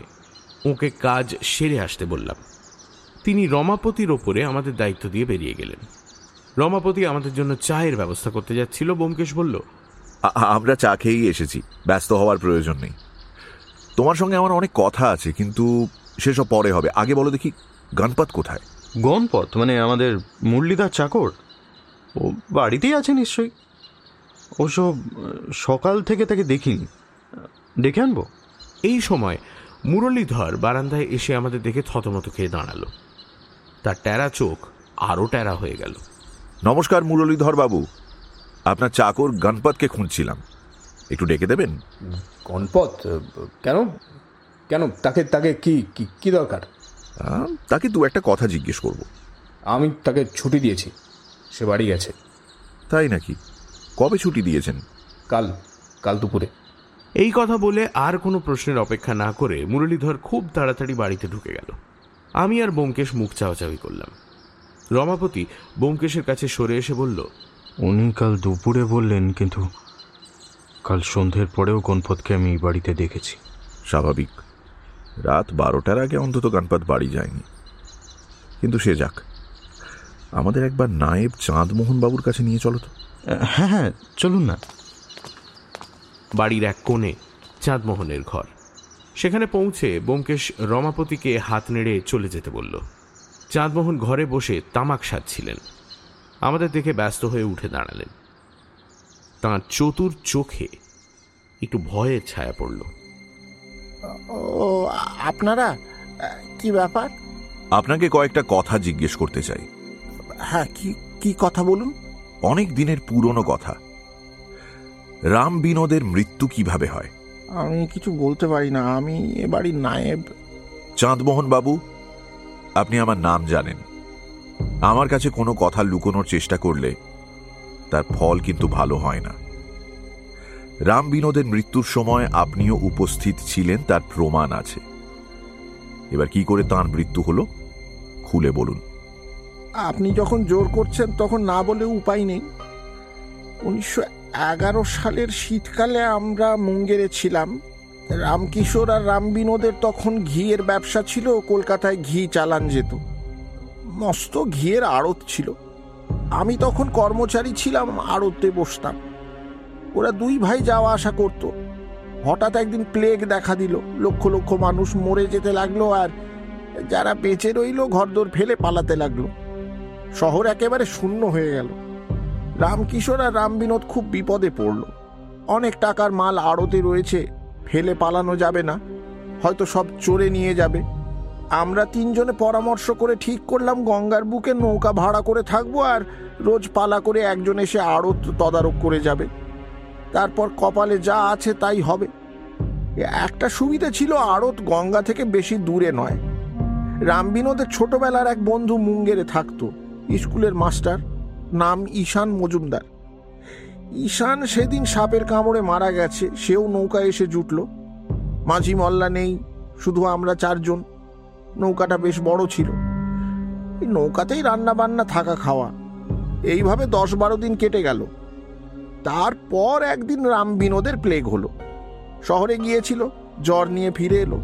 ওকে কাজ সেরে আসতে বললাম। তিনি রমাপতির ওপরে আমাদের দায়িত্ব দিয়ে বেরিয়ে গেলেন। রমাপতি আমাদের জন্য চায়ের ব্যবস্থা করতে যাচ্ছিল বোমকেশ বলল আমরা চা খেয়েই এসেছি ব্যস্ত হওয়ার প্রয়োজন নেই। তোমার সঙ্গে আমার অনেক কথা আছে কিন্তু সেসব পরে হবে। আগে বলো দেখি গণপত কোথায়? গণপথ মানে আমাদের মুরলিদার চাকর? ও বাড়িতেই আছে নিশ্চয়ই। ওসব সকাল থেকে তাকে দেখিনি। ডেকে আনব? এই সময় মুরলীধর বারান্দায় এসে আমাদের দেখে থতমত খেয়ে দাঁড়াল। তার টেরা চোখ আরও টেরা হয়ে গেল। নমস্কার মুরলীধর বাবু। আপনার চাকর গণপতকে খুঁজছিলাম। একটু ডেকে দেবেন? গণপথ কেন? কেন? তাকে তাকে কি কি কি দরকার? তাকে দু একটা কথা জিজ্ঞেস করব। আমি তাকে ছুটি দিয়েছি। সে বাড়ি গেছে। তাই নাকি? কবে ছুটি দিয়েছেন? কাল কাল দুপুরে। এই কথা বলে আর কোনো প্রশ্নের অপেক্ষা না করে মুরলীধর খুব তাড়াতাড়ি বাড়িতে ঢুকে গেল। আমি আর বোমকেশ মুখ চাওয়াচাওয়ি করলাম। রমাপতি বোমকেশের কাছে সরে এসে বলল উনি কাল দুপুরে বললেন কিন্তু কাল সন্ধ্যের পরেও গণপথকে আমি এই বাড়িতে দেখেছি। স্বাভাবিক। রাত বারোটার আগে অন্তত গণপত বাড়ি যায়নি। কিন্তু সে যাক। আমাদের একবার নায়েব চাঁদমোহন বাবুর কাছে নিয়ে চলো তো। হ্যাঁ হ্যাঁ চলুন না। বাড়ির এক কোণে চাঁদমোহনের ঘর। সেখানে পৌঁছে বোমকেশ রমাপতিকে হাত নেড়ে চলে যেতে বলল। চাঁদমোহন ঘরে বসে তামাক সাজছিলেন আমাদের দেখে ব্যস্ত হয়ে উঠে দাঁড়ালেন। তাঁর চতুর চোখে একটু ভয়ের ছায়া পড়ল। ও আপনারা? কি ব্যাপার? আপনাকে কয়েকটা কথা জিজ্ঞেস করতে চাই। হ্যাঁ কি কি কথা বলুন? অনেক দিনের পুরনো কথা। রাম বিনোদের মৃত্যু কীভাবে হয়? আমি কিছু বলতে পারি না। আমি এ বাড়ির নায়েব। চাঁদমোহন বাবু আপনি আমার নাম জানেন। আমার কাছে কোনো কথা লুকোনোর চেষ্টা করলে তার ফল কিন্তু ভালো হয় না। রাম বিনোদের মৃত্যুর সময় আপনিও উপস্থিত ছিলেন তার প্রমাণ আছে। এবার কি করে তার মৃত্যু হলো খুলে বলুন। আপনি যখন জোর করছেন তখন না বলে উপায় নেই। উনিশশো এগারো সালের শীতকালে আমরা মুঙ্গেরে ছিলাম। রামকিশোর আর রাম বিনোদের তখন ঘিয়ের ব্যবসা ছিল, কলকাতায় ঘি চালান যেত। মস্ত ঘিয়ের আড়ত ছিল। আমি তখন কর্মচারী ছিলাম, আড়তে বসতাম। ওরা দুই ভাই যাওয়া আসা করত। হঠাৎ একদিন প্লেগ দেখা দিল। লক্ষ লক্ষ মানুষ মরে যেতে লাগল আর যারা বেঁচে রইল, ঘরদোর ফেলে পালাতে লাগল। শহর একেবারে শূন্য হয়ে গেল। রামকিশোর আর রামবিনোদ খুব বিপদে পড়ল। অনেক টাকার মাল আড়তে রয়েছে, ফেলে পালানো যাবে না, হয়তো সব চোরে নিয়ে যাবে। আমরা তিনজনে পরামর্শ করে ঠিক করলাম গঙ্গার বুকে নৌকা ভাড়া করে থাকব আর রোজ পালা করে একজন এসে আড়ত তদারক করে যাবে। তারপর কপালে যা আছে তাই হবে। একটা সুবিধা ছিল আড়ত গঙ্গা থেকে বেশি দূরে নয়। রামবিনোদের ছোটবেলার এক বন্ধু মুঙ্গেরে থাকতো, স্কুলের মাস্টার। নাম ঈশান মজুমদার। ঈশান সেদিন সাপের কামড়ে মারা গেছে, সেও নৌকা এসে জুটল। মাঝি মল্লা নেই, শুধু আমরা চারজন। নৌকাটা বেশ বড় ছিল। এই নৌকাতেই রান্না বান্না থাকা খাওয়া। এইভাবে দশ বারো দিন কেটে গেল। তারপর একদিন রাম বিনোদের প্লেগ হলো। শহরে গিয়েছিল, জ্বর নিয়ে ফিরে এলো।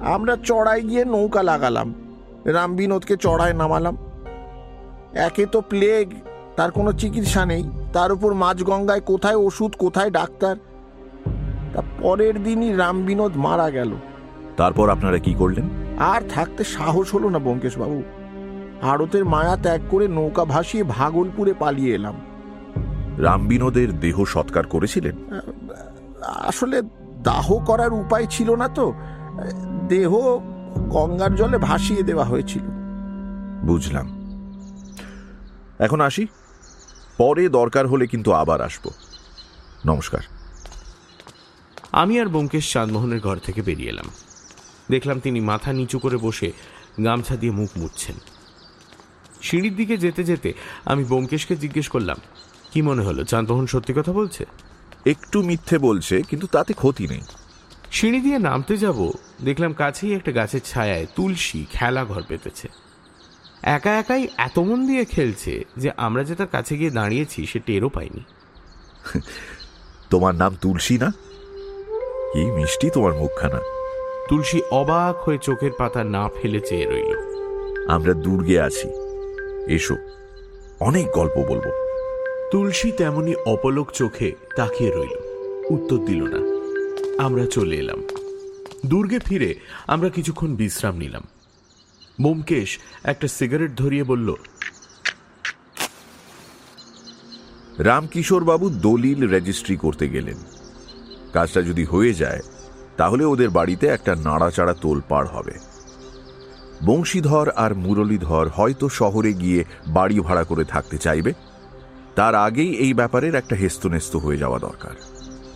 আমরা চড়াই গিয়ে নৌকা লাগালাম। রাম বিনোদকে চড়ায় নামালাম। একে তো প্লেগ তার কোনো চিকিৎসা নেই। তার উপর মাঝগঙ্গায় কোথায় ওষুধ কোথায় ডাক্তার? তা পরের দিনই রাম বিনোদ মারা গেল। তারপর আপনারা কি করলেন? আর থাকতে সাহস হলো না বঙ্কেশ বাবু আড়তের মায়া ত্যাগ করে নৌকা ভাসিয়ে ভাগলপুরে পালিয়ে এলাম। রামবিনোদের দেহ সৎকার করেছিলেন? আসলে দাহ করার উপায় ছিল না তো। দেহ গঙ্গার জলে ভাসিয়ে দেওয়া হয়েছিল। বুঝলাম। এখন আসি? পরে দরকার হলে কিন্তু আবার আসব। নমস্কার। আমি আর ব্যোমকেশ চাঁদমোহনের ঘর থেকে বেরিয়ে এলাম। দেখলাম তিনি মাথা নিচু করে বসে গামছা দিয়ে মুখ মুছছেন। সিঁড়ির দিকে যেতে যেতে আমি ব্যোমকেশকে জিজ্ঞেস করলাম কি মনে হলো? চাঁদমোহন সত্যি কথা বলছে? একটু মিথ্যে বলছে কিন্তু তাতে ক্ষতি নেই। সিঁড়ি দিয়ে নামতে যাব দেখলাম কাছেই একটা গাছের ছায়ায় তুলসী খেলা ঘর পেতেছে একা একাই এত মন দিয়ে খেলছে যে আমরা যে তার কাছে গিয়ে দাঁড়িয়েছি সে টেরও পাইনি। তোমার নাম তুলসী না? কি মিষ্টি তোমার মুখখানা। তুলসী অবাক হয়ে চোখের পাতা না ফেলে চেয়ে রইল। আমরা দুর্গে আছি। এসো অনেক গল্প বলব। তুলসী তেমনি অপলক চোখে তাকিয়ে রইল। উত্তর দিল না। আমরা চলে এলাম। দুর্গে ফিরে আমরা কিছুক্ষণ বিশ্রাম নিলাম। বোমকেশ একটা সিগারেট ধরিয়ে বলল রামকিশোর বাবু দলিল রেজিস্ট্রি করতে গেলেন। কাজটা যদি হয়ে যায় তাহলে ওদের বাড়িতে একটা নাড়াচাড়া তোলপাড় হবে। বংশীধর আর মুরলীধর হয়তো শহরে গিয়ে বাড়ি ভাড়া করে থাকতে চাইবে। তার আগেই এই ব্যাপারের একটা হেস্তনেস্ত হয়ে যাওয়া দরকার।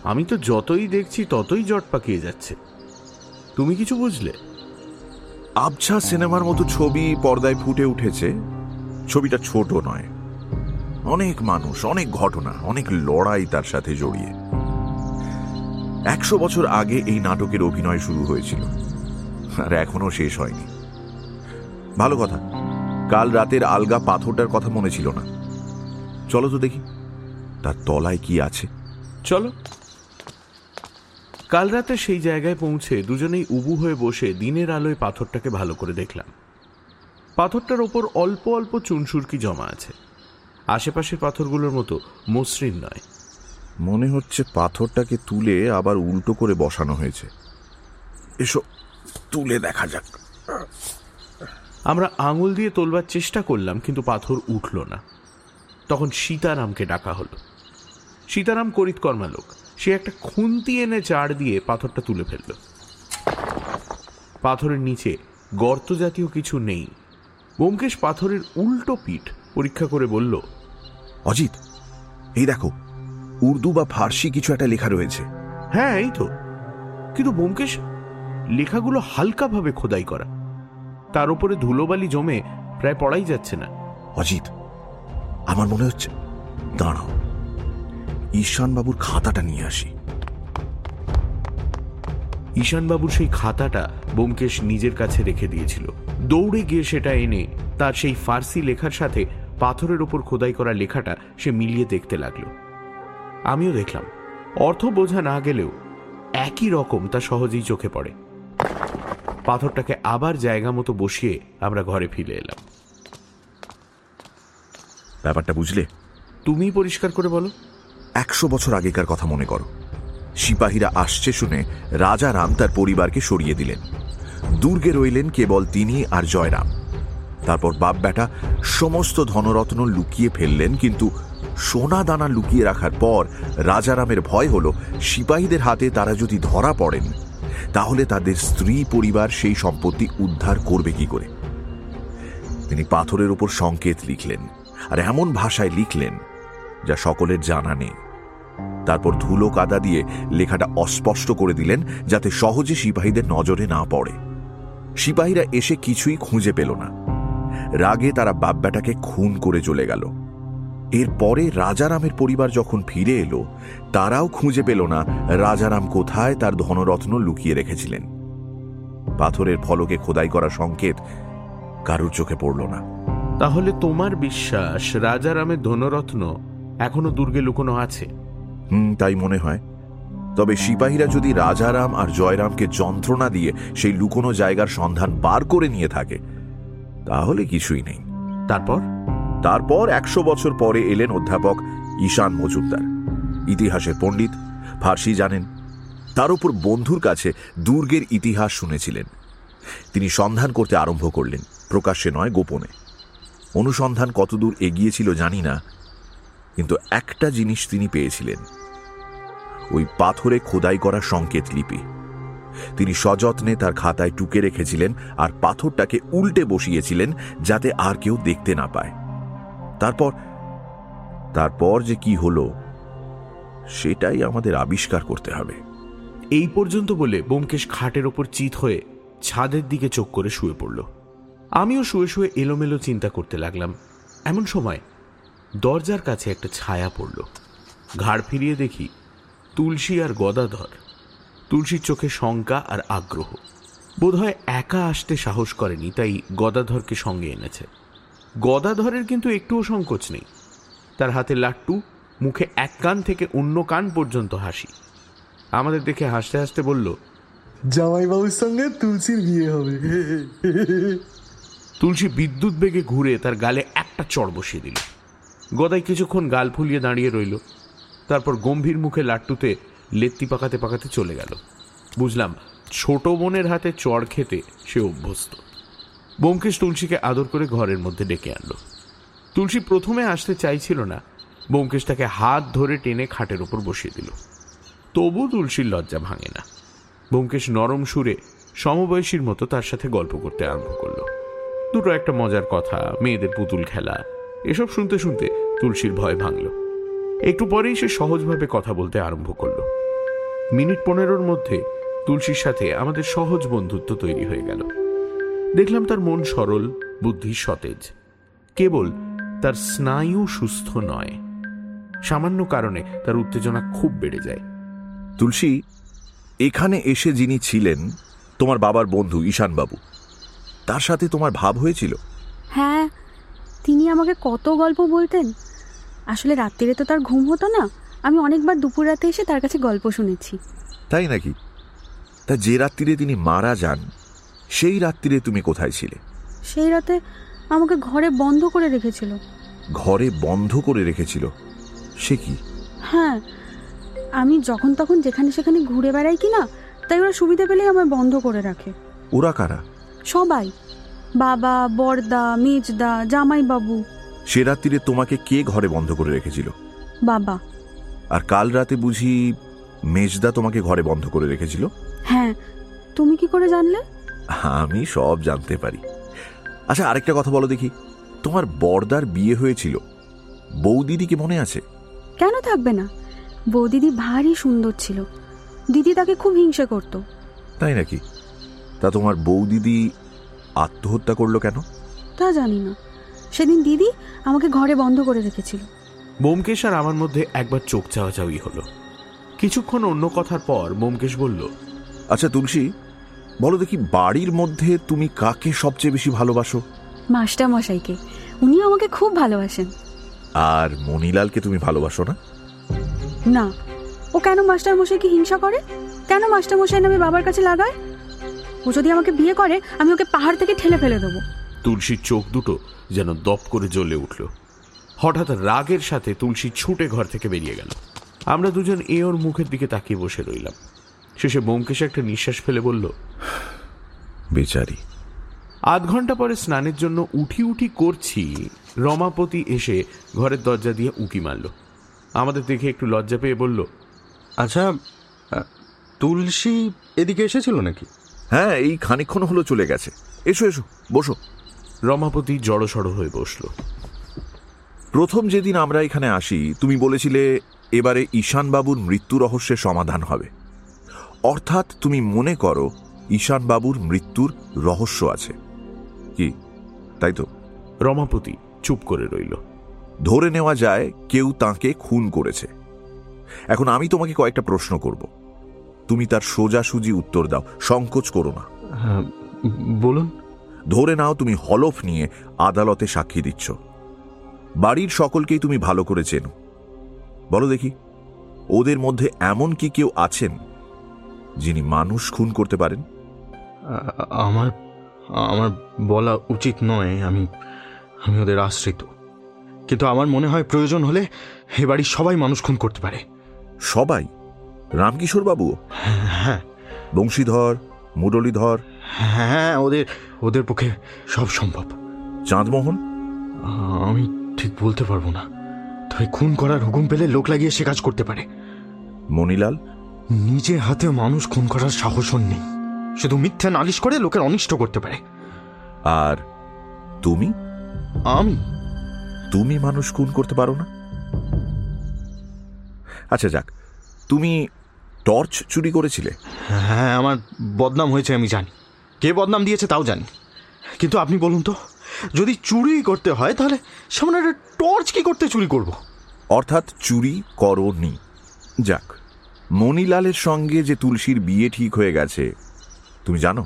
আমি তো যতই দেখছি ততই জট পাকিয়ে যাচ্ছে। তুমি কিছু বুঝলে? আবছা সিনেমার মতো ছবি পর্দায় ফুটে উঠেছে। ছবিটা ছোট নয়। অনেক মানুষ, অনেক ঘটনা, অনেক লড়াই তার সাথে জড়িয়ে। একশো বছর আগে এই নাটকের অভিনয় শুরু হয়েছিল। আর এখনও শেষ হয়নি। ভালো কথা। কাল রাতের আলগা পাথরটার কথা মনে ছিল না। চলো তো দেখি, তার তলায় কি আছে। চলো। কাল রাতে সেই জায়গায় পৌঁছে দুজনেই উবু হয়ে বসে দিনের আলোয় পাথরটাকে ভালো করে দেখলাম। পাথরটার ওপর অল্প অল্প চুনসুরকি জমা আছে। আশেপাশের পাথরগুলোর মতো মসৃণ নয়। মনে হচ্ছে পাথরটাকে তুলে আবার উল্টো করে বসানো হয়েছে। এসো তুলে দেখা যাক। আমরা আঙুল দিয়ে তোলবার চেষ্টা করলাম কিন্তু পাথর উঠল না। তখন সীতারামকে ডাকা হলো। সীতারাম করিতকর্মা লোক সে একটা খুন্তি এনে চার দিয়ে পাথরটা তুলে ফেলল। পাথরের নিচে গর্ত জাতীয় কিছু নেই। বোমকেশ পাথরের উল্টো পিঠ পরীক্ষা করে বলল অজিত এই দেখো উর্দু বা ফার্সি কিছু একটা লেখা রয়েছে। হ্যাঁ এই তো। কিন্তু বোমকেশ লেখাগুলো হালকাভাবে খোদাই করা। তার উপরে ধুলোবালি জমে প্রায় পড়াই যাচ্ছে না। অজিত আমার মনে হচ্ছে দাঁড়াও। ঈশানবাবুর খাতাটা নিয়ে আসি। ঈশানবাবুর সেই খাতাটা বোমকেশ নিজের কাছে রেখে দিয়েছিল। দৌড়ে গিয়ে সেটা এনে তার সেই ফার্সি লেখার সাথে পাথরের ওপর খোদাই করা লেখাটা সে মিলিয়ে দেখতে লাগল। আমিও দেখলাম। অর্থ বোঝা না গেলেও একই রকম তা সহজেই চোখে পড়ে। পাথরটাকে আবার জায়গা মতো বসিয়ে আমরা ঘরে ফিরে এলাম। ব্যাপারটা বুঝলে? তুমি পরিষ্কার করে বলো। একশো বছর আগেকার কথা মনে করো। সিপাহীরা আসছে শুনে রাজা রাম তার পরিবারকে সরিয়ে দিলেন। দুর্গে রইলেন কেবল তিনি আর জয়রাম। তারপর বাপ বেটা সমস্ত ধনরত্ন লুকিয়ে ফেললেন, কিন্তু সোনা দানা লুকিয়ে রাখার পর রাজারামের ভয় হল, সিপাহীদের হাতে তারা যদি ধরা পড়েন, তাহলে তাদের স্ত্রী পরিবার সেই সম্পত্তি উদ্ধার করবে কি করে? তিনি পাথরের উপর সংকেত লিখলেন, আর এমন ভাষায় লিখলেন যা সকলের জানা নেই। তারপর ধুলো কাদা দিয়ে লেখাটা অস্পষ্ট করে দিলেন যাতে সহজে সিপাহীদের নজরে না পড়ে। সিপাহীরা এসে কিছুই খুঁজে পেল না। রাগে তারা বাব্যাটাকে খুন করে চলে গেল। এরপরে রাজারামের পরিবার যখন ফিরে এলো, তারাও খুঁজে পেল না রাজারাম কোথায় তার ধনরত্ন লুকিয়ে রেখেছিলেন। পাথরের ফলকে খোদাই করা সংকেত কারুর চোখে পড়ল না। তাহলে তোমার বিশ্বাস রাজারামের ধনরত্ন এখনও দুর্গে লুকোনো আছে? হুম, তাই মনে হয়। তবে সিপাহীরা যদি রাজারাম আর জয়রামকে যন্ত্রণা দিয়ে সেই লুকোনো জায়গার সন্ধান বার করে নিয়ে থাকে, তাহলে কিছুই নেই। তারপর? তারপর একশো বছর পরে এলেন অধ্যাপক ঈশান মজুমদার। ইতিহাসের পণ্ডিত, ফার্সি জানেন। তার উপর বন্ধুর কাছে দুর্গের ইতিহাস শুনেছিলেন। তিনি সন্ধান করতে আরম্ভ করলেন, প্রকাশ্যে নয়, গোপনে। অনুসন্ধান কতদূর এগিয়েছিল জানি না কিন্তু একটা জিনিস তিনি পেয়েছিলেন। ওই পাথরে খোদাই করা সংকেত লিপি। তিনি সযত্নে তার খাতায় টুকে রেখেছিলেন আর পাথরটাকে উল্টে বসিয়েছিলেন যাতে আর কেউ দেখতে না পায়। তারপর তারপর যে কি হলো, সেটাই আমাদের আবিষ্কার করতে হবে। এই পর্যন্ত বলে বোমকেশ খাটের ওপর চিত হয়ে ছাদের দিকে চোখ করে শুয়ে পড়ল। আমিও শুয়ে শুয়ে এলোমেলো চিন্তা করতে লাগলাম। এমন সময় দরজার কাছে একটা ছায়া পড়ল। ঘাড় ফিরিয়ে দেখি তুলসী আর গদাধর। তুলসীর চোখে শঙ্কা আর আগ্রহ। বোধহয় একা আসতে সাহস করেনি তাই গদাধরকে সঙ্গে এনেছে। গদাধরের কিন্তু একটুও সংকোচ নেই। তার হাতে লাট্টু মুখে এক কান থেকে অন্য কান পর্যন্ত হাসি। আমাদের দেখে হাসতে হাসতে বলল জামাইবাবুর সঙ্গে তুলসীর বিয়ে হবে। তুলসী বিদ্যুৎ বেগে ঘুরে তার গালে একটা চড় বসিয়ে দিল। গদাই কিছুক্ষণ গাল ফুলিয়ে দাঁড়িয়ে রইল। তারপর গম্ভীর মুখে লাট্টুতে লেত্তি পাকাতে পাকাতে চলে গেল। বুঝলাম, ছোট বোনের হাতে চড় খেতে সে অভ্যস্ত। বোমকেশ তুলসীকে আদর করে ঘরের মধ্যে ডেকে আনলো। তুলসী প্রথমে আসতে চাইছিল না। বোমকেশ তাকে হাত ধরে টেনে খাটের ওপর বসিয়ে দিল। তবু তুলসীর লজ্জা ভাঙে না। বোমকেশ নরম সুরে সমবয়সীর মতো তার সাথে গল্প করতে আরম্ভ করল। দুটো একটা মজার কথা, মেয়েদের পুতুল খেলা এসব শুনতে শুনতে তুলসীর ভয় ভাঙল। একটু পরেই সে সহজভাবে কথা বলতে আরম্ভ করল। মিনিট পনেরোর মধ্যে তুলসীর সাথে আমাদের সহজ বন্ধুত্ব তৈরি হয়ে গেল। দেখলাম তার মন সরল বুদ্ধি সতেজ। কেবল তার স্নায়ু সুস্থ নয়। সামান্য কারণে তার উত্তেজনা খুব বেড়ে যায়। তুলসী এখানে এসে যিনি ছিলেন তোমার বাবার বন্ধু ঈশানবাবু। তার সাথে তোমার ভাব হয়েছিল? হ্যাঁ তিনি আমাকে কত গল্প বলতেন। আসলে রাত্রিরে তো তার ঘুম হতো না। আমি অনেকবার দুপুর রাতে এসে তার কাছে গল্প শুনেছি। তাই নাকি? তা যে রাত্রিরে তিনি মারা যান সেই রাত্রিরে তুমি কোথায় ছিলে? সেই রাতে আমাকে ঘরে বন্ধ করে রেখেছিল। ঘরে বন্ধ করে রেখেছিল? সে কি? হ্যাঁ আমি যখন তখন যেখানে সেখানে ঘুরে বেড়াই কি না তাই ওরা সুবিধা পেলেই আমায় বন্ধ করে রাখে। ওরা কারা? সবাই। বাবা বড়দা মেজদা জামাইবাবু। সে রাত্রিরে তোমাকে কে ঘরে বন্ধ করে রেখেছিল? বাবা। আর কাল রাতে বুঝি মেজদা তোমাকে ঘরে বন্ধ করে রেখেছিল? হ্যাঁ তুমি কি করে জানলে? আমি সব জানতে পারি। আচ্ছা আরেকটা কথা বলো দেখি। তোমার বর্দার বিয়ে হয়েছিল। বৌদিদি কি মনে আছে? কেন থাকবে না? বৌদিদি ভারী সুন্দর ছিল। দিদি তাকে খুব হিংসে করত। তাই নাকি? তা তোমার বৌদিদি আত্মহত্যা করল কেন? তা জানি না। সেদিন দিদি আমাকে ঘরে বন্ধ করে রেখেছিল। বোমকেশ আর আমার মধ্যে একবার চোখ চাওয়াচাওয়ি হলো। কিছুক্ষণ অন্য কথার পর বোমকেশ বলল আচ্ছা তুলসী বলো দেখি বাড়ির মধ্যে তুমি কাকে সবচেয়ে বেশি ভালোবাসো? মাস্টার মশাইকে উনি আমাকে খুব ভালোবাসেন। আর মনিলালকে তুমি ভালোবাসো না? না। ও কেন মাস্টার মশাইকে হিংসা করে? কেন মাস্টার মশাই নামে বাবার কাছে লাগায়? ও যদি আমাকে বিয়ে করে আমি ওকে পাহাড় থেকে ঠেলে ফেলে দেবো। তুলসীর চোখ দুটো যেন দপ করে জ্বলে উঠল। হঠাৎ রাগের সাথে তুলসী ছুটে ঘর থেকে বেরিয়ে গেল। আমরা দুজন এ ওর মুখের দিকে তাকিয়ে বসে রইলাম। শেষে বোমকেশ একটা নিঃশ্বাস ফেলে বলল বেচারি। আধ ঘণ্টা পরে স্নানের জন্য উঠি উঠি করছি রমাপতি এসে ঘরের দরজা দিয়ে উঁকি মারল। আমাদের দেখে একটু লজ্জা পেয়ে বলল আচ্ছা তুলসী এদিকে এসেছিল নাকি? হ্যাঁ এই খানিক্ষণ হলো চলে গেছে। এসো এসো বসো। রমাপতি জড়সড় হয়ে বসল। প্রথম যেদিন আমরা এখানে আসি তুমি বলেছিলে এবারে ঈশানবাবুর মৃত্যু রহস্যের সমাধান হবে। অর্থাৎ তুমি মনে করো ঈশানবাবুর মৃত্যুর রহস্য আছে। কি? তাই তো? রমাপতি চুপ করে রইল। ধরে নেওয়া যায় কেউ তাকে খুন করেছে। এখন আমি তোমাকে কয়েকটা প্রশ্ন করব। তুমি তার সোজাসুজি উত্তর দাও সংকোচ করো না। হ্যাঁ, বলুন। ধরে নাও তুমি হলফ নিয়ে আদালতে সাক্ষী দিচ্ছ। বাড়ির সকলকেই তুমি ভালো করে চেনো। বলো দেখি ওদের মধ্যে এমন কি কেউ আছেন যিনি মানুষ খুন করতে পারেন? আমার আমার বলা উচিত নয় আমি আমি ওদের আশ্রিত। কিন্তু আমার মনে হয় প্রয়োজন হলে এ বাড়ির সবাই মানুষ খুন করতে পারে। সবাই? রামকিশোর বাবু হ্যাঁ। বংশীধর মুরলীধর? হ্যাঁ ওদের ওদের পক্ষে সব সম্ভব। চাঁদমোহন? আমি ঠিক বলতে পারব না। তবে খুন করার হুকুম পেলে লোক লাগিয়ে সে কাজ করতে পারে। মনিলাল নিজে হাতে মানুষ খুন করার সাহসও নেই। শুধু মিথ্যা নালিশ করে লোকের অনিষ্ট করতে পারে। আর তুমি? আমি? তুমি মানুষ খুন করতে পারো না? আচ্ছা যাক। তুমি টর্চ চুরি করেছিলে? হ্যাঁ আমার বদনাম হয়েছে আমি জানি। কে বদনাম দিয়েছে তাও জানি। কিন্তু আপনি বলুন তো যদি চুরি করতে হয় তাহলে সামনে একটা টর্চ কি করতে চুরি করব? অর্থাৎ চুরি করনি। যাক মণিলালের সঙ্গে যে তুলসীর বিয়ে ঠিক হয়ে গেছে তুমি জানো?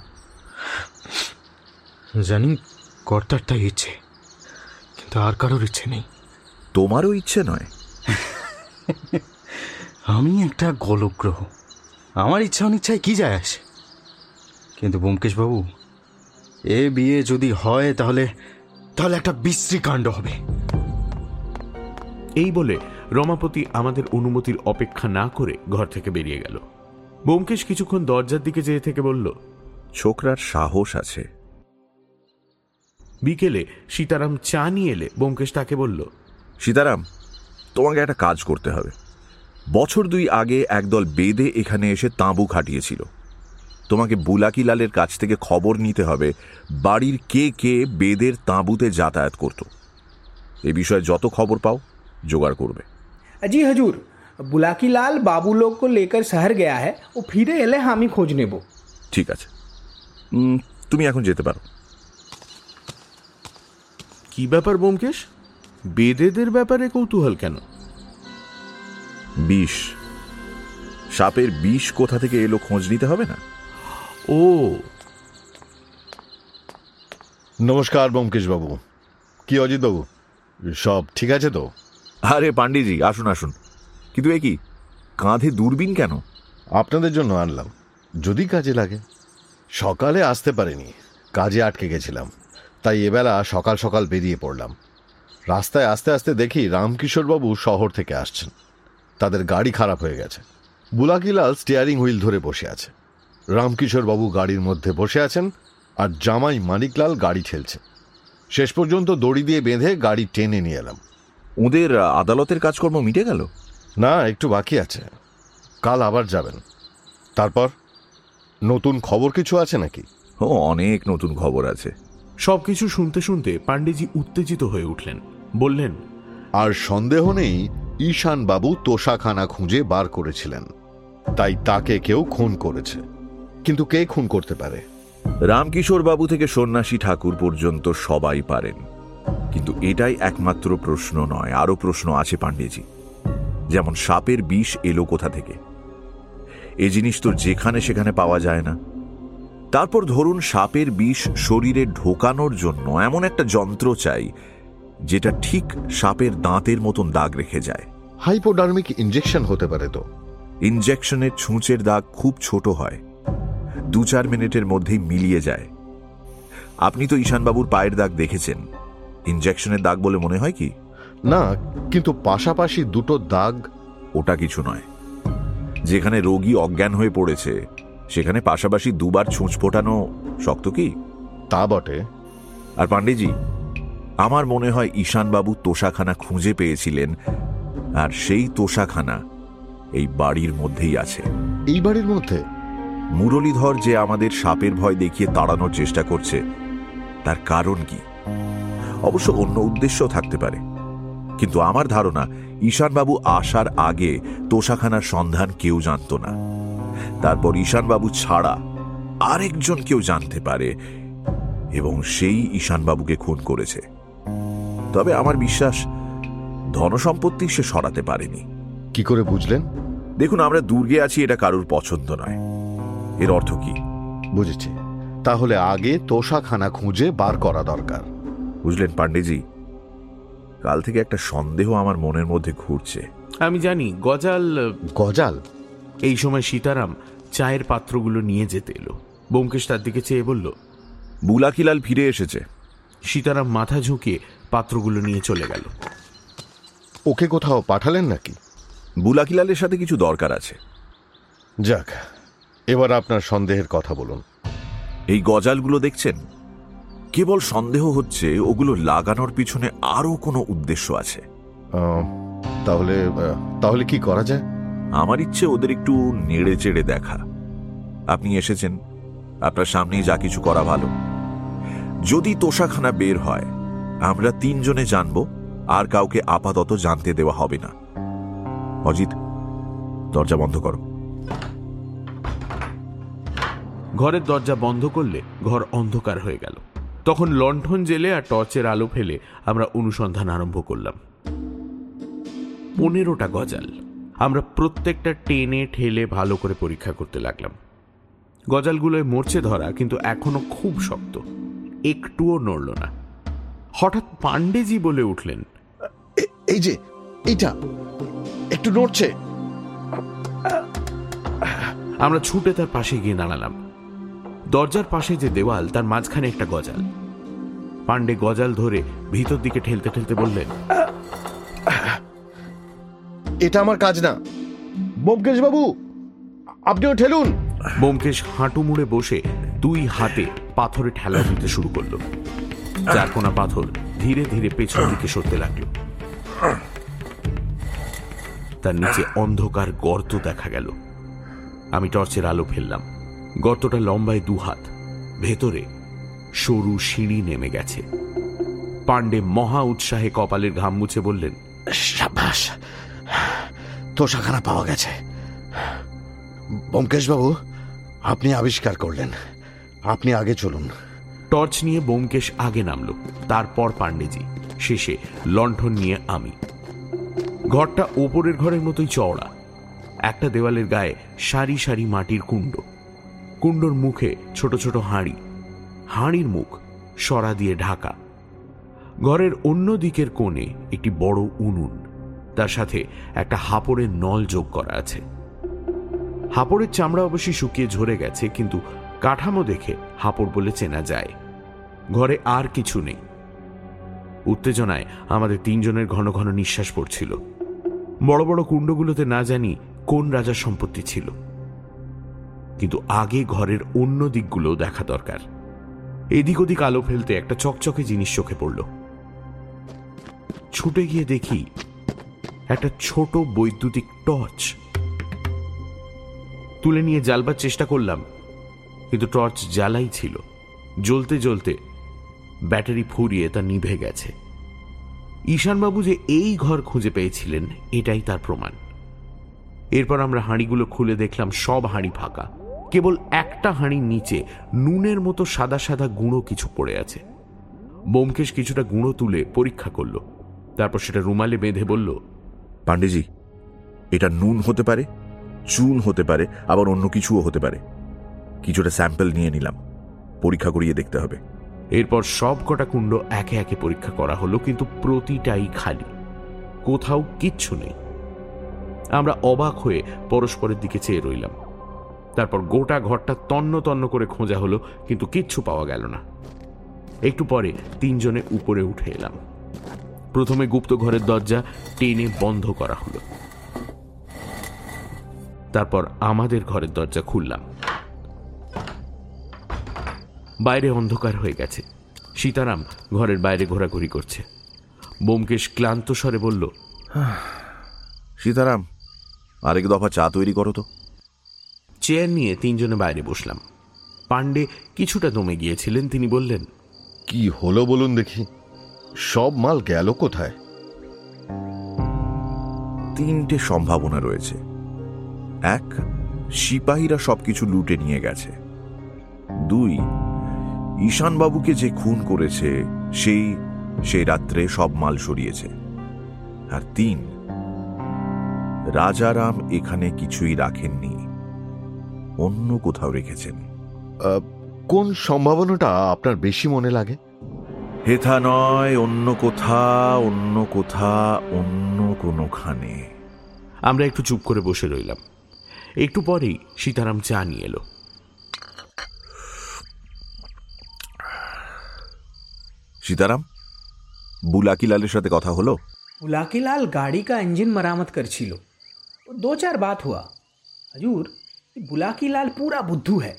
জানি কর্তার তাই ইচ্ছে কিন্তু আর কারোর ইচ্ছে নেই। তোমারও ইচ্ছে নয়? আমি একটা গোলগ্রহ আমার ইচ্ছা অনিচ্ছায় কি যায় আসে? কিন্তু ব্যোমকেশ বাবু এ বিয়ে যদি হয় তাহলে তাহলে একটা বিশ্রী কাণ্ড হবে। এই বলে রমাপতি আমাদের অনুমতির অপেক্ষা না করে ঘর থেকে বেরিয়ে গেল। বোমকেশ কিছুক্ষণ দরজার দিকে যেয়ে থেকে বলল ছোকরার সাহস আছে। বিকেলে সীতারাম চা নিয়ে এলে বোমকেশ তাকে বলল সীতারাম তোমাকে একটা কাজ করতে হবে। বছর দুই আগে একদল বেদে এখানে এসে তাঁবু খাটিয়েছিল। তোমাকে বুলাকি লালের কাছ থেকে খবর নিতে হবে বাড়ির কে কে বেদের তাঁবুতে যাতায়াত করত। এ বিষয়ে যত খবর পাও জোগাড় করবে। জি হাজুর বুলাকি লাল বাবু লোক লেকার শহর গেয়া হ্যাঁ ও ফিরে এলে আমি খোঁজ নেব। ঠিক আছে। তুমি এখন যেতে পারো। কি ব্যাপার ব্যোমকেশ বেদেদের ব্যাপারে কৌতূহল কেন? বিষ। সাপের বিষ কোথা থেকে এলো খোঁজ নিতে হবে না? ও। নমস্কার বাবু কি অজিত বাবু সব ঠিক আছে তো? আরে পান্ডিজি আসুন আসুন। কিন্তু এ কি? কাঁধে দূরবীন কেন? আপনাদের জন্য আনলাম। যদি কাজে লাগে। সকালে আসতে পারিনি। কাজে আটকে গেছিলাম। তাই এবেলা সকাল সকাল বেরিয়ে পড়লাম। রাস্তায় আস্তে আস্তে দেখি রামকিশোরবাবু শহর থেকে আসছেন। তাদের গাড়ি খারাপ হয়ে গেছে। বুলাকিলাল স্টিয়ারিং হুইল ধরে বসে আছে। রামকিশোরবাবু গাড়ির মধ্যে বসে আছেন আর জামাই মানিকলাল গাড়ি ঠেলছে। শেষ পর্যন্ত দড়ি দিয়ে বেঁধে গাড়ি টেনে নিয়ে এলাম। ওদের আদালতের কাজকর্ম মিটে গেল? না একটু বাকি আছে। কাল আবার যাবেন। তারপর? নতুন খবর কিছু আছে নাকি? ও অনেক নতুন খবর আছে। সব কিছু শুনতে শুনতে পাণ্ডেজি উত্তেজিত হয়ে উঠলেন। বললেন আর সন্দেহ নেই ঈশান বাবু তোষাখানা খুঁজে বার করেছিলেন। তাই তাকে কেউ খুন করেছে। কিন্তু কে খুন করতে পারে? রামকিশোর বাবু থেকে সন্ন্যাসী ঠাকুর পর্যন্ত সবাই পারেন। কিন্তু এটাই একমাত্র প্রশ্ন নয় আরও প্রশ্ন আছে পাণ্ডেজি যেমন সাপের বিষ এলো কোথা থেকে? এ জিনিস তো যেখানে সেখানে পাওয়া যায় না। তারপর ধরুন সাপের বিষ শরীরে ঢোকানোর জন্য এমন একটা যন্ত্র চাই যেটা ঠিক সাপের দাঁতের মতন দাগ রেখে যায়। হাইপোডার্মিক ইঞ্জেকশন হতে পারে তো। ইনজেকশনের ছুঁচের দাগ খুব ছোট হয়। দু চার মিনিটের মধ্যেই মিলিয়ে যায়। আপনি তো ঈশানবাবুর পায়ের দাগ দেখেছেন। ইনজেকশনের দাগ বলে মনে হয় কি? না কিন্তু পাশাপাশি দুটো দাগ। ওটা কিছু নয়। যেখানে রোগী অজ্ঞান হয়ে পড়েছে সেখানে পাশাপাশি দুবার ছুঁচ ফোটানো শক্ত কি? তা বটে। আর পাণ্ডেজি আমার মনে হয় ঈশানবাবু তোষাখানা খুঁজে পেয়েছিলেন আর সেই তোষাখানা এই বাড়ির মধ্যেই আছে। এই বাড়ির মধ্যে? মুরলীধর যে আমাদের সাপের ভয় দেখিয়ে তাড়ানোর চেষ্টা করছে তার কারণ কি? অবশ্য অন্য উদ্দেশ্য থাকতে পারে। কিন্তু আমার ধারণা ঈশানবাবু আসার আগে তোষাখানার সন্ধান কেউ জানত না। তারপর ঈশানবাবু ছাড়া আরেকজন কেউ জানতে পারে এবং সেই ঈশানবাবুকে খুন করেছে। তবে আমার বিশ্বাস ধনসম্পত্তি সে সরাতে পারেনি। কি করে বুঝলেন? দেখুন আমরা দুর্গে আছি এটা কারুর পছন্দ নয়। এর অর্থ কি? বুঝেছি। তাহলে আগে তোষাখানা খুঁজে বার করা দরকার। বুঝলেন পাণ্ডেজি? কাল থেকে একটা সন্দেহ আমার মনের মধ্যে ঘুরছে। আমি জানি গজাল গজাল? এই সময় সীতারাম চায়ের পাত্রগুলো নিয়ে যেতে এলো। ব্যোমকেশ তার দিকে চেয়ে বলল বুলাকিলাল ফিরে এসেছে। সীতারাম মাথা ঝুঁকিয়ে পাত্রগুলো নিয়ে চলে গেল। ওকে কোথাও পাঠালেন নাকি? বুলাকিলালের সাথে কিছু দরকার আছে। যাক এবার আপনার সন্দেহের কথা বলুন। এই গজালগুলো দেখছেন? কেবল সন্দেহ হচ্ছে ওগুলো লাগানোর পিছনে আরও কোনো উদ্দেশ্য আছে। তাহলে তাহলে কি করা যায়? আমার ইচ্ছে ওদের একটু নেড়ে চেড়ে দেখা। আপনি এসেছেন। আপনার সামনেই যা কিছু করা ভালো। যদি তোষাখানা বের হয় আমরা তিনজনে জানব, আর কাউকে আপাতত জানতে দেওয়া হবে না। অজিত, দরজা বন্ধ করো। ঘরের দরজা বন্ধ করলে ঘর অন্ধকার হয়ে গেল। তখন লণ্ঠন জেলে আর টর্চের আলো ফেলে আমরা অনুসন্ধান আরম্ভ করলাম। পনেরোটা গজাল। আমরা প্রত্যেকটা টেনে ঠেলে ভালো করে পরীক্ষা করতে লাগলাম। গজালগুলোয় মরছে ধরা কিন্তু এখনও খুব শক্ত। একটুও নড়ল না। হঠাৎ পাণ্ডেজি বলে উঠলেন এই যে এইটা একটু নড়ছে। আমরা ছুটে তার পাশে গিয়ে দাঁড়ালাম। দরজার পাশে যে দেওয়াল তার মাঝখানে একটা গজাল। পাণ্ডে গজাল ধরে ভিতর দিকে ঠেলতে ঠেলতে বললেন এটা আমার কাজ না। বোমকেশ বাবু আপনিও ঠেলুন। বোমকেশ হাঁটু মুড়ে বসে দুই হাতে পাথরে ঠেলা দিতে শুরু করল। চারকোনা পাথর ধীরে ধীরে পেছন দিকে সরতে লাগল। তার নিচে অন্ধকার গর্ত দেখা গেল। আমি টর্চের আলো ফেললাম। গর্তটা লম্বায় দু হাত ভেতরে সরু সিঁড়ি নেমে গেছে। পাণ্ডে মহা উৎসাহে কপালের ঘাম মুছে বললেন তোষাখানা পাওয়া গেছে। বাবু আপনি আবিষ্কার করলেন। আপনি আগে চলুন। টর্চ নিয়ে বোমকেশ আগে নামলো, তারপর পাণ্ডেজি, শেষে লণ্ঠন নিয়ে আমি। ঘরটা ওপরের ঘরের মতোই চওড়া, একটা দেওয়ালের গায়ে সারি সারি মাটির কুণ্ড। কুণ্ডর মুখে ছোট ছোট হাঁড়ি, হাঁড়ির মুখ সরা দিয়ে ঢাকা। ঘরের অন্য দিকের কোণে একটি বড় উনুন, তার সাথে একটা হাপড়ের নল যোগ করা আছে। হাপড়ের চামড়া অবশ্যই শুকিয়ে ঝরে গেছে, কিন্তু কাঠামো দেখে হাপড় বলে চেনা যায়। ঘরে আর কিছু নেই। উত্তেজনায় আমাদের তিনজনের ঘন ঘন নিঃশ্বাস পড়ছিল। বড় বড় কুণ্ডগুলোতে না জানি কোন রাজার সম্পত্তি ছিল। কিন্তু আগে ঘরের অন্য দিকগুলো দেখা দরকার। এদিক ওদিক আলো ফেলতে একটা চকচকে জিনিস চোখে পড়ল। ছুটে গিয়ে দেখি একটা ছোট বৈদ্যুতিক টর্চ। তুলে নিয়ে জ্বালবার চেষ্টা করলাম কিন্তু টর্চ জ্বালাই ছিল। জ্বলতে জ্বলতে ব্যাটারি ফুরিয়ে তা নিভে গেছে। ঈশানবাবু যে এই ঘর খুঁজে পেয়েছিলেন, এটাই তার প্রমাণ। এরপর আমরা হাঁড়িগুলো খুলে দেখলাম, সব হাঁড়ি ফাঁকা। কেবল একটা হাঁড়ির নিচে নুনের মতো সাদা সাদা গুঁড়ো কিছু পড়ে আছে। বোমকেশ কিছুটা গুঁড়ো তুলে পরীক্ষা করল। তারপর সেটা রুমালে বেঁধে বলল, পাণ্ডেজি, এটা নুন হতে পারে, চুন হতে পারে, আবার অন্য কিছুও হতে পারে। কিছুটা স্যাম্পল নিয়ে নিলাম। পরীক্ষা করিয়ে দেখতে হবে। এরপর সব কটা কুণ্ড একে একে পরীক্ষা করা হলো, কিন্তু প্রতিটাই খালি। কোথাও কিচ্ছু নেই। আমরা অবাক হয়ে পরস্পরের দিকে চেয়ে রইলাম। তারপর গোটা ঘরটা তন্ন তন্ন করে খোঁজা হলো, কিন্তু কিচ্ছু পাওয়া গেল না। একটু পরে তিনজনে উপরে উঠে এলাম। প্রথমে গুপ্ত ঘরের দরজা টেনে বন্ধ করা হলো। তারপর আমাদের ঘরের দরজা খুললাম। বাইরে অন্ধকার হয়ে গেছে। সীতারাম ঘরের বাইরে ঘোরাঘুরি করছে। বোমকেশ ক্লান্ত স্বরে বলল সীতারাম আরেক দফা চা তৈরি করো তো। চেয়ার নিয়ে তিনজনে বাইরে বসলাম। পাণ্ডে কিছুটা দমে গিয়েছিলেন তিনি বললেন কি হলো বলুন দেখি সব মাল গেল কোথায়? তিনটে সম্ভাবনা রয়েছে। এক সিপাহীরা সবকিছু লুটে নিয়ে গেছে। দুই ঈশানবাবুকে যে খুন করেছে সেই সেই রাত্রে সব মাল সরিয়েছে। আর তিন রাজারাম এখানে কিছুই রাখেননি অন্য কোথাও রেখেছেন। কোন সম্ভাবনাটা আপনার বেশি মনে লাগে? হেথা নয় অন্য কোথা অন্য কোথা অন্য কোনোখানে। আমরা একটু চুপ করে বসে রইলাম। একটু পরেই সীতারাম চা নিয়ে এলো। সীতারাম বুলাকিলালের সাথে কথা হলো बुलाकीलाल गाड़ी का इंजन मरामत कर छिलो वो दो चार बात हुआ हजूर ये बुलाकीलाल पूरा बुद्धू है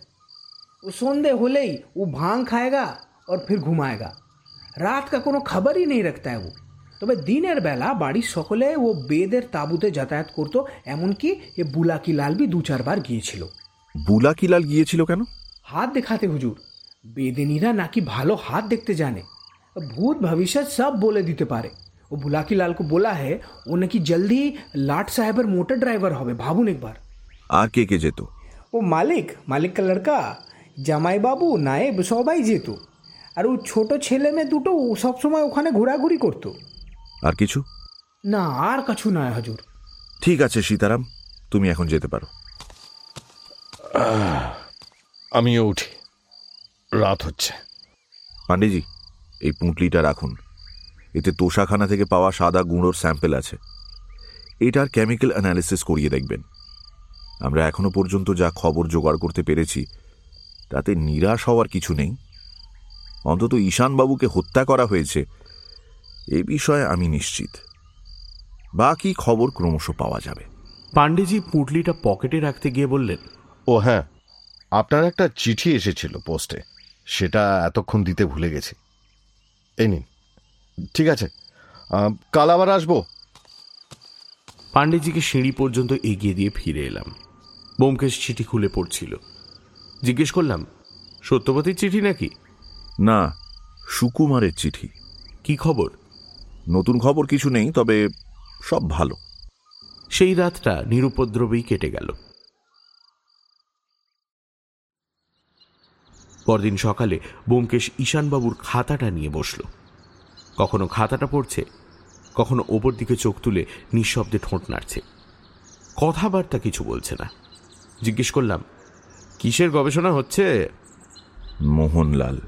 वो सौंदे होले ही वो भांग खाएगा और फिर घुमाएगा রাত কা কোনো খবরই নেই রাখতা है वो তবে দিনের বেলা বাড়ির সকলে ও বেদের তাঁবুতে যাতায়াত করতো এমনকি এ বুলাকিলাল বি দু চারবার গিয়েছিল বুলাকিলাল গিয়েছিল কেন হাত দেখাতে হুজুর বেদেনীরা নাকি ভালো হাত দেখতে জানে ভূত ভবিষ্যৎ সব বলে দিতে পারে ও বুলাকিলাল को बोला है ও নাকি জলদি লাট সাহেবের মোটর ড্রাইভার হবে ভাবুন একবার আর কে কে যেত ও মালিক মালিক কা লড়কা জামাই বাবু নায়েব সবাই যেত আর ও ছোট ছেলে মেয়ে দুটো ও সবসময় ওখানে ঘোরাঘুরি করতো আর কিছু না আর কিছু নয় হজুর ঠিক আছে সীতারাম তুমি এখন যেতে পারো আমিও উঠি রাত হচ্ছে পান্ডেজি এই পুঁটলিটা রাখুন। এতে তোষাখানা থেকে পাওয়া সাদা গুঁড়োর স্যাম্পেল আছে। এটার কেমিক্যাল অ্যানালিসিস করিয়ে দেখবেন। আমরা এখনও পর্যন্ত যা খবর জোগাড় করতে পেরেছি তাতে নিরাশ হওয়ার কিছু নেই। অন্তত ঈশানবাবুকে হত্যা করা হয়েছে এ বিষয়ে আমি নিশ্চিত। বাকি খবর ক্রমশ পাওয়া যাবে। পাণ্ডেজি পুঁটলিটা পকেটে রাখতে গিয়ে বললেন ও হ্যাঁ আপনার একটা চিঠি এসেছিল পোস্টে। সেটা এতক্ষণ দিতে ভুলে গেছি। এই নিন। ঠিক আছে। কাল আবার আসব। পাণ্ডেজিকে সিঁড়ি পর্যন্ত এগিয়ে দিয়ে ফিরে এলাম। বোমকেশ চিঠি খুলে পড়ছিল। জিজ্ঞেস করলাম সত্যবতীর চিঠি নাকি? না সুকুমারের চিঠি। কি খবর? নতুন খবর কিছু নেই তবে সব ভালো। সেই রাতটা নিরুপদ্রবেই কেটে গেল। পরদিন সকালে বোমকেশ ঈশানবাবুর খাতাটা নিয়ে বসল। কখনো খাতাটা পড়ছে কখনো ওপর দিকে চোখ তুলে নিঃশব্দে ঠোঁট নাড়ছে। কথাবার্তা কিছু বলছে না। জিজ্ঞেস করলাম কিসের গবেষণা হচ্ছে? মোহনলাল।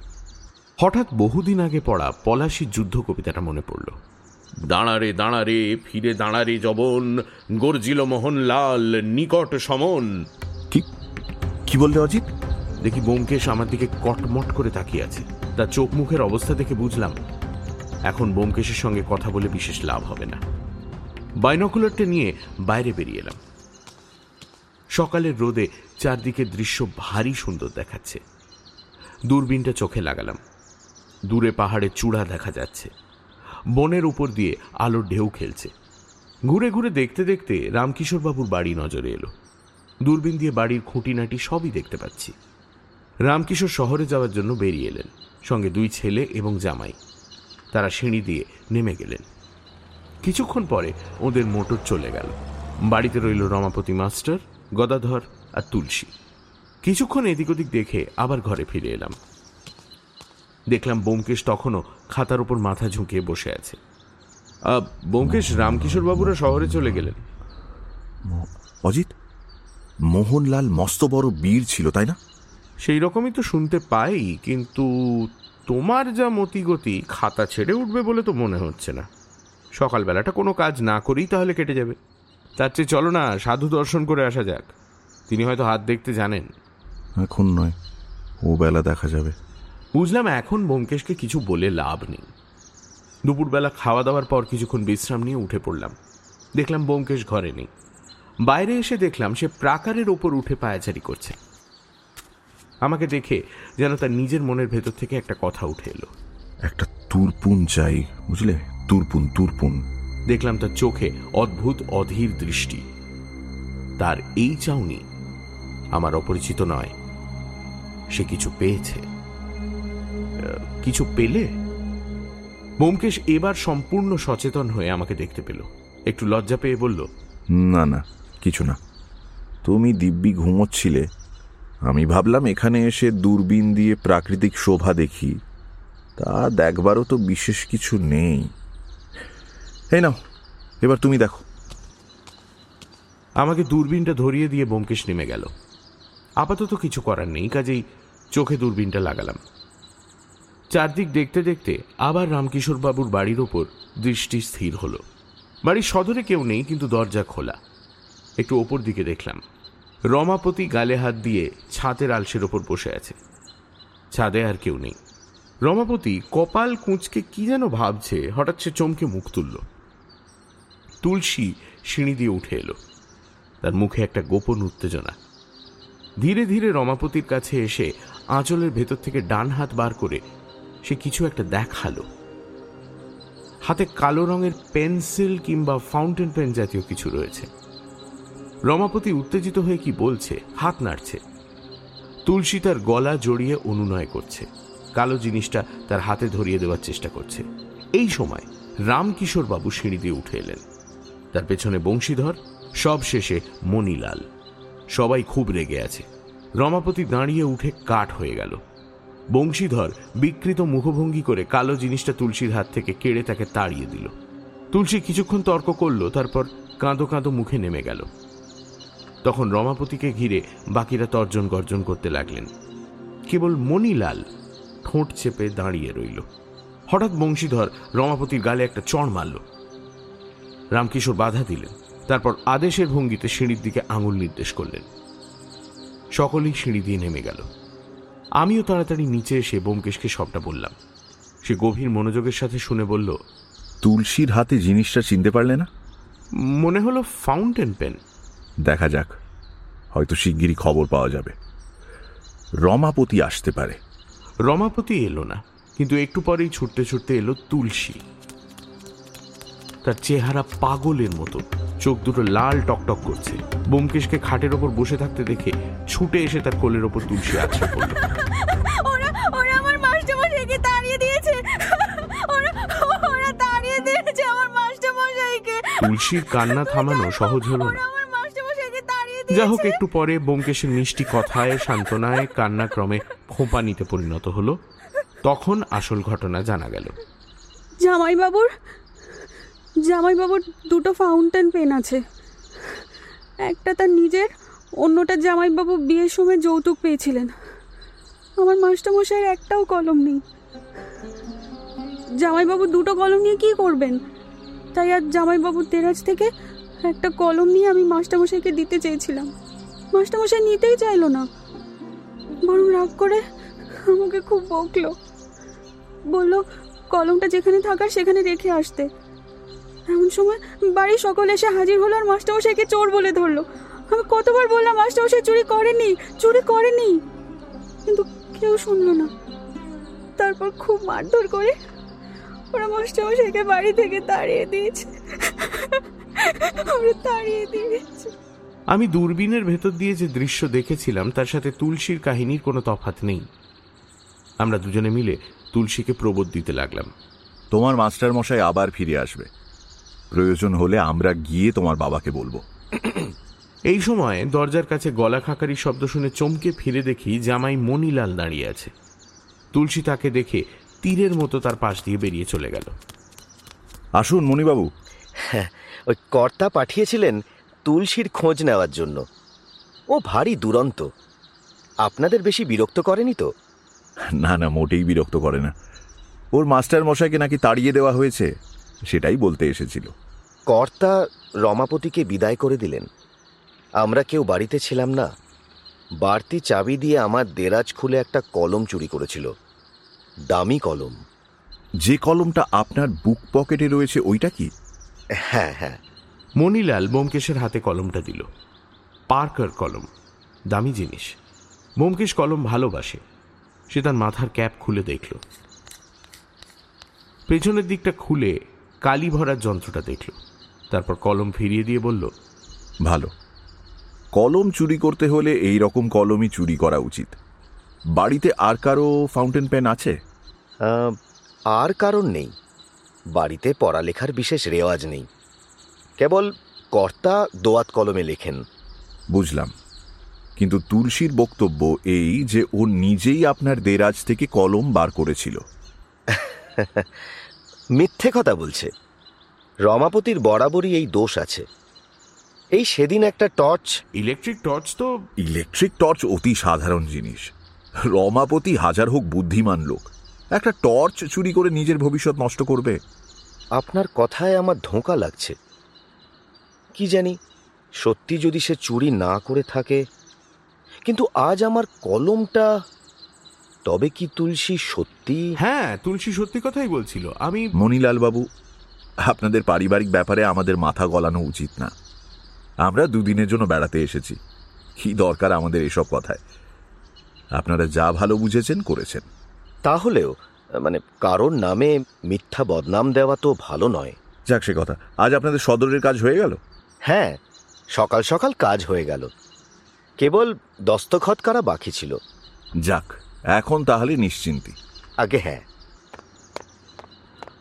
হঠাৎ বহুদিন আগে পড়া পলাশির যুদ্ধ কবিতাটা মনে পড়ল। দাঁড়ারে দাঁড়ারে ফিরে দাঁড়ারে জবন গর্জিল মোহনলাল নিকট সমন। কি কি বললে অজিত? দেখি বোমকেশ আমার দিকে কটমট করে তাকিয়ে আছে। তার চোখ মুখের অবস্থা দেখে বুঝলাম, এখন বোমকেশের সঙ্গে কথা বলে বিশেষ লাভ হবে না। বাইনকুলারটা নিয়ে বাইরে বেরিয়ে এলাম। সকালের রোদে চারদিকের দৃশ্য ভারী সুন্দর দেখাচ্ছে। দূরবীনটা চোখে লাগালাম। দূরে পাহাড়ের চূড়া দেখা যাচ্ছে। বনের উপর দিয়ে আলোর ঢেউ খেলছে। ঘুরে ঘুরে দেখতে দেখতে রামকিশোরবাবুর বাড়ি নজরে এলো। দূরবীন দিয়ে বাড়ির খুঁটিনাটি সবই দেখতে পাচ্ছি। রামকিশোর শহরে যাওয়ার জন্য বেরিয়ে এলেন, সঙ্গে দুই ছেলে এবং জামাই। তারা সিঁড়ি দিয়ে নেমে গেলেন। কিছুক্ষণ পরে ওদের মোটর চলে গেল। বাড়িতে রইল রমাপতি মাস্টার, গদাধর আর তুলসী। কিছুক্ষণ এদিক ওদিক দেখে আবার ঘরে ফিরে এলাম। দেখলাম বোমকেশ তখনও খাতার উপর মাথা ঝুঁকিয়ে বসে আছে। বোমকেশ রামকিশোর বাবুরা শহরে চলে গেলেন। অজিত, মোহনলাল মস্ত বড় বীর ছিল, তাই না? সেই রকমই তো শুনতে পাই কিন্তু তোমার যা মতিগতি খাতা ছেড়ে উঠবে বলে তো মনে হচ্ছে না। সকালবেলাটা কোনো কাজ না করেই তাহলে কেটে যাবে। তার চেয়ে চলো না সাধু দর্শন করে আসা যাক। তিনি হয়তো হাত দেখতে জানেন। এখন নয় ও বেলা দেখা যাবে। বুঝলাম এখন বোমকেশকে কিছু বলে লাভ নেই। দুপুরবেলা খাওয়া দাওয়ার পর কিছুক্ষণ বিশ্রাম নিয়ে উঠে পড়লাম। দেখলাম বোমকেশ ঘরে নেই। বাইরে এসে দেখলাম সে প্রাকারের ওপর উঠে পায়াচারি করছে। আমাকে দেখে যেন তার নিজের মনের ভেতর থেকে একটা কথা উঠে এলো। একটা তুরপুন চাই বুঝলে? তুরপুন তুরপুন। দেখলাম তার চোখে অদ্ভুত অধীর দৃষ্টি। তার এই চাউনি আমার অপরিচিত নয়। সে কিছু পেয়েছে। কিছু পেলে? বোমকেশ এবার সম্পূর্ণ সচেতন হয়ে আমাকে দেখতে পেল। একটু লজ্জা পেয়ে বলল না না কিছু না। তুমি দিব্যি ঘুমোচ্ছিলে। আমি ভাবলাম এখানে এসে দূরবীন দিয়ে প্রাকৃতিক শোভা দেখি। তা দেখবারও তো বিশেষ কিছু নেই। এই নাও, এবার তুমি দেখো। আমাকে দূরবীনটা ধরিয়ে দিয়ে বোমকেশ নেমে গেল। আপাতত কিছু করার নেই, কাজেই চোখে দূরবীনটা লাগালাম। চারদিক দেখতে দেখতে আবার রামকিশোর বাবুর বাড়ির ওপর দৃষ্টি স্থির হলো। বাড়ির সদরে কেউ নেই, কিন্তু দরজা খোলা। একটু ওপর দিকে দেখলাম। রমাপতি গালে হাত দিয়ে ছাতের আলসের ওপর বসে আছে। ছাদে আর কেউ নেই। রমাপতি কপাল কুঁচকে কি যেন ভাবছে, হঠাৎ সে চমকে মুখ তুলল। তুলসী সিঁড়ি দিয়ে উঠে এলো। তার মুখে একটা গোপন উত্তেজনা। ধীরে ধীরে রমাপতির কাছে এসে আঁচলের ভেতর থেকে ডান হাত বার করে সে কিছু একটা দেখাল। হাতে কালো রঙের পেন্সিল কিংবা ফাউন্টেন পেন জাতীয় কিছু রয়েছে। রমাপতি উত্তেজিত হয়ে কি বলছে, হাত নাড়ছে। তুলসী তার গলা জড়িয়ে অনুনয় করছে। কালো জিনিসটা তার হাতে ধরিয়ে দেওয়ার চেষ্টা করছে। এই সময় রামকিশোর বাবু সিঁড়ি দিয়ে উঠে এলেন। তার পেছনে বংশীধর, সব শেষে মণিলাল। সবাই খুব রেগে আছে। রমাপতি দাঁড়িয়ে উঠে কাঠ হয়ে গেল। বংশীধর বিকৃত মুখভঙ্গি করে কালো জিনিসটা তুলসীর হাত থেকে কেড়ে তাকে তাড়িয়ে দিল। তুলসী কিছুক্ষণ তর্ক করল, তারপর কাঁদো কাঁদো মুখে নেমে গেল। তখন রমাপতিকে ঘিরে বাকিরা তর্জন গর্জন করতে লাগলেন। কেবল মণিলাল ঠোঁট চেপে দাঁড়িয়ে রইল। হঠাৎ বংশীধর রমাপতির গালে একটা চড় মারল। রামকিশোর বাধা দিলেন। তারপর আদেশের ভঙ্গিতে সিঁড়ির দিকে আঙুল নির্দেশ করলেন। সকলেই সিঁড়ি দিয়ে নেমে গেল। আমিও তাড়াতাড়ি নিচে এসে বোমকেশকে সবটা বললাম। সে গভীর মনোযোগের সাথে শুনে বলল তুলসীর হাতে জিনিসটা চিনতে পারলে না? মনে হলো ফাউন্টেন পেন। দেখা যাক। হয়তো শিগগিরই খবর পাওয়া যাবে। রমাপতি আসতে পারে। রমাপতি এলো না কিন্তু একটু পরেই ছুটতে ছুটতে এলো তুলসী। তার চেহারা পাগলের মতো। চোখ দুটো লাল টকটক করছে। বোমকেশকে খাটের ওপর বসে থাকতে দেখে ছুটে এসে তার কোলের ওপর তুলসী আছড়ে পড়ল। ওরা ওরা আমার মাস্টারমশাইকে তাড়িয়ে দিয়েছে। ওরা ওরা তাড়িয়ে দিয়েছে আমার মাস্টারমশাইকে। তুলসীর কান্না থামানো সহজ হলো না। যা হোক একটু পরে বোমকেশের মিষ্টি কথায় সান্ত্বনায় কান্নাক্রমে খোঁপানিতে পরিণত হলো। তখন আসল ঘটনা জানা গেল। জামাইবাবুর জামাইবাবুর দুটো ফাউন্টেন পেন আছে। একটা তার নিজের অন্যটা জামাইবাবু বিয়ের সময় যৌতুক পেয়েছিলেন। আমার মাস্টারমশাইয়ের একটাও কলম নেই। জামাইবাবু দুটো কলম নিয়ে কি করবেন? তাই আর জামাইবাবুর দেরাজ থেকে একটা কলম নিয়ে আমি মাস্টারমশাইকে দিতে চেয়েছিলাম। মাস্টারমশাই নিতেই চাইলো না। বরং রাগ করে আমাকে খুব বকলো। বলল, কলমটা যেখানে থাকার সেখানে রেখে আসতে। এমন সময় বাড়ির সকল এসে হাজির হলো আর মাস্টারমশাইকে চোর বলে ধরলো। আমি কতবার বললাম, মাস্টারমশাই, চুরি করেনি চুরি করেনি কিন্তু কেউ শুনলো না। তারপর খুব মারধর করে ওরা মাস্টারমশাইকে বাড়ি থেকে তাড়িয়ে দিয়েছে। ওরা তাড়িয়ে দিয়েছে। আমি দূরবীনের ভেতর দিয়ে যে দৃশ্য দেখেছিলাম তার সাথে তুলসীর কাহিনীর কোনো তফাৎ নেই। আমরা দুজনে মিলে তুলসীকে প্রবোধ দিতে লাগলাম। তোমার মাস্টার মশাই আবার ফিরে আসবে। প্রয়োজন হলে আমরা গিয়ে তোমার বাবাকে বলব। এই সময় দরজার কাছে গলা খাকারি শব্দ শুনে চমকে ফিরে দেখি জামাই মণিলাল দাঁড়িয়ে আছে। তুলসী তাকে দেখে তীরের মতো তার পাশ দিয়ে বেরিয়ে চলে গেল। আসুন মণিবাবু হ্যাঁ ওই কর্তা পাঠিয়েছিলেন তুলসীর খোঁজ নেওয়ার জন্য। ও ভারী দুরন্ত। আপনাদের বেশি বিরক্ত করেনি তো? না না মোটেই বিরক্ত করে না। ওর মাস্টার মশাইকে নাকি তাড়িয়ে দেওয়া হয়েছে সেটাই বলতে এসেছিল। কর্তা রমাপতিকে বিদায় করে দিলেন। আমরা কেউ বাড়িতে ছিলাম না। বাড়তি চাবি দিয়ে আমার দেরাজ খুলে একটা কলম চুরি করেছিল। দামি কলম। যে কলমটা আপনার বুক পকেটে রয়েছে ওইটা কি? হ্যাঁ হ্যাঁ। মণিলাল বোমকেশের হাতে কলমটা দিল। পার্কার কলম দামি জিনিস। বোমকেশ কলম ভালোবাসে। সে তার মাথার ক্যাপ খুলে দেখল। পেছনের দিকটা খুলে কালি ভরার যন্ত্রটা দেখল। তারপর কলম ফিরিয়ে দিয়ে বলল ভালো। কলম চুরি করতে হলে এই রকম কলমই চুরি করা উচিত। বাড়িতে আর কারও ফাউন্টেন পেন আছে? আর কারণ নেই। বাড়িতে পড়ালেখার বিশেষ রেওয়াজ নেই। কেবল কর্তা দোয়াত কলমে লেখেন বুঝলাম। কিন্তু তুলসীর বক্তব্য এই যে ও নিজেই আপনার দেরাজ থেকে কলম বার করেছিল। মিথ্যে কথা বলছে। রমাপতির বরাবরই এই দোষ আছে। এই সেদিন একটা টর্চ ইলেকট্রিক টর্চ তো ইলেকট্রিক টর্চ অতি সাধারণ জিনিস। রমাপতি হাজার হোক বুদ্ধিমান লোক। একটা টর্চ চুরি করে নিজের ভবিষ্যৎ নষ্ট করবে। আপনার কথায় আমার ধোঁকা লাগছে। কি জানি সত্যি যদি সে চুরি না করে থাকে কিন্তু আজ আমার কলমটা তবে কি তুলসী সত্যি? হ্যাঁ তুলসী সত্যি কথাই বলছিল। আমি মণিলাল বাবু আপনাদের পারিবারিক ব্যাপারে আমাদের মাথা গলানো উচিত না। আমরা দুদিনের জন্য বেড়াতে এসেছি। কি দরকার আমাদের এসব কথায়? আপনারা যা ভালো বুঝেছেন করেছেন। তাহলেও মানে কারোর নামে মিথ্যা বদনাম দেওয়া তো ভালো নয়। যাক সে কথা। আজ আপনাদের সদরের কাজ হয়ে গেল? হ্যাঁ সকাল সকাল কাজ হয়ে গেল। কেবল দস্তখত করা বাকি ছিল? যাক এখন তাহলে নিশ্চিন্তি। আগে হ্যাঁ।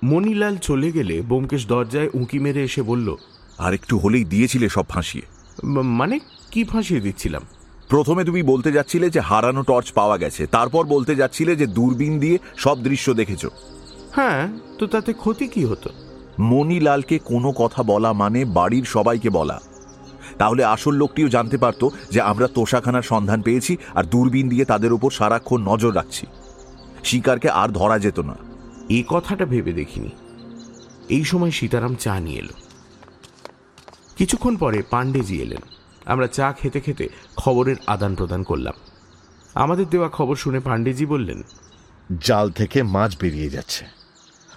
মণিলাল চলে গেলে বোমকেশ দরজায় উঁকি মেরে এসে বলল আর একটু হলেই দিয়েছিলে সব ফাঁসিয়ে। মানে কি ফাঁসিয়ে দিচ্ছিলাম? প্রথমে তুমি বলতে যাচ্ছিলে যে হারানো টর্চ পাওয়া গেছে তারপর বলতে যাচ্ছিলে যে দূরবীন দিয়ে সব দৃশ্য দেখেছ। হ্যাঁ তো তাতে ক্ষতি কি হতো? মণিলালকে কোনো কথা বলা মানে বাড়ির সবাইকে বলা। তাহলে আসল লোকটিও জানতে পারতো যে আমরা তোষাখানার সন্ধান পেয়েছি আর দূরবীন দিয়ে তাদের উপর সারাক্ষণ নজর রাখছি। শিকারকে আর ধরা যেত না। এই কথাটা ভেবে দেখিনি। এই সময় সীতারাম চা নিয়ে এলো। কিছুক্ষণ পরে পাণ্ডেজি এলেন। আমরা চা খেতে খেতে খবরের আদান প্রদান করলাম। আমাদের দেওয়া খবর শুনে পাণ্ডেজি বললেন জাল থেকে মাছ বেরিয়ে যাচ্ছে।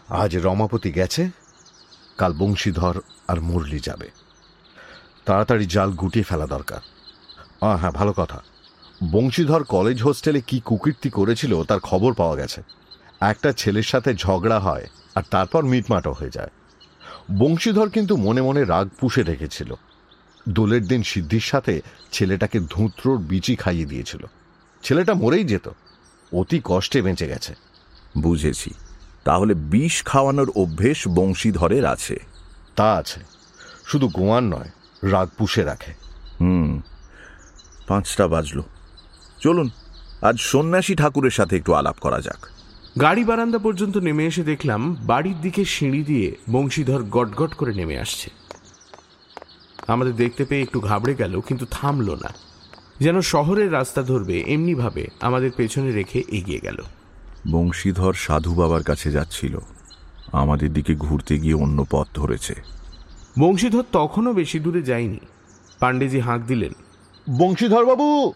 আজ রমাপতি গেছে কাল বংশীধর আর মুরলি যাবে। তাড়াতাড়ি জাল গুটিয়ে ফেলা দরকার। আহ, হ্যাঁ ভালো কথা। বংশীধর কলেজ হোস্টেলে কি কুকীর্তি করেছিল তার খবর পাওয়া গেছে। একটা ছেলের সাথে ঝগড়া হয় আর তারপর মিটমাটও হয়ে যায়। বংশীধর কিন্তু মনে মনে রাগ পুষে রেখেছিল। দোলের দিন সিদ্ধির সাথে ছেলেটাকে ধুঁত্রোর বিচি খাইয়ে দিয়েছিল। ছেলেটা মরেই যেত। অতি কষ্টে বেঁচে গেছে। বুঝেছি। তাহলে বিষ খাওয়ানোর অভ্যেস বংশীধরের আছে। তা আছে। শুধু গোয়ান নয় রাগ পুষে রাখে। হুম পাঁচটা বাজলো। চলুন আজ সন্ন্যাসী ঠাকুরের সাথে একটু আলাপ করা যাক। গাড়ি বারান্দা পর্যন্ত নেমে এসে দেখলাম বাড়ির দিকে সিঁড়ি দিয়ে বংশীধর গটগট করে নেমে আসছে। আমাদের দেখতে পেয়ে একটু ঘাবড়ে গেল কিন্তু থামলো না। যেন শহরের রাস্তা ধরবে এমনিভাবে আমাদের পেছনে রেখে এগিয়ে গেল। বংশীধর সাধু বাবার কাছে যাচ্ছিল। আমাদের দিকে ঘুরতে গিয়ে অন্য পথ ধরেছে। বংশীধর তখনও বেশি দূরে যায়নি। পাণ্ডেজি হাঁক দিলেন বংশীধর বাবু!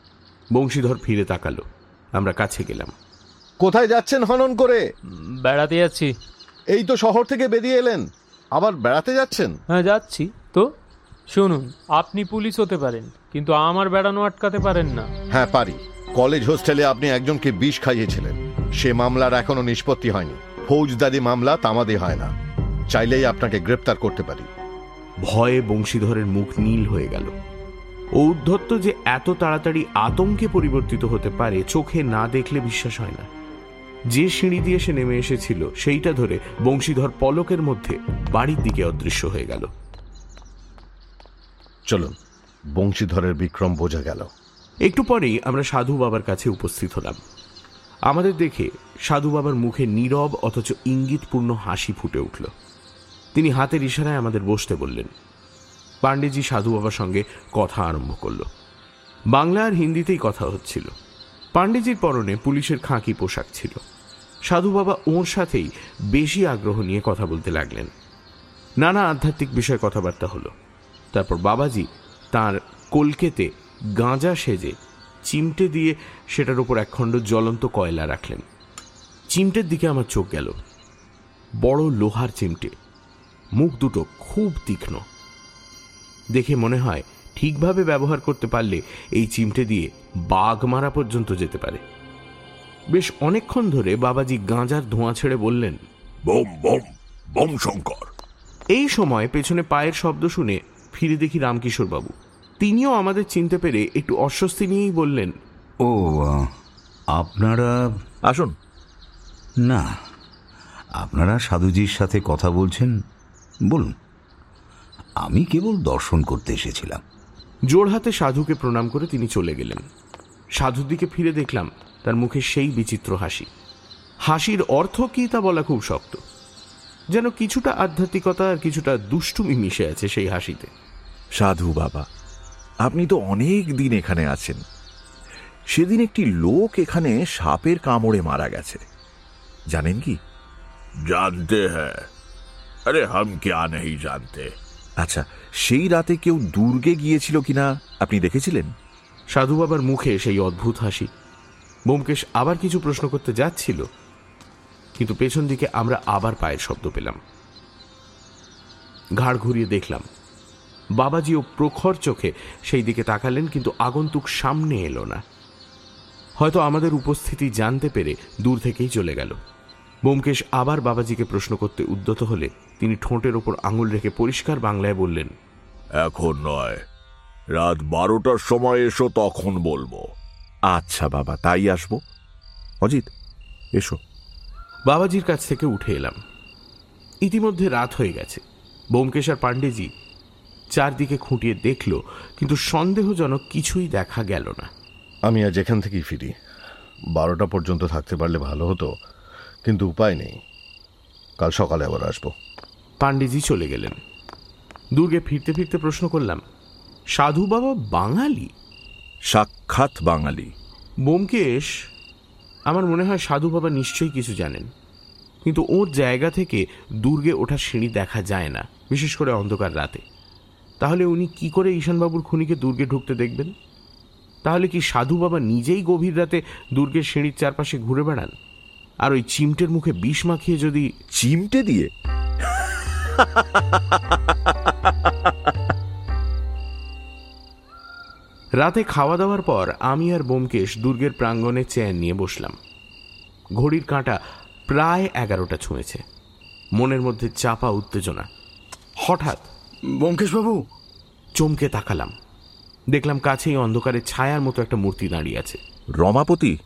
বংশীধর ফিরে তাকালো। আমরা কাছে গেলাম। কোথায় যাচ্ছেন হনন করে? বেড়াতে যাচ্ছি। এই তো শহর থেকে বেরিয়ে এলেন। আবার বেড়াতে যাচ্ছেন? হ্যাঁ যাচ্ছি। তো? শুনুন। আপনি পুলিশ হতে পারেন কিন্তু আমার বেড়ানো আটকাতে পারেন না। হ্যাঁ পারি। কলেজ হোস্টেলে আপনি একজনকে বিষ খাইয়েছিলেন। সে মামলার এখনও নিষ্পত্তি হয়নি। ফৌজদারি মামলা তামাদি হয় না। চাইলেই আপনাকে গ্রেপ্তার করতে পারি। ভয়ে বংশীধরের মুখ নীল হয়ে গেল। ঔদ্ধত্য যে এত তাড়াতাড়ি আতঙ্কে পরিবর্তিত হতে পারে চোখে না দেখলে বিশ্বাস হয় না। যে সিঁড়ি দিয়ে সে নেমে এসেছিল সেইটা ধরে বংশীধর পলকের মধ্যে বাড়ির দিকে অদৃশ্য হয়ে গেল। চলুন, বংশীধরের বিক্রম বোঝা গেল। একটু পরেই আমরা সাধু বাবার কাছে উপস্থিত হলাম। আমাদের দেখে সাধু বাবার মুখে নীরব অথচ ইঙ্গিতপূর্ণ হাসি ফুটে উঠল। তিনি হাতের ইশারায় আমাদের বসতে বললেন। পাণ্ডেজি সাধু বাবার সঙ্গে কথা আরম্ভ করল। বাংলা আর হিন্দিতেই কথা হচ্ছিল। পাণ্ডেজির পরনে পুলিশের খাঁকি পোশাক ছিল। সাধু বাবা ওর সাথেই বেশি আগ্রহ নিয়ে কথা বলতে লাগলেন। নানা আধ্যাত্মিক বিষয়ে কথাবার্তা হলো। তারপর বাবাজি তার কলকেতে গাঁজা সেজে চিমটে দিয়ে সেটার উপর একখণ্ড জ্বলন্ত কয়লা রাখলেন। চিমটের দিকে আমার চোখ গেল। বড় লোহার চিমটে। মুখ দুটো খুব তীক্ষ্ণ। দেখে মনে হয় ঠিকভাবে ব্যবহার করতে পারলে এই চিমটে দিয়ে বাঘ মারা পর্যন্ত যেতে পারে। বেশ অনেকক্ষণ ধরে বাবাজি গাঁজার ধোঁয়া ছেড়ে বললেন বোম বোম বোম শঙ্কর। এই সময় পেছনে পায়ের শব্দ শুনে ফিরে দেখি রামকিশোর বাবু তিনিও আমাদের চিনতে পেরে একটু অস্বস্তি নিয়েই বললেন ও আপনারা আসুন। না আপনারা সাধুজির সাথে কথা বলছেন বলুন আমি কেবল দর্শন করতে এসেছিলাম। জোড়হাতে সাধুকে প্রণাম করে তিনি চলে গেলেন। সাধুর দিকে ফিরে দেখলাম তার মুখে সেই বিচিত্র হাসি। হাসির অর্থ কি তা বলা খুব শক্ত। যেন কিছুটা আধ্যাত্মিকতা আর কিছুটা দুষ্টুমি মিশে আছে সেই হাসিতে। সাধু বাবা আপনি তো অনেক দিন এখানে আছেন। সেদিন একটি লোক এখানে সাপের কামড়ে মারা গেছে। জানেন কি? জানতে হ্যাঁ। আরে হাম কে নেই জানতে। আচ্ছা সেই রাতে কেউ দুর্গে গিয়েছিল কিনা আপনি দেখেছিলেন? সাধু বাবার মুখে সেই অদ্ভুত হাসি। বোমকেশ আবার কিছু প্রশ্ন করতে যাচ্ছিল কিন্তু পেছন দিকে আমরা আবার পায়ের শব্দ পেলাম। ঘাড় ঘুরিয়ে দেখলাম বাবাজিও প্রখর চোখে সেই দিকে তাকালেন কিন্তু আগন্তুক সামনে এলো না। হয়তো আমাদের উপস্থিতি জানতে পেরে দূর থেকেই চলে গেল। বোমকেশ আবার বাবাজিকে প্রশ্ন করতে উদ্যত হলে তিনি ঠোঁটের ওপর আঙুল রেখে পরিষ্কার বাংলায় বললেন এখন নয়। রাত বারোটার সময় এসো তখন বলব। আচ্ছা বাবা তাই আসব? অজিত এসো। বাবাজির কাছ থেকে উঠে এলাম। ইতিমধ্যে রাত হয়ে গেছে। বোমকেশ আর পাণ্ডেজি চারদিকে খুঁটিয়ে দেখল কিন্তু সন্দেহজনক কিছুই দেখা গেল না। আমি আজ এখান থেকেই ফিরি। বারোটা পর্যন্ত থাকতে পারলে ভালো হতো কিন্তু উপায় নেই। কাল সকালে আবার আসব। পাণ্ডেজি চলে গেলেন। দুর্গে ফিরতে ফিরতে প্রশ্ন করলাম সাধু বাবা বাঙালি? সাক্ষাৎ বাঙালি। বোমকেশ আমার মনে হয় সাধু বাবা নিশ্চয়ই কিছু জানেন কিন্তু ওর জায়গা থেকে দুর্গে ওঠার সিঁড়ি দেখা যায় না বিশেষ করে অন্ধকার রাতে। তাহলে উনি কি করে ঈশানবাবুর খুনিকে দুর্গে ঢুকতে দেখবেন? তাহলে কি সাধু বাবা নিজেই গভীর রাতে দুর্গের সিঁড়ির চারপাশে ঘুরে বেড়ান? আর ওই চিমটের মুখে বিষ মাখিয়ে যদি চিমটে দিয়ে? রাতে খাওয়া দাওয়ার পর আমি আর বোমকেশ দুর্গের প্রাঙ্গণে চেয়ার নিয়ে বসলাম। ঘড়ির কাঁটা প্রায় এগারোটা ছুঁয়েছে। মনের মধ্যে চাপা উত্তেজনা। হঠাৎ ব্যোমকেশবাবু? চমকে তাকালাম। দেখলাম কাছেই অন্ধকারে ছায়ার মতো একটা মূর্তি দাঁড়িয়ে আছে। রমাপতি?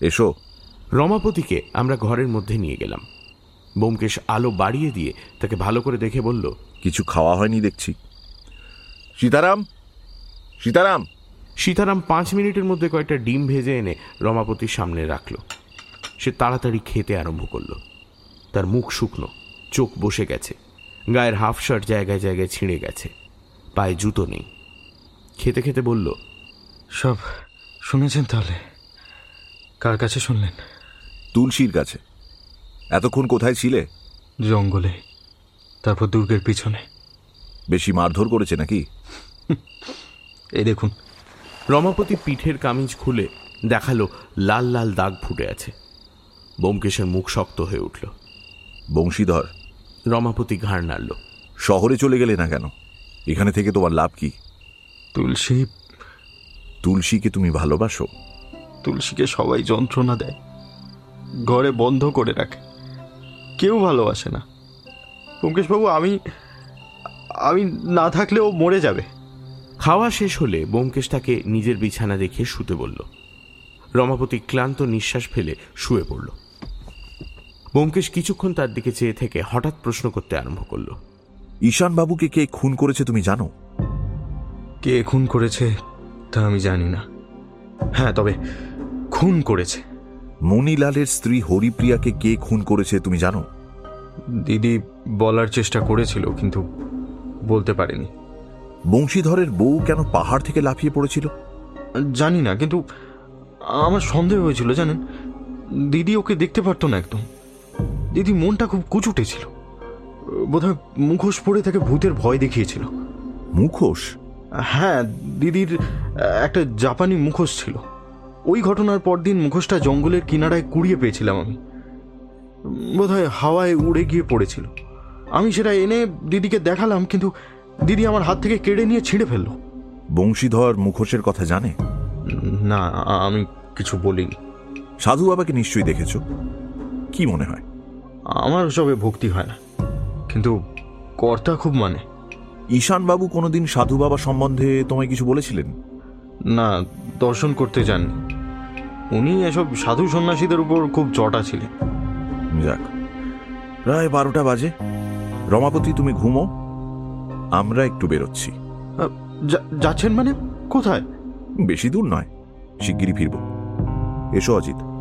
এসো। রমাপতিকে আমরা ঘরের মধ্যে নিয়ে গেলাম। বোমকেশ আলো বাড়িয়ে দিয়ে তাকে ভালো করে দেখে বলল কিছু খাওয়া হয়নি দেখছি। সীতারাম? সীতারাম? সীতারাম পাঁচ মিনিটের মধ্যে কয়েকটা ডিম ভেজে এনে রমাপতির সামনে রাখল। সে তাড়াতাড়ি খেতে আরম্ভ করল। তার মুখ শুকনো চোখ বসে গেছে। গায়ের হাফ শার্ট জায়গায় জায়গায় ছিঁড়ে গেছে। পায়ে জুতো নেই। খেতে খেতে বলল সব শুনেছেন তাহলে? কার কাছে শুনলেন? তুলসীর কাছে। এতক্ষণ কোথায় ছিলে? জঙ্গলে। তারপর দুর্গের পিছনে। বেশি মারধর করেছে নাকি? এই দেখুন। রমাপতি পিঠের কামিজ খুলে দেখাল লাল লাল দাগ ফুটে আছে। বোমকেশের মুখ শক্ত হয়ে উঠল। বংশীধর রমাপতি ঘাড় নাড়ল। শহরে চলে গেলে না কেন? এখানে থেকে তোমার লাভ কি? তুলসী। তুলসীকে তুমি ভালোবাসো? তুলসীকে সবাই যন্ত্রণা দেয়। ঘরে বন্ধ করে রাখে। কেউ ভালোবাসে না। পঙ্কেশবাবু আমি আমি না থাকলেও মরে যাবে। খাওয়া শেষ হলে বোমকেশ তাকে নিজের বিছানা দেখে শুতে বলল। রমাপতি ক্লান্ত নিঃশ্বাস ফেলে শুয়ে পড়ল। বোমকেশ কিছুক্ষণ তার দিকে চেয়ে থেকে হঠাৎ প্রশ্ন করতে আরম্ভ করল। ঈশান বাবুকে কে খুন করেছে তুমি জানো? কে খুন করেছে তা আমি জানি না। হ্যাঁ তবে খুন করেছে। মণিলালের স্ত্রী হরিপ্রিয়াকে কে খুন করেছে তুমি জানো? দিদি বলার চেষ্টা করেছিল কিন্তু বলতে পারেনি। বংশীধরের বউ কেন পাহাড় থেকে লাফিয়ে পড়েছিল? জানি না কিন্তু আমার সন্দেহ হয়েছিল জানেন? দিদি ওকে দেখতে পারতো না একদম। দিদি মনটা খুব কুচুটে ছিল। বোধহয় মুখোশ পরে তাকে ভূতের ভয় দেখিয়েছিল। মুখোশ? হ্যাঁ দিদির একটা জাপানি মুখোশ ছিল। ওই ঘটনার পর দিন মুখোশটা জঙ্গলের কিনারায় কুড়িয়ে পেয়েছিলাম আমি। বোধহয় হাওয়ায় উড়ে গিয়ে পড়েছিল। আমি সেটা এনে দিদিকে দেখালাম কিন্তু দিদি আমার হাত থেকে কেড়ে নিয়ে ছিঁড়ে ফেলল। বংশীধর মুখোশের কথা জানে? না আমি কিছু বলিনি। সাধু বাবাকে নিশ্চয়ই দেখেছ। কি মনে হয়? আমার সবে ভক্তি হয় না। কিন্তু কর্তা খুব মানে। ঈশান বাবু কোনোদিন সাধু বাবা সম্বন্ধে তোমায় কিছু বলেছিলেন? না দর্শন করতে যাননি। উনি এসব সাধু সন্ন্যাসীদের উপর খুব চটা ছিলেন। যাক প্রায় বারোটা বাজে। রমাপতি তুমি ঘুমো। আমরা একটু বেরোচ্ছি। যাচ্ছেন মানে? কোথায়? বেশি দূর নয় শিগগিরই ফিরব। এসো অজিত।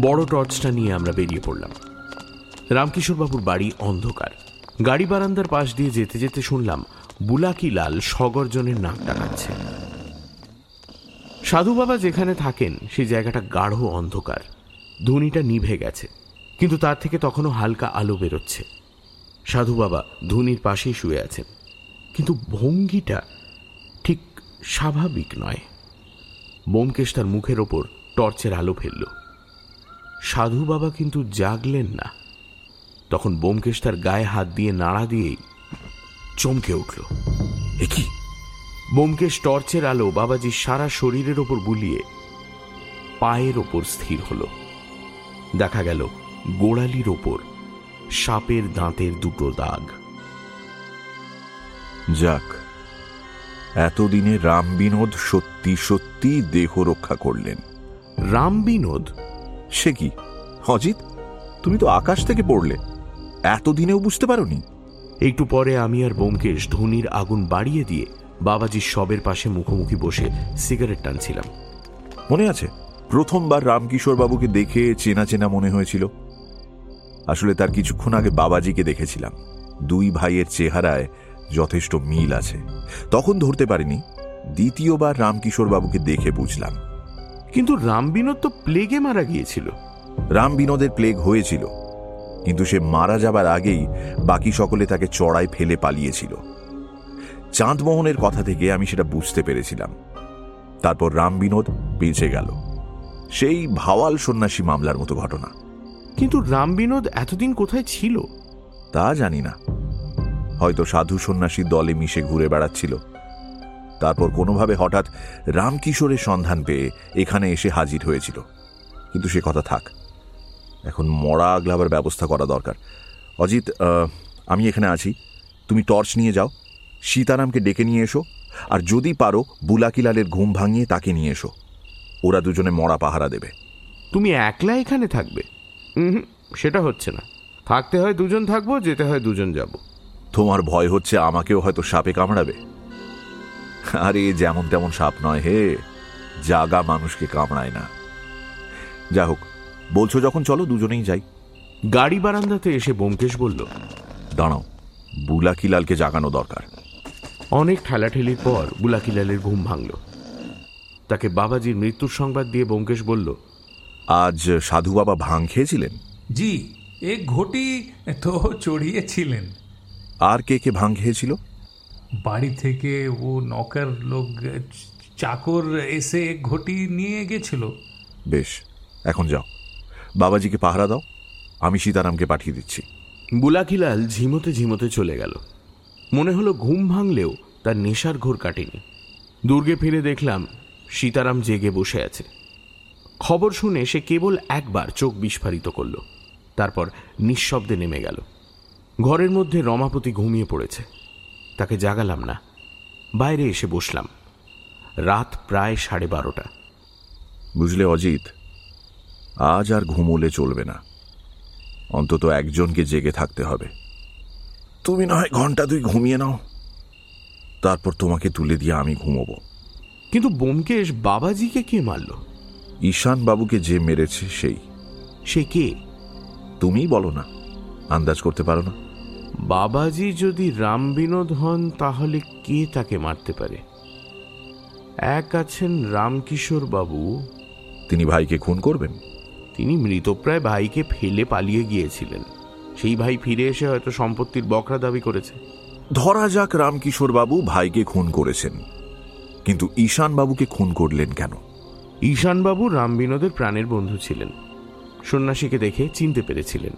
বড় টর্চটা নিয়ে আমরা বেরিয়ে পড়লাম। রামকিশোরবাবুর বাড়ি অন্ধকার। গাড়ি বারান্দার পাশ দিয়ে যেতে যেতে শুনলাম বুলাকি লাল সগর্জনের নাক ডাকাচ্ছে। সাধু বাবা যেখানে থাকেন সেই জায়গাটা গাঢ় অন্ধকার। ধুনিটা নিভে গেছে, কিন্তু তার থেকে তখনও হালকা আলো বেরোচ্ছে। সাধু বাবা ধুনির পাশেই শুয়ে আছেন, কিন্তু ভঙ্গিটা ঠিক স্বাভাবিক নয়। বোমকেশ তার মুখের ওপর টর্চের আলো ফেলল। সাধু বাবা কিন্তু জাগলেন না। তখন বোমকেশ তার গায়ে হাত দিয়ে নাড়া দিয়েই চমকে উঠল। কি? বোমকেশ টর্চের আলো বাবাজির সারা শরীরের ওপর বুলিয়ে পায়ের ওপর স্থির হল। দেখা গেল গোড়ালির ওপর সাপের দাঁতের দুটো দাগ। যাক এতদিনে রাম বিনোদ সত্যি সত্যি দেহ রক্ষা করলেন। রাম বিনোদ সে কি? অজিত তুমি তো আকাশ থেকে পড়লে। এতদিনেও বুঝতে পারোনি। একটু পরে আমি আর বোমকেশ ধনির আগুন বাড়িয়ে দিয়ে বাবাজির শবের পাশে মুখোমুখি বসে সিগারেট টানছিলাম। মনে আছে? প্রথমবার রামকিশোর বাবুকে দেখে চেনা চেনা মনে হয়েছিল। আসলে তার কিছুক্ষণ আগে বাবাজিকে দেখেছিলাম। দুই ভাইয়ের চেহারায় যথেষ্ট মিল আছে। তখন ধরতে পারিনি দ্বিতীয়বার রামকিশোর বাবুকে দেখে বুঝলাম। কিন্তু রাম বিনোদ তো প্লেগে মারা গিয়েছিল। রাম বিনোদের প্লেগ হয়েছিল কিন্তু সে মারা যাবার আগেই বাকি সকলে তাকে চড়ায় ফেলে পালিয়েছিল। চাঁদমোহনের কথা থেকে আমি সেটা বুঝতে পেরেছিলাম। তারপর রাম বিনোদ বেঁচে গেল। সেই ভাওয়াল সন্ন্যাসী মামলার মতো ঘটনা। কিন্তু রাম বিনোদ এতদিন কোথায় ছিল? তা জানি না। হয়তো সাধু সন্ন্যাসীর দলে মিশে ঘুরে বেড়াচ্ছিল। তারপর কোনোভাবে হঠাৎ রামকিশোরের সন্ধান পেয়ে এখানে এসে হাজির হয়েছিল। কিন্তু সে কথা থাক। এখন মরা আগলাবার ব্যবস্থা করা দরকার। অজিত আমি এখানে আছি। তুমি টর্চ নিয়ে যাও। সীতারামকে ডেকে নিয়ে এসো। আর যদি পারো বুলাকিলালের ঘুম ভাঙিয়ে তাকে নিয়ে এসো। ওরা দুজনে মরা পাহারা দেবে। তুমি একলা এখানে থাকবে? সেটা হচ্ছে না। থাকতে হয় দুজন থাকব যেতে হয় দুজন যাব। তোমার ভয় হচ্ছে আমাকেও হয়তো সাপে কামড়াবে? আরে যেমন তেমন সাপ নয় হে। জাগা মানুষকে কামড়ায় না। যা হোক বলছো যখন চলো দুজনেই যাই। গাড়ি বারান্দাতে এসে বোমকেশ বলল দাঁড়াও বুলাকিলালকে জাগানো দরকার। অনেক ঠেলাঠেলির পর বুলাকিলালের ঘুম ভাঙল। তাকে বাবাজির মৃত্যুর সংবাদ দিয়ে বোমকেশ বলল আজ সাধু বাবা ভাং খেয়েছিলেন? জি এ ঘটি তো চড়িয়েছিলেন। আর কে কে ভাং খেয়েছিল? বাড়ি থেকে ও নকার লোক চাকর এসে ঘটি নিয়ে গেছিল। বেশ এখন যাও। বাবাজিকে পাহারা দাও আমি সীতারামকে পাঠিয়ে দিচ্ছি। বুলাকিলাল ঝিমোতে ঝিমোতে চলে গেল। মনে হলো ঘুম ভাঙলেও তার নেশার ঘোর কাটেনি। দুর্গে ফিরে দেখলাম সীতারাম জেগে বসে আছে। খবর শুনে সে কেবল একবার চোখ বিস্ফারিত করল। তারপর নিঃশব্দে নেমে গেল। ঘরের মধ্যে রমাপতি ঘুমিয়ে পড়েছে। তাকে জাগালাম না। বাইরে এসে বসলাম। রাত প্রায় সাড়ে বারোটা। বুঝলে অজিত আজ আর ঘুমোলে চলবে না। অন্তত একজনকে জেগে থাকতে হবে। তুমি না হয় ঘণ্টা দুই ঘুমিয়ে নাও। তারপর তোমাকে তুলে দিয়ে আমি ঘুমোবো। কিন্তু বোমকেশ বাবাজিকে কে মারল? ঈশান বাবুকে যে মেরেছে সেই। সে কে? তুমি বলো না। আন্দাজ করতে পারো না। বাবাজি যদি রাম বিনোদ হন তাহলে কে তাকে মারতে পারে? এক আছেন রামকিশোর বাবু। তিনি ভাইকে খুন করবেন? তিনি মৃতপ্রায় ভাইকে ফেলে পালিয়ে গিয়েছিলেন। সেই ভাই ফিরে এসে হয়তো সম্পত্তির বকরা দাবি করেছে। ধরা যাক রামকিশোর বাবু ভাইকে খুন করেছেন। কিন্তু ঈশান বাবুকে খুন করলেন কেন? ঈশান বাবু রাম বিনোদের প্রাণের বন্ধু ছিলেন। সন্ন্যাসীকে দেখে চিনতে পেরেছিলেন।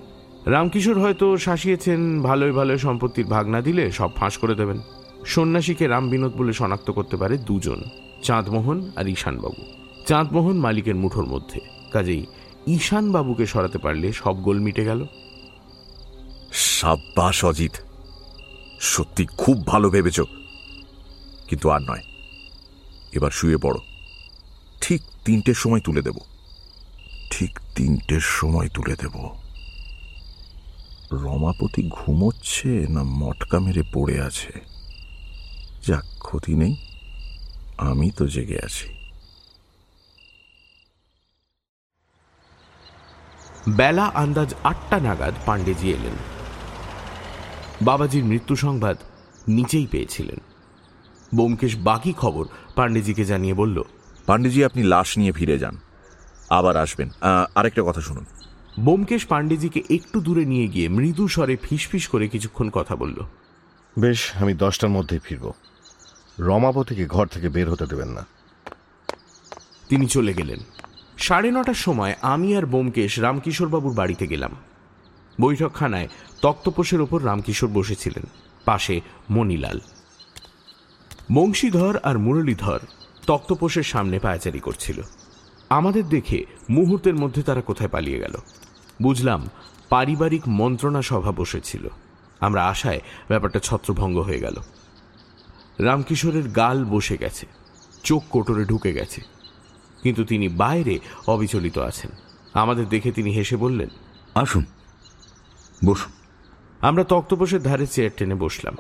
রামকিশোর হয়তো শাসিয়েছেন ভালোই ভালোই সম্পত্তির ভাগ না দিলে সব ফাঁস করে দেবেন। সন্ন্যাসীকে রাম বিনোদ বলে শনাক্ত করতে পারে দুজন, চাঁদমোহন আর ঈশানবাবু। চাঁদমোহন মালিকের মুঠোর মধ্যে। কাজেই ঈশানবাবুকে সরাতে পারলে সব গোল মিটে গেল। সাব্বাস, অজিত। সত্যি খুব ভালো ভেবেছ। কিন্তু আর নয়। এবার শুয়ে পড়ো। ঠিক তিনটের সময় তুলে দেব। ঠিক তিনটের সময় তুলে দেব। রমাপতি ঘুমোচ্ছে না মটকা মেরে পড়ে আছে? যাক ক্ষতি নেই। আমি তো জেগে আছি। বেলা আন্দাজ আটটা নাগাদ পাণ্ডেজি এলেন। বাবাজির মৃত্যু সংবাদ নিচেই পেয়েছিলেন। বোমকেশ বাকি খবর পাণ্ডেজিকে জানিয়ে বলল পাণ্ডেজি আপনি লাশ নিয়ে ফিরে যান। আবার আসবেন। আরেকটা কথা শুনুন। বোমকেশ পাণ্ডেজিকে একটু দূরে নিয়ে গিয়ে মৃদু স্বরে ফিসফিস করে কিছুক্ষণ কথা বলল বেশ আমি দশটার মধ্যেই ফিরব। রমাপতিকে ঘর থেকে বের হতে দেবেন না। তিনি চলে গেলেন। সাড়ে নটার সময় আমি আর বোমকেশ রামকিশোরবাবুর বাড়িতে গেলাম। বৈঠকখানায় তক্তপোষের ওপর রামকিশোর বসেছিলেন পাশে মণিলাল। বংশীধর আর মুরলীধর তক্তপোষের সামনে পায়চারি করছিল। আমাদের দেখে মুহূর্তের মধ্যে তারা কোথায় পালিয়ে গেল। বুঝলাম পারিবারিক মন্ত্রণা সভা বসেছিল। আমরা আশায় ব্যাপারটা ছত্রভঙ্গ হয়ে গেল। রামকিশোরের গাল বসে গেছে চোখ কোটরে ঢুকে গেছে। কিন্তু তিনি বাইরে অবিচলিত আছেন। আমাদের দেখে তিনি হেসে বললেন আসুন বসুন। আমরা তক্তপোষের ধারে চেয়ার টেনে বসলাম।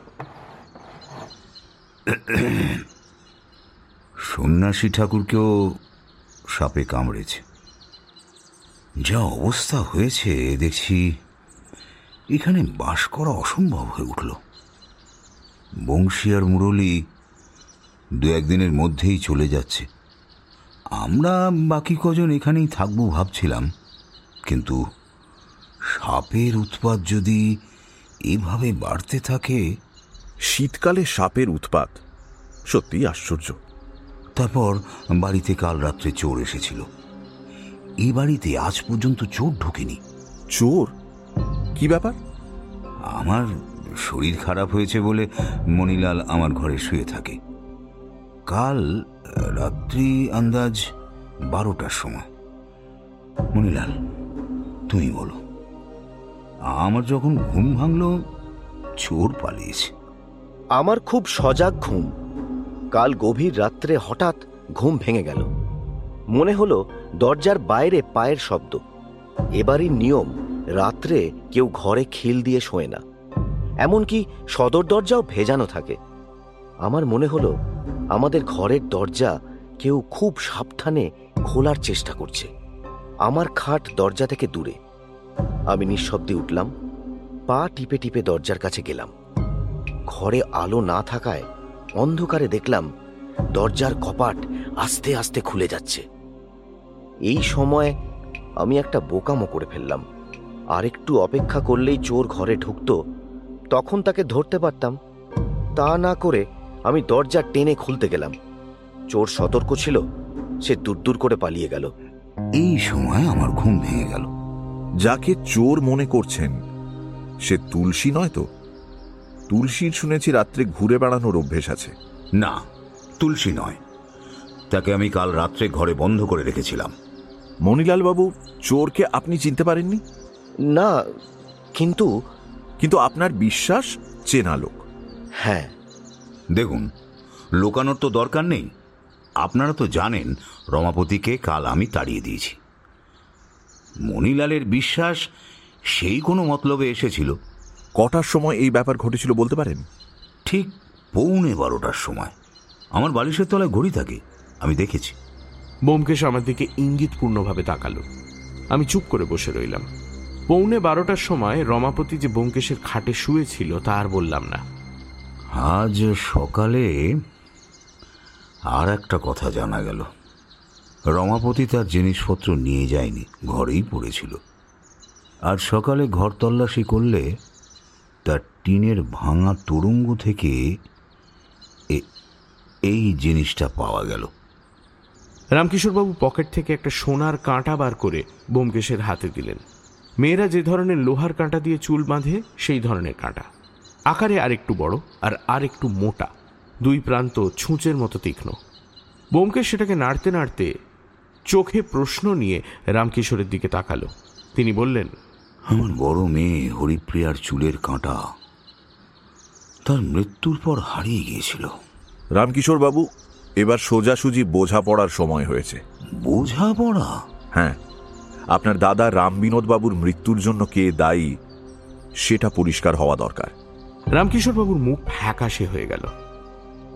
সন্ন্যাসী ঠাকুরকেও সাপে কামড়েছে। যা অবস্থা হয়েছে দেখছি এখানে বাস করা অসম্ভব হয়ে উঠল। বংশী আর মুরলী দু একদিনের মধ্যেই চলে যাচ্ছে। আমরা বাকি কজন এখানেই থাকব ভাবছিলাম কিন্তু সাপের উৎপাত যদি এভাবে বাড়তে থাকে শীতকালে সাপের উৎপাত সত্যি আশ্চর্য। তারপর বাড়িতে কাল রাত্রে চোর এসেছিল। এই বাড়িতে আজ পর্যন্ত চোর ঢোকেনি। চোর? কি ব্যাপার? আমার শরীর খারাপ হয়েছে বলে মণিলাল আমার ঘরে শুয়ে থাকে। কাল রাত্রি আন্দাজ বারোটার সময়। মণিলাল তুমি বলো আমার যখন ঘুম ভাঙল চোর পালিয়েছে। আমার খুব সজাগ ঘুম। কাল গভীর রাত্রে হঠাৎ ঘুম ভেঙে গেল। মনে হলো দরজার বাইরে পায়ের শব্দ। এবারই নিয়ম, রাত্রে কেউ ঘরে খিল দিয়ে শোয় না। এমনকি সদর দরজাও ভেজানো থাকে। আমার মনে হলো, আমাদের ঘরের দরজা কেউ খুব সাবধানে খোলার চেষ্টা করছে। আমার খাট দরজা থেকে দূরে। আমি নিঃশব্দে উঠলাম, পা টিপে টিপে দরজার কাছে গেলাম। ঘরে আলো না থাকায় অন্ধকারে দেখলাম, দরজার কপাট আস্তে আস্তে খুলে যাচ্ছে। এই সময় আমি একটা বোকামো করে ফেললাম। আর একটু অপেক্ষা করলেই চোর ঘরে ঢুকতো তখন তাকে ধরতে পারতাম। তা না করে আমি দরজা টেনে খুলতে গেলাম। চোর সতর্ক ছিল সে দূর দূর করে পালিয়ে গেল। এই সময় আমার ঘুম ভেঙে গেল। যাকে চোর মনে করছেন সে তুলসী নয় তো? তুলসীর শুনেছি রাত্রে ঘুরে বেড়ানোর অভ্যেস আছে। না তুলসী নয়। তাকে আমি কাল রাত্রে ঘরে বন্ধ করে রেখেছিলাম। মণিলাল বাবু চোরকে আপনি চিনতে পারেননি? না কিন্তু কিন্তু আপনার বিশ্বাস চেনা লোক। হ্যাঁ। দেখুন লোকানোর তো দরকার নেই। আপনারা তো জানেন রমাপতিকে কাল আমি তাড়িয়ে দিয়েছি। মণিলালের বিশ্বাস সেই কোনো মতলবে এসেছিল। কটার সময় এই ব্যাপার ঘটেছিল বলতে পারেন? ঠিক পৌনে বারোটার সময়। আমার বালিশের তলায় ঘড়ি থাকে আমি দেখেছি। বোমকেশ আমার দিকে ইঙ্গিতপূর্ণভাবে তাকালো। আমি চুপ করে বসে রইলাম। পৌনে বারোটার সময় রমাপতি যে বোমকেশের খাটে শুয়েছিল তা আর বললাম না। আজ সকালে আর একটা কথা জানা গেল। রমাপতি তার জিনিসপত্র নিয়ে যায়নি, ঘরেই পড়েছিল। আর সকালে ঘর তল্লাশি করলে তার টিনের ভাঙা তরুঙ্গ থেকে এই জিনিসটা পাওয়া গেল। রামকিশোরবাবু পকেট থেকে একটা সোনার কাঁটা বার করে বোমকেশের হাতে দিলেন। মেয়েরা যে ধরনের লোহার কাঁটা দিয়ে চুল বাঁধে সেই ধরনের কাঁটা। আকারে আরেকটু বড় আর আরেকটু মোটা দুই প্রান্ত ছুঁচের মতো তীক্ষ্ণ। বোমকেশ সেটাকে নাড়তে নাড়তে চোখে প্রশ্ন নিয়ে রামকিশোরের দিকে তাকালো। তিনি বললেন আমার বড় মেয়ে হরিপ্রিয়ার চুলের কাঁটা তার মৃত্যুর পর হারিয়ে গিয়েছিল। রামকিশোর বাবু এবার সোজাসুজি বোঝা পড়ার সময় হয়েছে। বোঝা পড়া হ্যাঁ। আপনার দাদা রামবিনোদ বাবুর মৃত্যুর জন্য কে দায়ী সেটা পরিষ্কার হওয়া দরকার। রামকিশোরবাবুর মুখ ফ্যাকাশে হয়ে গেল।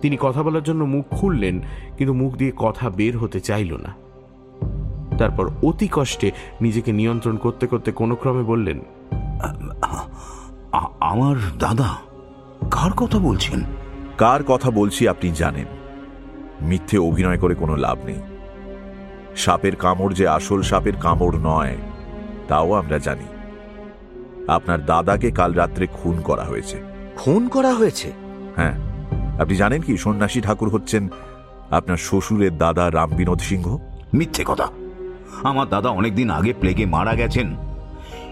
তিনি কথা বলার জন্য মুখ খুললেন কিন্তু মুখ দিয়ে কথা বের হতে চাইল না। তারপর অতি কষ্টে নিজেকে নিয়ন্ত্রণ করতে করতে কোনো ক্রমে বললেন আমার দাদা কার কথা বলছেন? কার কথা বলছি আপনি জানেন। মিথ্যে অভিনয় করে কোনো লাভ নেই। সাপের কামড় যে আসল সাপের কামড় নয় তাও আমরা জানি। আপনার দাদাকে কাল রাত্রে খুন করা হয়েছে। খুন করা হয়েছে? হ্যাঁ। আপনি জানেন কি সন্ন্যাসী ঠাকুর হচ্ছেন আপনার শ্বশুরের দাদা রামবিনোদ সিংহ? মিথ্যে কথা। আমার দাদা অনেকদিন আগে প্লেগে মারা গেছেন।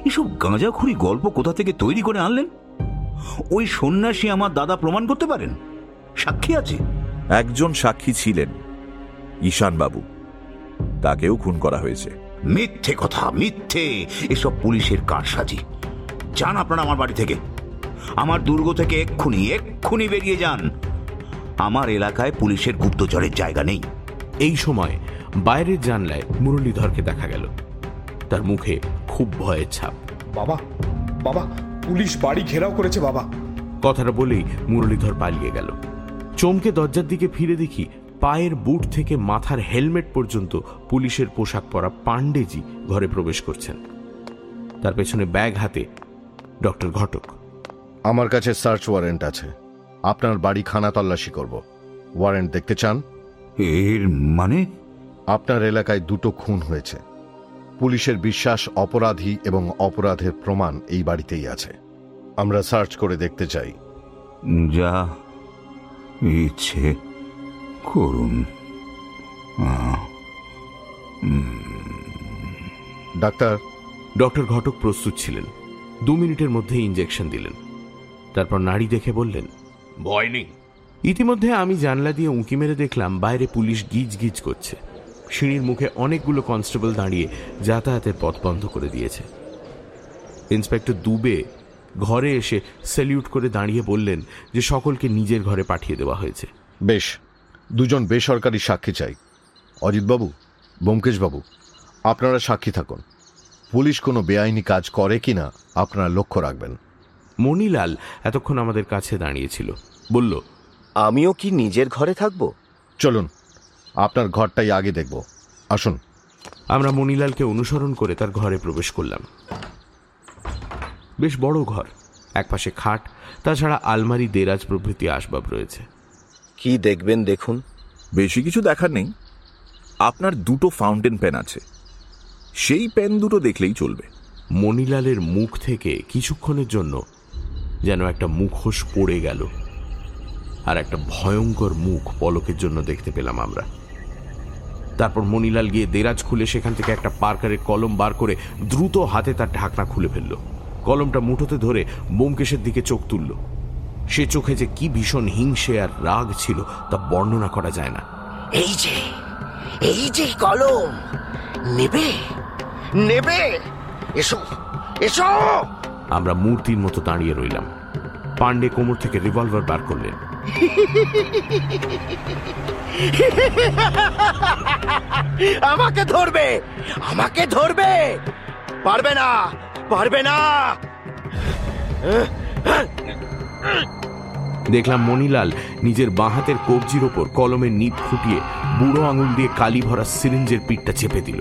এসব গাঁজাখুরি গল্প কোথা থেকে তৈরি করে আনলেন? ওই সন্ন্যাসী আমার দাদা প্রমাণ করতে পারেন? সাক্ষী আছে। একজন সাক্ষী ছিলেন ঈশান বাবু তাকেও খুন করা হয়েছে। মিথ্যে কথা মিথ্যে। এসব পুলিশের কারসাজি। যান আপনারা আমার বাড়ি থেকে। আমার দুর্গ থেকে এক্ষুনি এক্ষুনি বেরিয়ে যান। আমার এলাকায় পুলিশের গুপ্তচরের জায়গা নেই। এই সময় বাইরের জানলায় মুরলীধরকে দেখা গেল। তার মুখে খুব ভয়ের ছাপ। বাবা বাবা পুলিশ বাড়ি ঘেরাও করেছে বাবা। কথাটা বলেই মুরলীধর পালিয়ে গেল। চমকে দরজার দিকে ফিরে দেখি পায়ের বুট থেকে মাথার হেলমেট পর্যন্ত পুলিশের পোশাক পরা পাণ্ডেজি ঘরে প্রবেশ করছেন। তার পেছনে ব্যাগ হাতে ডক্টর ঘটক। আমার কাছে সার্চ ওয়ারেন্ট আছে। আপনার বাড়ি খানা তল্লাশি করব। ওয়ারেন্ট দেখতে চান? এর মানে? আপনার এলাকায় দুটো খুন হয়েছে। পুলিশের বিশ্বাস অপরাধী এবং অপরাধের প্রমাণ এই বাড়িতেই আছে। আমরা সার্চ করে দেখতে চাই। যা ইচ্ছে করুন। আহ, ডাক্তার। ডক্টর ঘটক প্রস্তুত ছিলেন। দু মিনিটের মধ্যে ইঞ্জেকশন দিলেন। তারপর নাড়ি দেখে বললেন ভয় নেই। ইতিমধ্যে আমি জানলা দিয়ে উঁকি মেরে দেখলাম বাইরে পুলিশ গিজ গিজ করছে। সিঁড়ির মুখে অনেকগুলো কনস্টেবল দাঁড়িয়ে যাতায়াতের পথ বন্ধ করে দিয়েছে। ইন্সপেক্টর দুবে ঘরে এসে স্যালিউট করে দাঁড়িয়ে বললেন যে সকলকে নিজের ঘরে পাঠিয়ে দেওয়া হয়েছে। বেশ দুজন বেসরকারি সাক্ষী চাই। অজিতবাবু ব্যোমকেশবাবু আপনারা সাক্ষী থাকুন। পুলিশ কোনো বেআইনি কাজ করে কিনা আপনারা লক্ষ্য রাখবেন। মণিলাল এতক্ষণ আমাদের কাছে দাঁড়িয়েছিল। বলল আমিও কি নিজের ঘরে থাকব? চলুন আপনার ঘরটাই আগে দেখব। আসুন। আমরা মণিলালকে অনুসরণ করে তার ঘরে প্রবেশ করলাম। বেশ বড় ঘর একপাশে খাট তাছাড়া আলমারি দেরাজ প্রভৃতি আসবাব রয়েছে। কি দেখবেন দেখুন? বেশি কিছু দেখার নেই। আপনার দুটো ফাউন্টেন পেন আছে। সেই পেন দুটো দেখলেই চলবে। মণিলালের মুখ থেকে কিছুক্ষণের জন্য যেন একটা মুখোশ পড়ে গেল আর একটা ভয়ঙ্কর মুখ পলকের জন্য দেখতে পেলাম আমরা। তারপর মণিলাল গিয়ে দেরাজ খুলে সেখান থেকে একটা পার্কারের কলম বার করে দ্রুত হাতে তার ঢাকনা খুলে ফেলল। কলমটা মুঠোতে ধরে বোমকেশের দিকে চোখ তুলল। সে চোখে যে কি ভীষণ হিংসে আর রাগ ছিল তা বর্ণনা করা যায় না। এই যে এই যে কলম নেবে নেবে এসো এসো! আমরা মূর্তির মতো দাঁড়িয়ে রইলাম। পান্ডে কোমর থেকে রিভলভার বার করলেন। আমাকে ধরবে আমাকে ধরবে! পারবে না পারবে না। দেখলাম মণিলাল নিজের বাঁহাতের কবজির ওপর কলমের নিপ ফুটিয়ে বুড়ো আঙুল দিয়ে কালি ভরা সিরিঞ্জের পিঠটা চেপে দিল।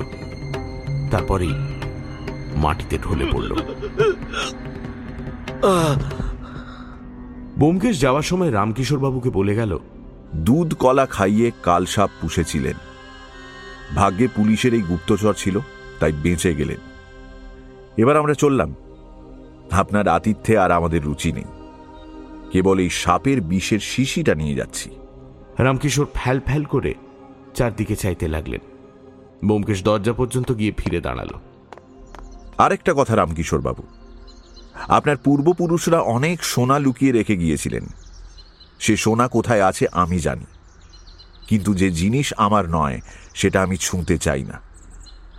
তারপরেই মাটিতে ঢলে পড়ল। বোমকেশ যাওয়ার সময় রামকিশোর বাবুকে বলে গেল দুধ কলা খাইয়ে কালসাপ পুষেছিলেন। ভাগ্যে পুলিশের এই গুপ্তচর ছিল তাই বেঁচে গেলেন। এবার আমরা চললাম। আপনার আতিথ্যে আর আমাদের রুচি নেই। কেবল এই সাপের বিষের শিশিটা নিয়ে যাচ্ছি। রামকিশোর ফ্যাল ফ্যাল করে চারদিকে চাইতে লাগলেন। বোমকেশ দরজা পর্যন্ত গিয়ে ফিরে দাঁড়াল। আরেকটা কথা রামকিশোর বাবু। আপনার পূর্বপুরুষরা অনেক সোনা লুকিয়ে রেখে গিয়েছিলেন। সে সোনা কোথায় আছে আমি জানি। কিন্তু যে জিনিস আমার নয় সেটা আমি ছুঁতে চাই না।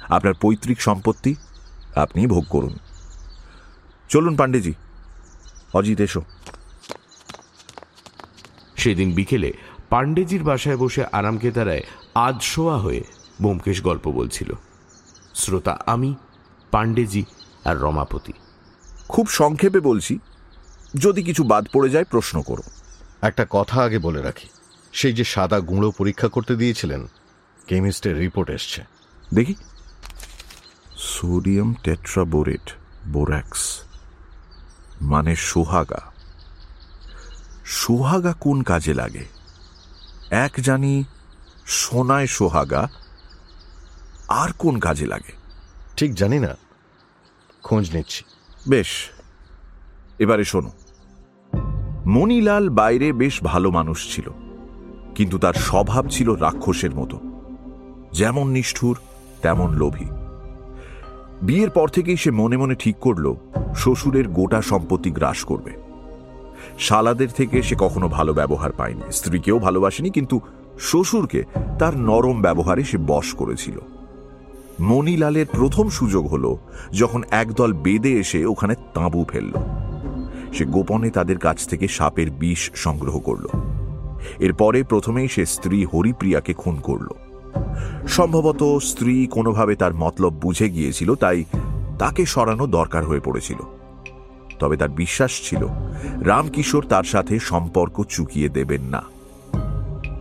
আপনার পৈতৃক সম্পত্তি আপনি ভোগ করুন। চলুন পাণ্ডেজি অজিত এসো। সেদিন বিকেলে পাণ্ডেজির বাসায় বসে আরাম কেদারায় আজ শোয়া হয়ে বোমকেশ গল্প বলছিল। শ্রোতা আমি পাণ্ডেজি আর রমাপতি। খুব সংক্ষেপে বলছি যদি কিছু বাদ পড়ে যায় প্রশ্ন করো। একটা কথা আগে বলে রাখি সেই যে সাদা গুঁড়ো পরীক্ষা করতে দিয়েছিলেন কেমিস্টের রিপোর্ট এসছে। দেখি। সোডিয়াম টেট্রাবোরেট বোর্যাক্স মানে সোহাগা। সোহাগা কোন কাজে লাগে? এক জানি সোনায় সোহাগা আর কোন কাজে লাগে? ঠিক জানি না। খোঁজ নিচ্ছি। বেশ এবারে শোনো। মণিলাল বাইরে বেশ ভালো মানুষ ছিল কিন্তু তার স্বভাব ছিল রাক্ষসের মতো। যেমন নিষ্ঠুর তেমন লোভী। বিয়ের পর থেকেই সে মনে মনে ঠিক করল, শ্বশুরের গোটা সম্পত্তি গ্রাস করবে। শালাদের থেকে সে কখনো ভালো ব্যবহার পায়নি, স্ত্রীকেও ভালোবাসেনি, কিন্তু শ্বশুরকে তার নরম ব্যবহারে সে বশ করেছিল। মণিলালের প্রথম সুযোগ হলো যখন একদল বেদে এসে ওখানে তাঁবু ফেলল। সে গোপনে তাদের কাছ থেকে সাপের বিষ সংগ্রহ করল। এরপরে প্রথমেই সে স্ত্রী হরিপ্রিয়াকে খুন করল। সম্ভবত স্ত্রী কোনোভাবে তার মতলব বুঝে গিয়েছিল, তাই তাকে সরানো দরকার হয়ে পড়েছিল। তবে তার বিশ্বাস ছিল, রামকিশোর তার সাথে সম্পর্ক চুকিয়ে দেবেন না।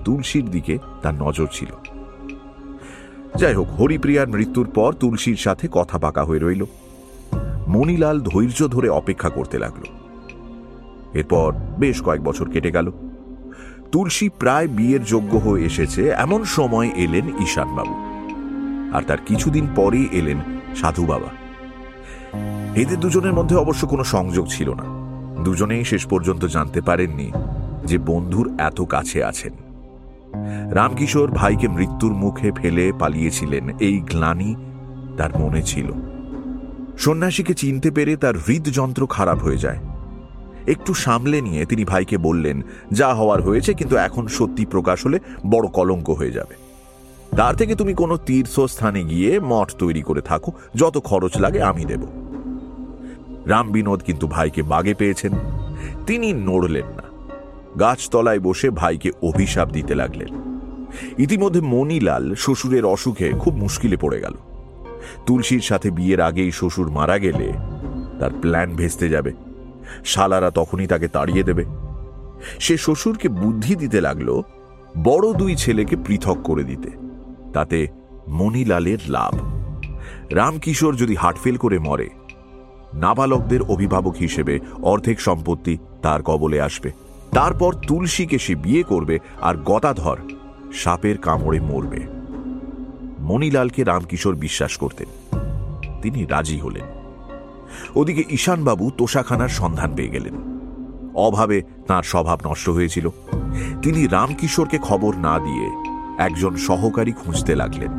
তুলসীর দিকে তার নজর ছিল। যাই হোক, হরিপ্রিয়ার মৃত্যুর পর তুলসীর সাথে কথা পাকা হয়ে রইল। মণিলাল ধৈর্য ধরে অপেক্ষা করতে লাগল। এরপর বেশ কয়েক বছর কেটে গেল। তুলসী প্রায় বিয়ের যোগ্য হয়ে এসেছে এমন সময় এলেন ঈশানবাবু। আর তার কিছুদিন পরেই এলেন সাধু বাবা। এদের দুজনের মধ্যে অবশ্য কোনো সংযোগ ছিল না। দুজনেই শেষ পর্যন্ত জানতে পারেননি যে বন্ধুর এত কাছে আছেন। রামকিশোর ভাইকে মৃত্যুর মুখে ফেলে পালিয়েছিলেন, এই গ্লানি তার মনে ছিল। সন্ন্যাসীকে চিনতে পেরে তার হৃদযন্ত্র খারাপ হয়ে যায়। একটু সামলে নিয়ে তিনি ভাইকে বললেন, যা হওয়ার হয়েছে, কিন্তু এখন সত্যি প্রকাশ হলে বড় কলঙ্ক হয়ে যাবে। তার থেকে তুমি কোনো তীর্থস্থানে গিয়ে মঠ তৈরি করে থাকো, যত খরচ লাগে আমি দেব। রাম বিনোদ কিন্তু ভাইকে বাগে পেয়েছেন। তিনি নড়লেন না। গাছতলায় বসে ভাইকে অভিশাপ দিতে লাগলেন। ইতিমধ্যে মণিলাল শ্বশুরের অসুখে খুব মুশকিলে পড়ে গেল। তুলসীর সাথে বিয়ের আগেই শ্বশুর মারা গেলে তার প্ল্যান ভেস্তে যাবে। শালারা তখনই তাকে তাড়িয়ে দেবে। সে শ্বশুরকে বুদ্ধি দিতে লাগল বড় দুই ছেলেকে পৃথক করে দিতে। তাতে মণিলালের লাভ। রামকিশোর যদি হার্টফেল করে মরে, নাবালকদের অভিভাবক হিসেবে অর্ধেক সম্পত্তি তার কবলে আসবে। তারপর তুলসীকে সে বিয়ে করবে আর গতাধর সাপের কামড়ে মরবে। মণিলালকে রামকিশোর বিশ্বাস করতেন। তিনি রাজি হলেন। ওদিকে ঈশানবাবু তোষাখানার সন্ধান পেয়ে গেলেন। অভাবে তার স্বভাব নষ্ট হয়েছিল। তিনি রামকিশোরকে খবর না দিয়ে একজন সহকারী খুঁজতে লাগলেন।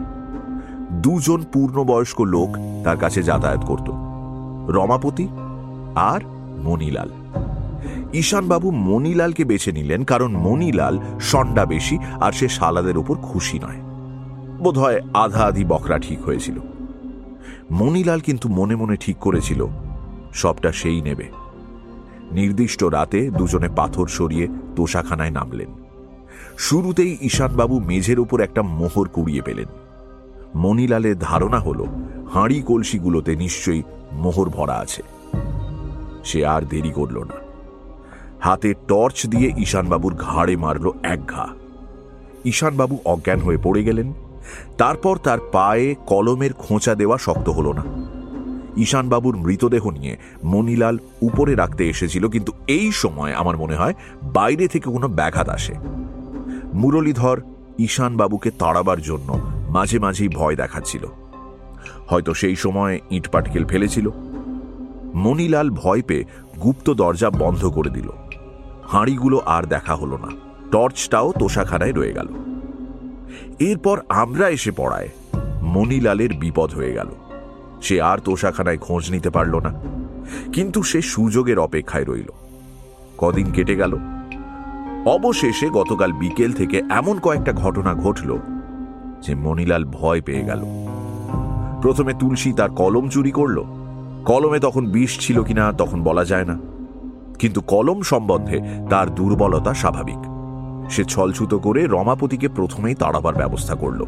দুজন পূর্ণবয়স্ক লোক তার কাছে যাতায়াত করত। রমাপতি আর মণিলাল। ঈশানবাবু মণিলালকে বেছে নিলেন কারণ মণিলাল সন্ডা বেশি আর সে সালাদের উপর খুশি নয়। বোধহয় আধা আধি বকরা ঠিক হয়েছিল। মণিলাল কিন্তু মনে মনে ঠিক করেছিল, সবটা সেই নেবে। নির্দিষ্ট রাতে দুজনে পাথর সরিয়ে তোষাখানায় নামলেন। শুরুতেই ঈশানবাবু মেঝের উপর একটা মোহর কুড়িয়ে পেলেন। মণিলালের ধারণা হল, হাঁড়ি কলসিগুলোতে নিশ্চয়ই মোহর ভরা আছে। সে আর দেরি করল না। হাতে টর্চ দিয়ে ঈশানবাবুর ঘাড়ে মারল এক ঘা। ঈশানবাবু অজ্ঞান হয়ে পড়ে গেলেন তারপর তার পায়ে কলমের খোঁচা দেওয়া শক্ত হল না। ঈশানবাবুর মৃতদেহ নিয়ে মণিলাল উপরে রাখতে এসেছিল, কিন্তু এই সময় আমার মনে হয় বাইরে থেকে কোনো ব্যাঘাত আসে। মুরলীধর ঈশানবাবুকে তাড়াবার জন্য মাঝে মাঝেই ভয় দেখাচ্ছিল। হয়তো সেই সময় ইট পাটকেল ফেলেছিল। মণিলাল ভয় পেয়ে গুপ্ত দরজা বন্ধ করে দিল। হাঁড়িগুলো আর দেখা হলো না। টর্চটাও তোষাখানায় রয়ে গেল। এরপর আমরা এসে পড়ায়। মণিলালের বিপদ হয়ে গেল। সে আর তোষাখানায় খোঁজ নিতে পারল না। কিন্তু সে সুযোগের অপেক্ষায় রইল। কদিন কেটে গেল। অবশেষে গতকাল বিকেল থেকে এমন কয়েকটা ঘটনা ঘটল যে মণিলাল ভয় পেয়ে গেল। প্রথমে তুলসী তার কলম চুরি করল। কলমে তখন বিষ ছিল কিনা তখন বলা যায় না। কিন্তু কলম সম্বন্ধে তার দুর্বলতা স্বাভাবিক। সে ছলছুতো করে রমাপতিকে প্রথমেই তাড়াবার ব্যবস্থা করল।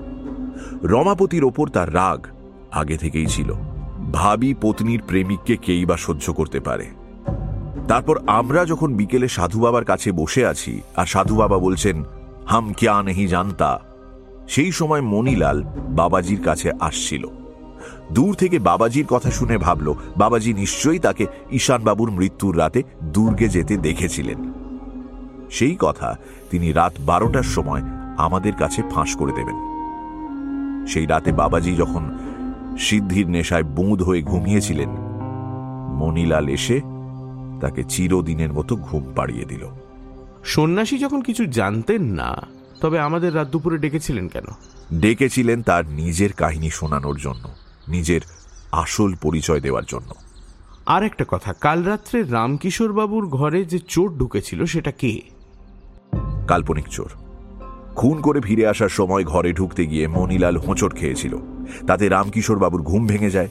রমাপতির ওপর তার রাগ আগে থেকেই ছিল। ভাবি পত্নীর প্রেমিককে কেই বা সহ্য করতে পারে। তারপর আমরা যখন বিকেলে সাধু বাবার কাছে বসে আছি আর সাধু বাবা বলছেন, হাম ক্যা নেহি জানতা? সেই সময় মণিলাল বাবাজির কাছে আসছিল। দূর থেকে বাবাজির কথা শুনে ভাবল, বাবাজি নিশ্চয়ই তাকে ঈশানবাবুর মৃত্যুর রাতে দুর্গে যেতে দেখেছিলেন। সেই কথা তিনি রাত বারোটার সময় আমাদের কাছে ফাঁস করে দেবেন। সেই রাতে বাবাজি যখন সিদ্ধির নেশায় বুঁদ হয়ে ঘুমিয়েছিলেন মণিলাল এসে তাকে চিরদিনের মতো ঘুম পাড়িয়ে দিল। সন্ন্যাসী যখন কিছু জানতেন না তবে আমাদের রাত দুপুরে ডেকেছিলেন কেন? ডেকেছিলেন তার নিজের কাহিনী শোনানোর জন্য নিজের আসল পরিচয় দেওয়ার জন্য। আর একটা কথা কাল রাত্রে রামকিশোর বাবুর ঘরে যে চোর ঢুকেছিল সেটা কে? কাল্পনিক চোর। খুন করে ফিরে আসার সময় ঘরে ঢুকতে গিয়ে মণিলাল হোঁচট খেয়েছিল। তাতে রামকিশোর বাবুর ঘুম ভেঙে যায়।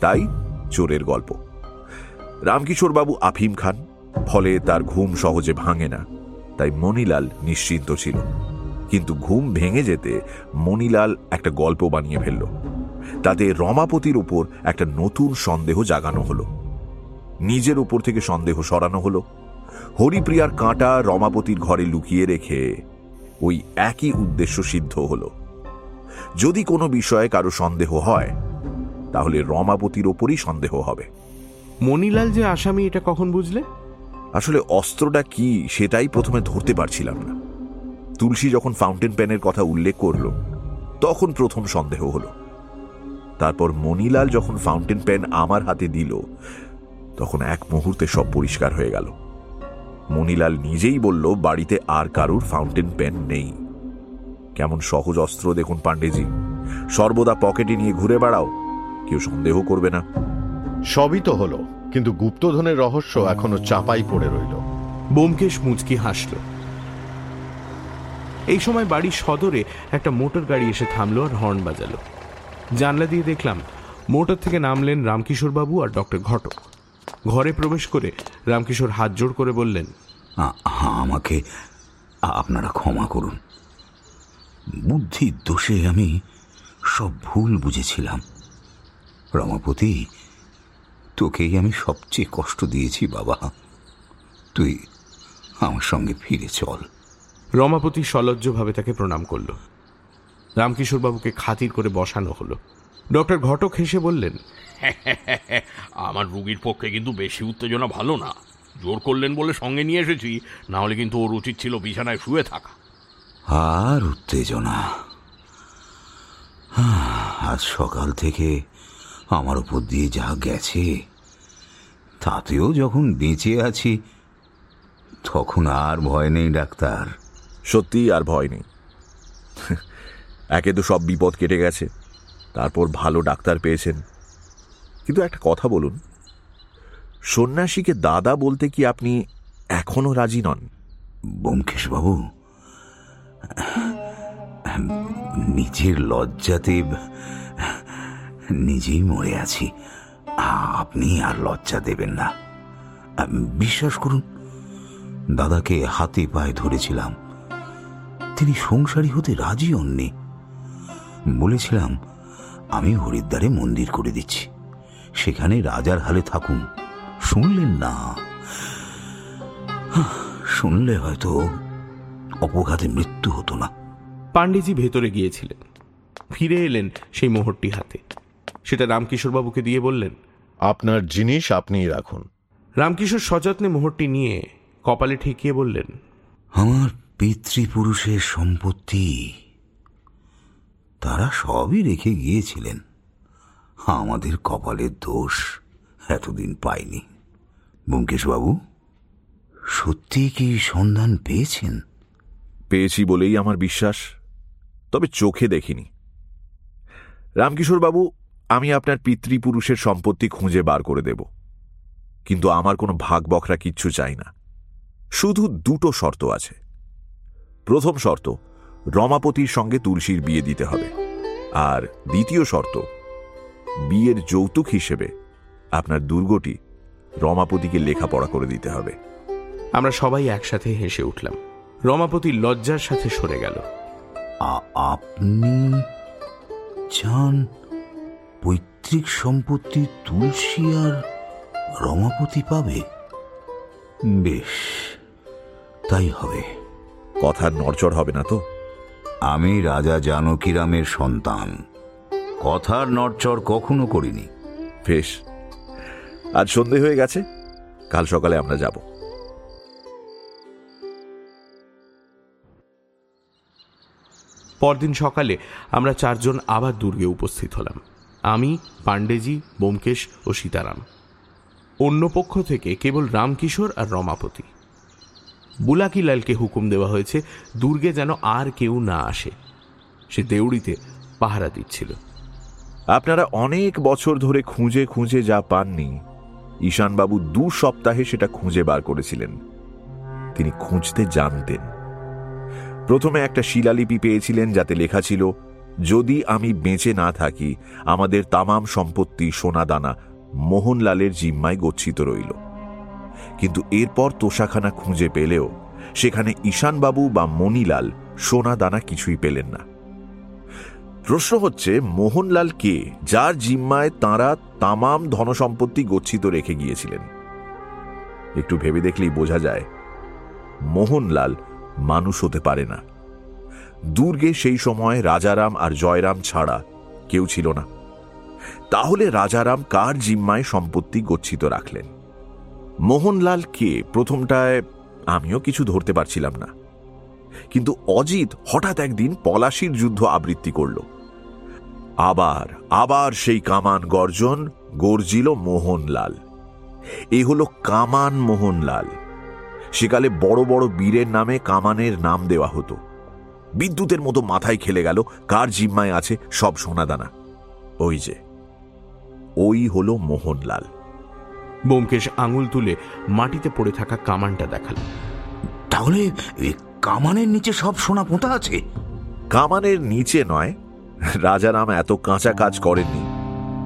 তাই চোরের গল্প। রামকিশোর বাবু আফিম খান, ফলে তার ঘুম সহজে ভাঙে না। তাই মণিলাল নিশ্চিন্ত ছিল। কিন্তু ঘুম ভেঙে যেতে মণিলাল একটা গল্প বানিয়ে ফেলল। তাতে রমাপতির উপর একটা নতুন সন্দেহ জাগানো হলো। নিজের উপর থেকে সন্দেহ সরানো হলো। হরিপ্রিয়ার কাঁটা রমাপতির ঘরে লুকিয়ে রেখে ওই একই উদ্দেশ্য সিদ্ধ হল। যদি কোনো বিষয়ে কারও সন্দেহ হয় তাহলে রমাপতির ওপরই সন্দেহ হবে। মণিলাল যে আসামি এটা কখন বুঝলে? আসলে অস্ত্রটা কি সেটাই প্রথমে ধরতে পারছিলাম না। তুলসী যখন ফাউন্টেন পেনের কথা উল্লেখ করল তখন প্রথম সন্দেহ হলো। তারপর মণিলাল যখন ফাউন্টেন পেন আমার হাতে দিল তখন এক মুহূর্তে সব পরিষ্কার হয়ে গেল। মণিলাল নিজেই বলল বাড়িতে আর কারুর ফাউন্টেন পেন নেই। কেমন সহজ অস্ত্র দেখুন পাণ্ডেজি। সর্বদা পকেটে নিয়ে ঘুরে বেড়াও। কেউ সন্দেহ করবে না। সবই তো হলো কিন্তু গুপ্তধনের রহস্য এখনও চাপাই পড়ে রইল। বোমকেশ মুচকি হাসল। এই সময় বাড়ির সদরে একটা মোটর গাড়ি এসে থামলো আর হর্ন বাজালো। জানলা দিয়ে দেখলাম মোটর থেকে নামলেন রামকিশোর বাবু আর ডক্টর ঘটক। ঘরে প্রবেশ করে রামকিশোর হাত জোড় করে বললেন আমাকে আপনারা ক্ষমা করুন। বুদ্ধির দোষে আমি সব ভুল বুঝেছিলাম। রমাপতি তোকেই আমি সবচেয়ে কষ্ট দিয়েছি বাবা। তুই আমার সঙ্গে ফিরে চল। রমাপতি সলজ্জভাবে তাকে প্রণাম করল। রামকিশোর বাবুকে খাতির করে বসানো হলো। ডক্টর ঘটক হেসে বললেন আমার রুগীর পক্ষে কিন্তু বেশি উত্তেজনা ভালো না। জোর করলেন বলে সঙ্গে নিয়ে এসেছি না হলে কিন্তু ওর উচিত ছিল বিছানায় শুয়ে থাকা। আর উত্তেজনা। আজ সকাল থেকে আমার উপর দিয়ে যা গেছে তাতেও যখন বেঁচে আছি তখন আর ভয় নেই ডাক্তার। সত্যি আর ভয় নেই। একে তো সব বিপদ কেটে গেছে তারপর ভালো ডাক্তার পেয়েছেন। কিন্তু একটা কথা বলুন। সন্ন্যাসীকে দাদা বলতে কি আপনি এখনও রাজি নন? ব্যোমকেশবাবু নিজের লজ্জাতে নিজেই মরে আছি। আপনি আর লজ্জা দেবেন না। বিশ্বাস করুন, দাদাকে হাতে পায়ে ধরেছিলাম। তিনি সংসারী হতে রাজি হননি। বলেছিলাম, আমি হরিদ্বারে মন্দির করে দিচ্ছি। সেখানে রাজার হালে থাকুন। শুনলেন না। শুনলে হয়তো অপঘাতে মৃত্যু হতো না। পাণ্ডেজি ভেতরে গিয়েছিলেন। ফিরে এলেন সেই মোহরটি হাতে। সেটা রামকিশোর বাবুকে দিয়ে বললেন আপনার জিনিস আপনিই রাখুন। রামকিশোর সযত্নে মোহরটি নিয়ে কপালে ঠেকিয়ে বললেন আমার পিতৃপুরুষের সম্পত্তি তারা সবই রেখে গিয়েছিলেন। আমাদের কপালের দোষ এতদিন পাইনি। ব্যোমকেশবাবু, সত্যি কি সন্ধান পেয়েছেন? পেয়েছি বলেই আমার বিশ্বাস, তবে চোখে দেখিনি। রামকিশোর বাবু আমি আপনার পিতৃপুরুষের সম্পত্তি খুঁজে বার করে দেব, কিন্তু আমার কোনো ভাগ বকরা কিচ্ছু চাই না। শুধু দুটো শর্ত আছে। প্রথম শর্ত, রমাপতির সঙ্গে তুলসীর বিয়ে দিতে হবে, আর দ্বিতীয় শর্ত বিয়ের যৌতুক হিসেবে আপনার দুর্গটি রমাপতিকে লেখাপড়া করে দিতে হবে। আমরা সবাই একসাথে হেসে উঠলাম। রমাপতি লজ্জার সাথে সরে গেল। আপনি চান পৈতৃক সম্পত্তি তুলসী আর রমাপতি পাবে? বেশ তাই হবে। কথার নড়চড় হবে না তো? আমি রাজা জানকীরামের সন্তান। কথার নড়চড় কখনো করিনি। বেশ। আজ সন্ধে হয়ে গেছে। কাল সকালে আমরা যাব। পরদিন সকালে আমরা চারজন আবার দুর্গে উপস্থিত হলাম। আমি, পাণ্ডেজি, বোমকেশ ও সীতারাম। অন্য পক্ষ থেকে কেবল রামকিশোর আর রমাপতি। বুলাকিলালকে হুকুম দেওয়া হয়েছে, দুর্গে যেন আর কেউ না আসে। সে দেউড়িতে পাহারা দিচ্ছিল। আপনারা অনেক বছর ধরে খুঁজে খুঁজে যা পাননি, ঈশানবাবু দু সপ্তাহে সেটা খুঁজে বার করেছিলেন। তিনি খুঁজতে জানতেন। প্রথমে একটা শিলালিপি পেয়েছিলেন যাতে লেখা ছিল, যদি আমি বেঁচে না থাকি, আমাদের তামাম সম্পত্তি, সোনাদানা, মোহনলালের জিম্মায় গচ্ছিত রইল। কিন্তু এরপর তোষাখানা খুঁজে পেলেও সেখানে ঈশানবাবু বা মণিলাল সোনা দানা কিছুই পেলেন না। প্রশ্ন হচ্ছে মোহনলাল কে, যার জিম্মায় তাঁরা তামাম ধনসম্পত্তি গচ্ছিত রেখে গিয়েছিলেন। একটু ভেবে দেখলেই বোঝা যায়, মোহনলাল মানুষ হতে পারে না। দুর্গে সেই সময় রাজারাম আর জয়রাম ছাড়া কেউ ছিল না। তাহলে রাজারাম কার জিম্মায় সম্পত্তি গচ্ছিত রাখলেন? মোহনলাল কে? প্রথমটায় আমিও কিছু ধরতে পারছিলাম না। কিন্তু অজিত হঠাৎ একদিন পলাশির যুদ্ধ আবৃত্তি করল। আবার আবার সেই কামান গর্জন গর্জিল মোহনলাল। এ হল কামান মোহনলাল। সেকালে বড় বড় বীরের নামে কামানের নাম দেওয়া হতো। বিদ্যুতের মতো মাথায় খেলে গেল কার জিম্মায় আছে সব সোনাদানা। ওই যে ওই হল মোহনলাল। বোমকেশ আঙুল তুলে মাটিতে পড়ে থাকা কামানটা দেখাল। তাহলে কামানের নিচে সব সোনা পোঁতা আছে? কামানের নিচে নয় রাজারাম এত কাঁচা কাজ করেননি।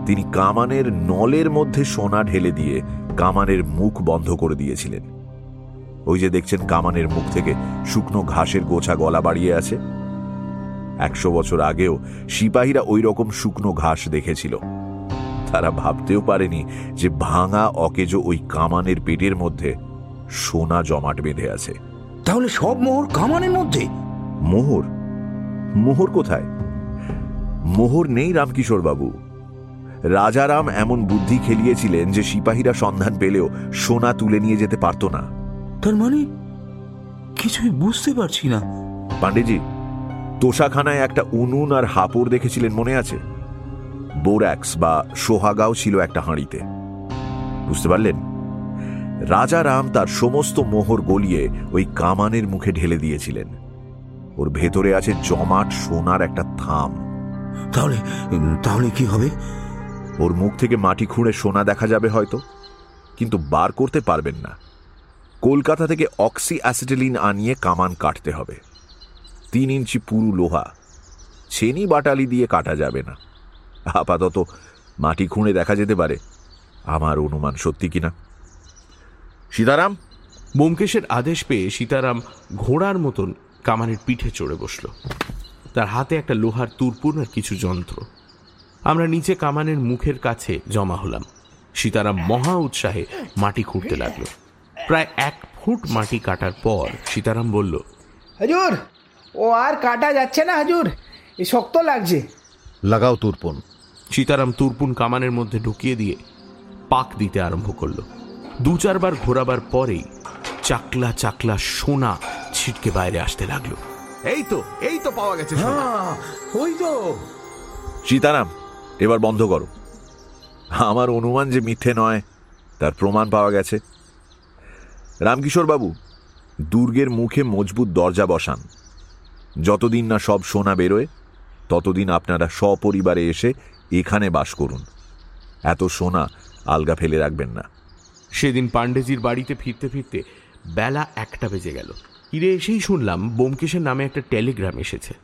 তিনি কামানের নলের মধ্যে সোনা ঢেলে দিয়ে কামানের মুখ বন্ধ করে দিয়েছিলেন। ওই যে দেখছেন কামানের মুখ থেকে শুকনো ঘাসের গোছা গলা বাড়িয়ে আছে। একশো বছর আগেও সিপাহীরা ওই রকম শুকনো ঘাস দেখেছিল। তারা ভাবতেও পারেনি যে ভাঙা অকেজো ওই কামানের পেটের মধ্যে সোনা জমাট বেঁধে আছে। তাহলে সব মোহর কামানের মধ্যে? মোহর? মোহর কোথায়? মোহর নেই রামকিশোর বাবু রাজারাম এমন বুদ্ধি খেলিয়েছিলেন যে সিপাহীরা সন্ধান পেলেও সোনা তুলে নিয়ে যেতে পারত না। তার মানে কিছুই বুঝতে পারছি না। পাণ্ডেজি তোষাখানায় একটা উনুন আর হাপড় দেখেছিলেন মনে আছে? বোর্যাক্স বা সোহাগাও ছিল একটা হাঁড়িতে। বুঝতে পারলেন? রাজা রাম তার সমস্ত মোহর গলিয়ে ওই কামানের মুখে ঢেলে দিয়েছিলেন। ওর ভেতরে আছে জমাট সোনার একটা থাম। তাহলে তাহলে কি হবে? ওর মুখ থেকে মাটি খুঁড়ে সোনা দেখা যাবে হয়তো কিন্তু বার করতে পারবেন না। কলকাতা থেকে অক্সি অ্যাসিটিলিন আনিয়ে কামান কাটতে হবে। তিন ইঞ্চি পুরু লোহা ছেনি বাটালি দিয়ে কাটা যাবে না। আপাতত মাটি খুঁড়ে দেখা যেতে পারে। আমার অনুমান সত্যি কিনা সীতারাম বোমকেশের আদেশ পেয়ে সীতারাম ঘোড়ার মতন কামানের পিঠে চড়ে বসল। তার হাতে একটা লোহার তুরপুন আর কিছু যন্ত্র। আমরা নিচে কামানের মুখের কাছে জমা হলাম। সীতারাম মহা উৎসাহে মাটি খুঁড়তে লাগল। প্রায় এক ফুট মাটি কাটার পর সীতারাম বলল হাজুর ও আর কাটা যাচ্ছে না হাজুর। এ শক্ত লাগছে। লাগাও তুরপন। সীতারাম তুরপুন কামানের মধ্যে ঢুকিয়ে দিয়ে পাক দিতে আরম্ভ করল। দু চারবার ঘোরাবার পরেই চাকলা চাকলা সোনা ছিটকে বাইরে আসতে লাগল। এই তো এই তো পাওয়া গেছে ওই তো। সীতারাম এবার বন্ধ করো। আমার অনুমান যে মিথ্যে নয় তার প্রমাণ পাওয়া গেছে। রামকিশোর বাবু দুর্গের মুখে মজবুত দরজা বসান। যতদিন না সব সোনা বেরোয় ততদিন আপনারা সপরিবারে এসে এখানে বাস করুন। এত সোনা আলগা ফেলে রাখবেন না। সেদিন পাণ্ডেজির বাড়িতে ফিরতে ফিরতে বেলা একটা বেজে গেল। ফিরে এসেই শুনলাম বোমকেশের নামে একটা টেলিগ্রাম এসেছে।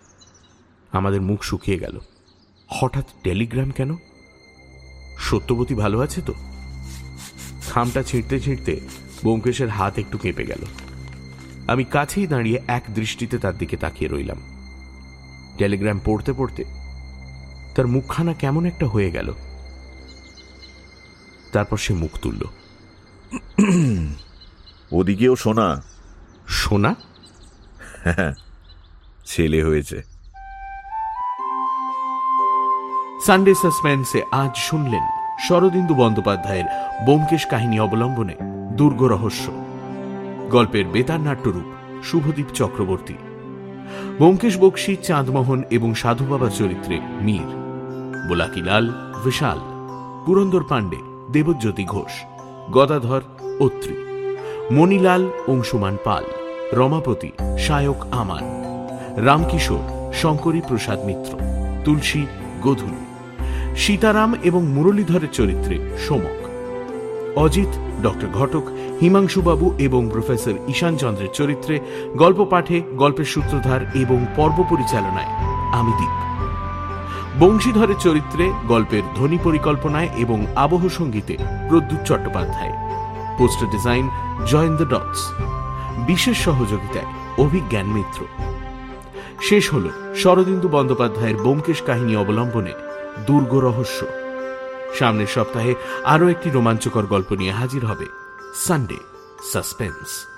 আমাদের মুখ শুকিয়ে গেল। হঠাৎ টেলিগ্রাম কেন? সত্যবতী ভালো আছে তো? খামটা ছিঁড়তে ছিঁড়তে বোমকেশের হাত একটু কেঁপে গেল। আমি কাছেই দাঁড়িয়ে এক দৃষ্টিতে তার দিকে তাকিয়ে রইলাম। টেলিগ্রাম পড়তে পড়তে তার মুখখানা কেমন একটা হয়ে গেল। তারপর সে মুখ তুলল। ওদিকেও সোনা সোনা? হ্যাঁ ছেলে হয়েছে। সানডে সাসপেন্সে আজ শুনলেন শরদিন্দু বন্দ্যোপাধ্যায়ের বোমকেশ কাহিনী অবলম্বনে দুর্গ রহস্য। গল্পের বেতার নাট্যরূপ শুভদীপ চক্রবর্তী। বোমকেশ বক্সি চাঁদমোহন এবং সাধু বাবার চরিত্রে মীর। বোলাকিলাল বিশাল। পুরন্দর পাণ্ডে দেবজ্যোতি ঘোষ। গদাধর অত্রি। মণিলাল অংশুমান পাল, রমাপতি শায়ক আমান, রামকিশোর শঙ্করী প্রসাদ মিত্র, তুলসী গোধুলী, সীতারাম এবং মুরলীধরের চরিত্রে সোমক, অজিত, ডক্টর ঘটক হিমাংশুবাবু এবং প্রফেসর ঈশান চন্দ্রের চরিত্রে গল্প পাঠে, গল্পের সূত্রধার এবং পর্ব পরিচালনায় আমি দীপ। বংশীধরের চরিত্রে গল্পের ধ্বনি পরিকল্পনায় এবং আবহ সঙ্গীতে Pradyut Chattopadhyay. Poster design join the dots. বিশেষ সহযোগিতায় অভিজ্ঞান মিত্র। শেষ হল শরদিন্দু বন্দ্যোপাধ্যায়ের বোমকেশ কাহিনী অবলম্বনে দুর্গ রহস্য। সামনের সপ্তাহে আরও একটি রোমাঞ্চকর গল্প নিয়ে হাজির হবে সানডে সাসপেন্স।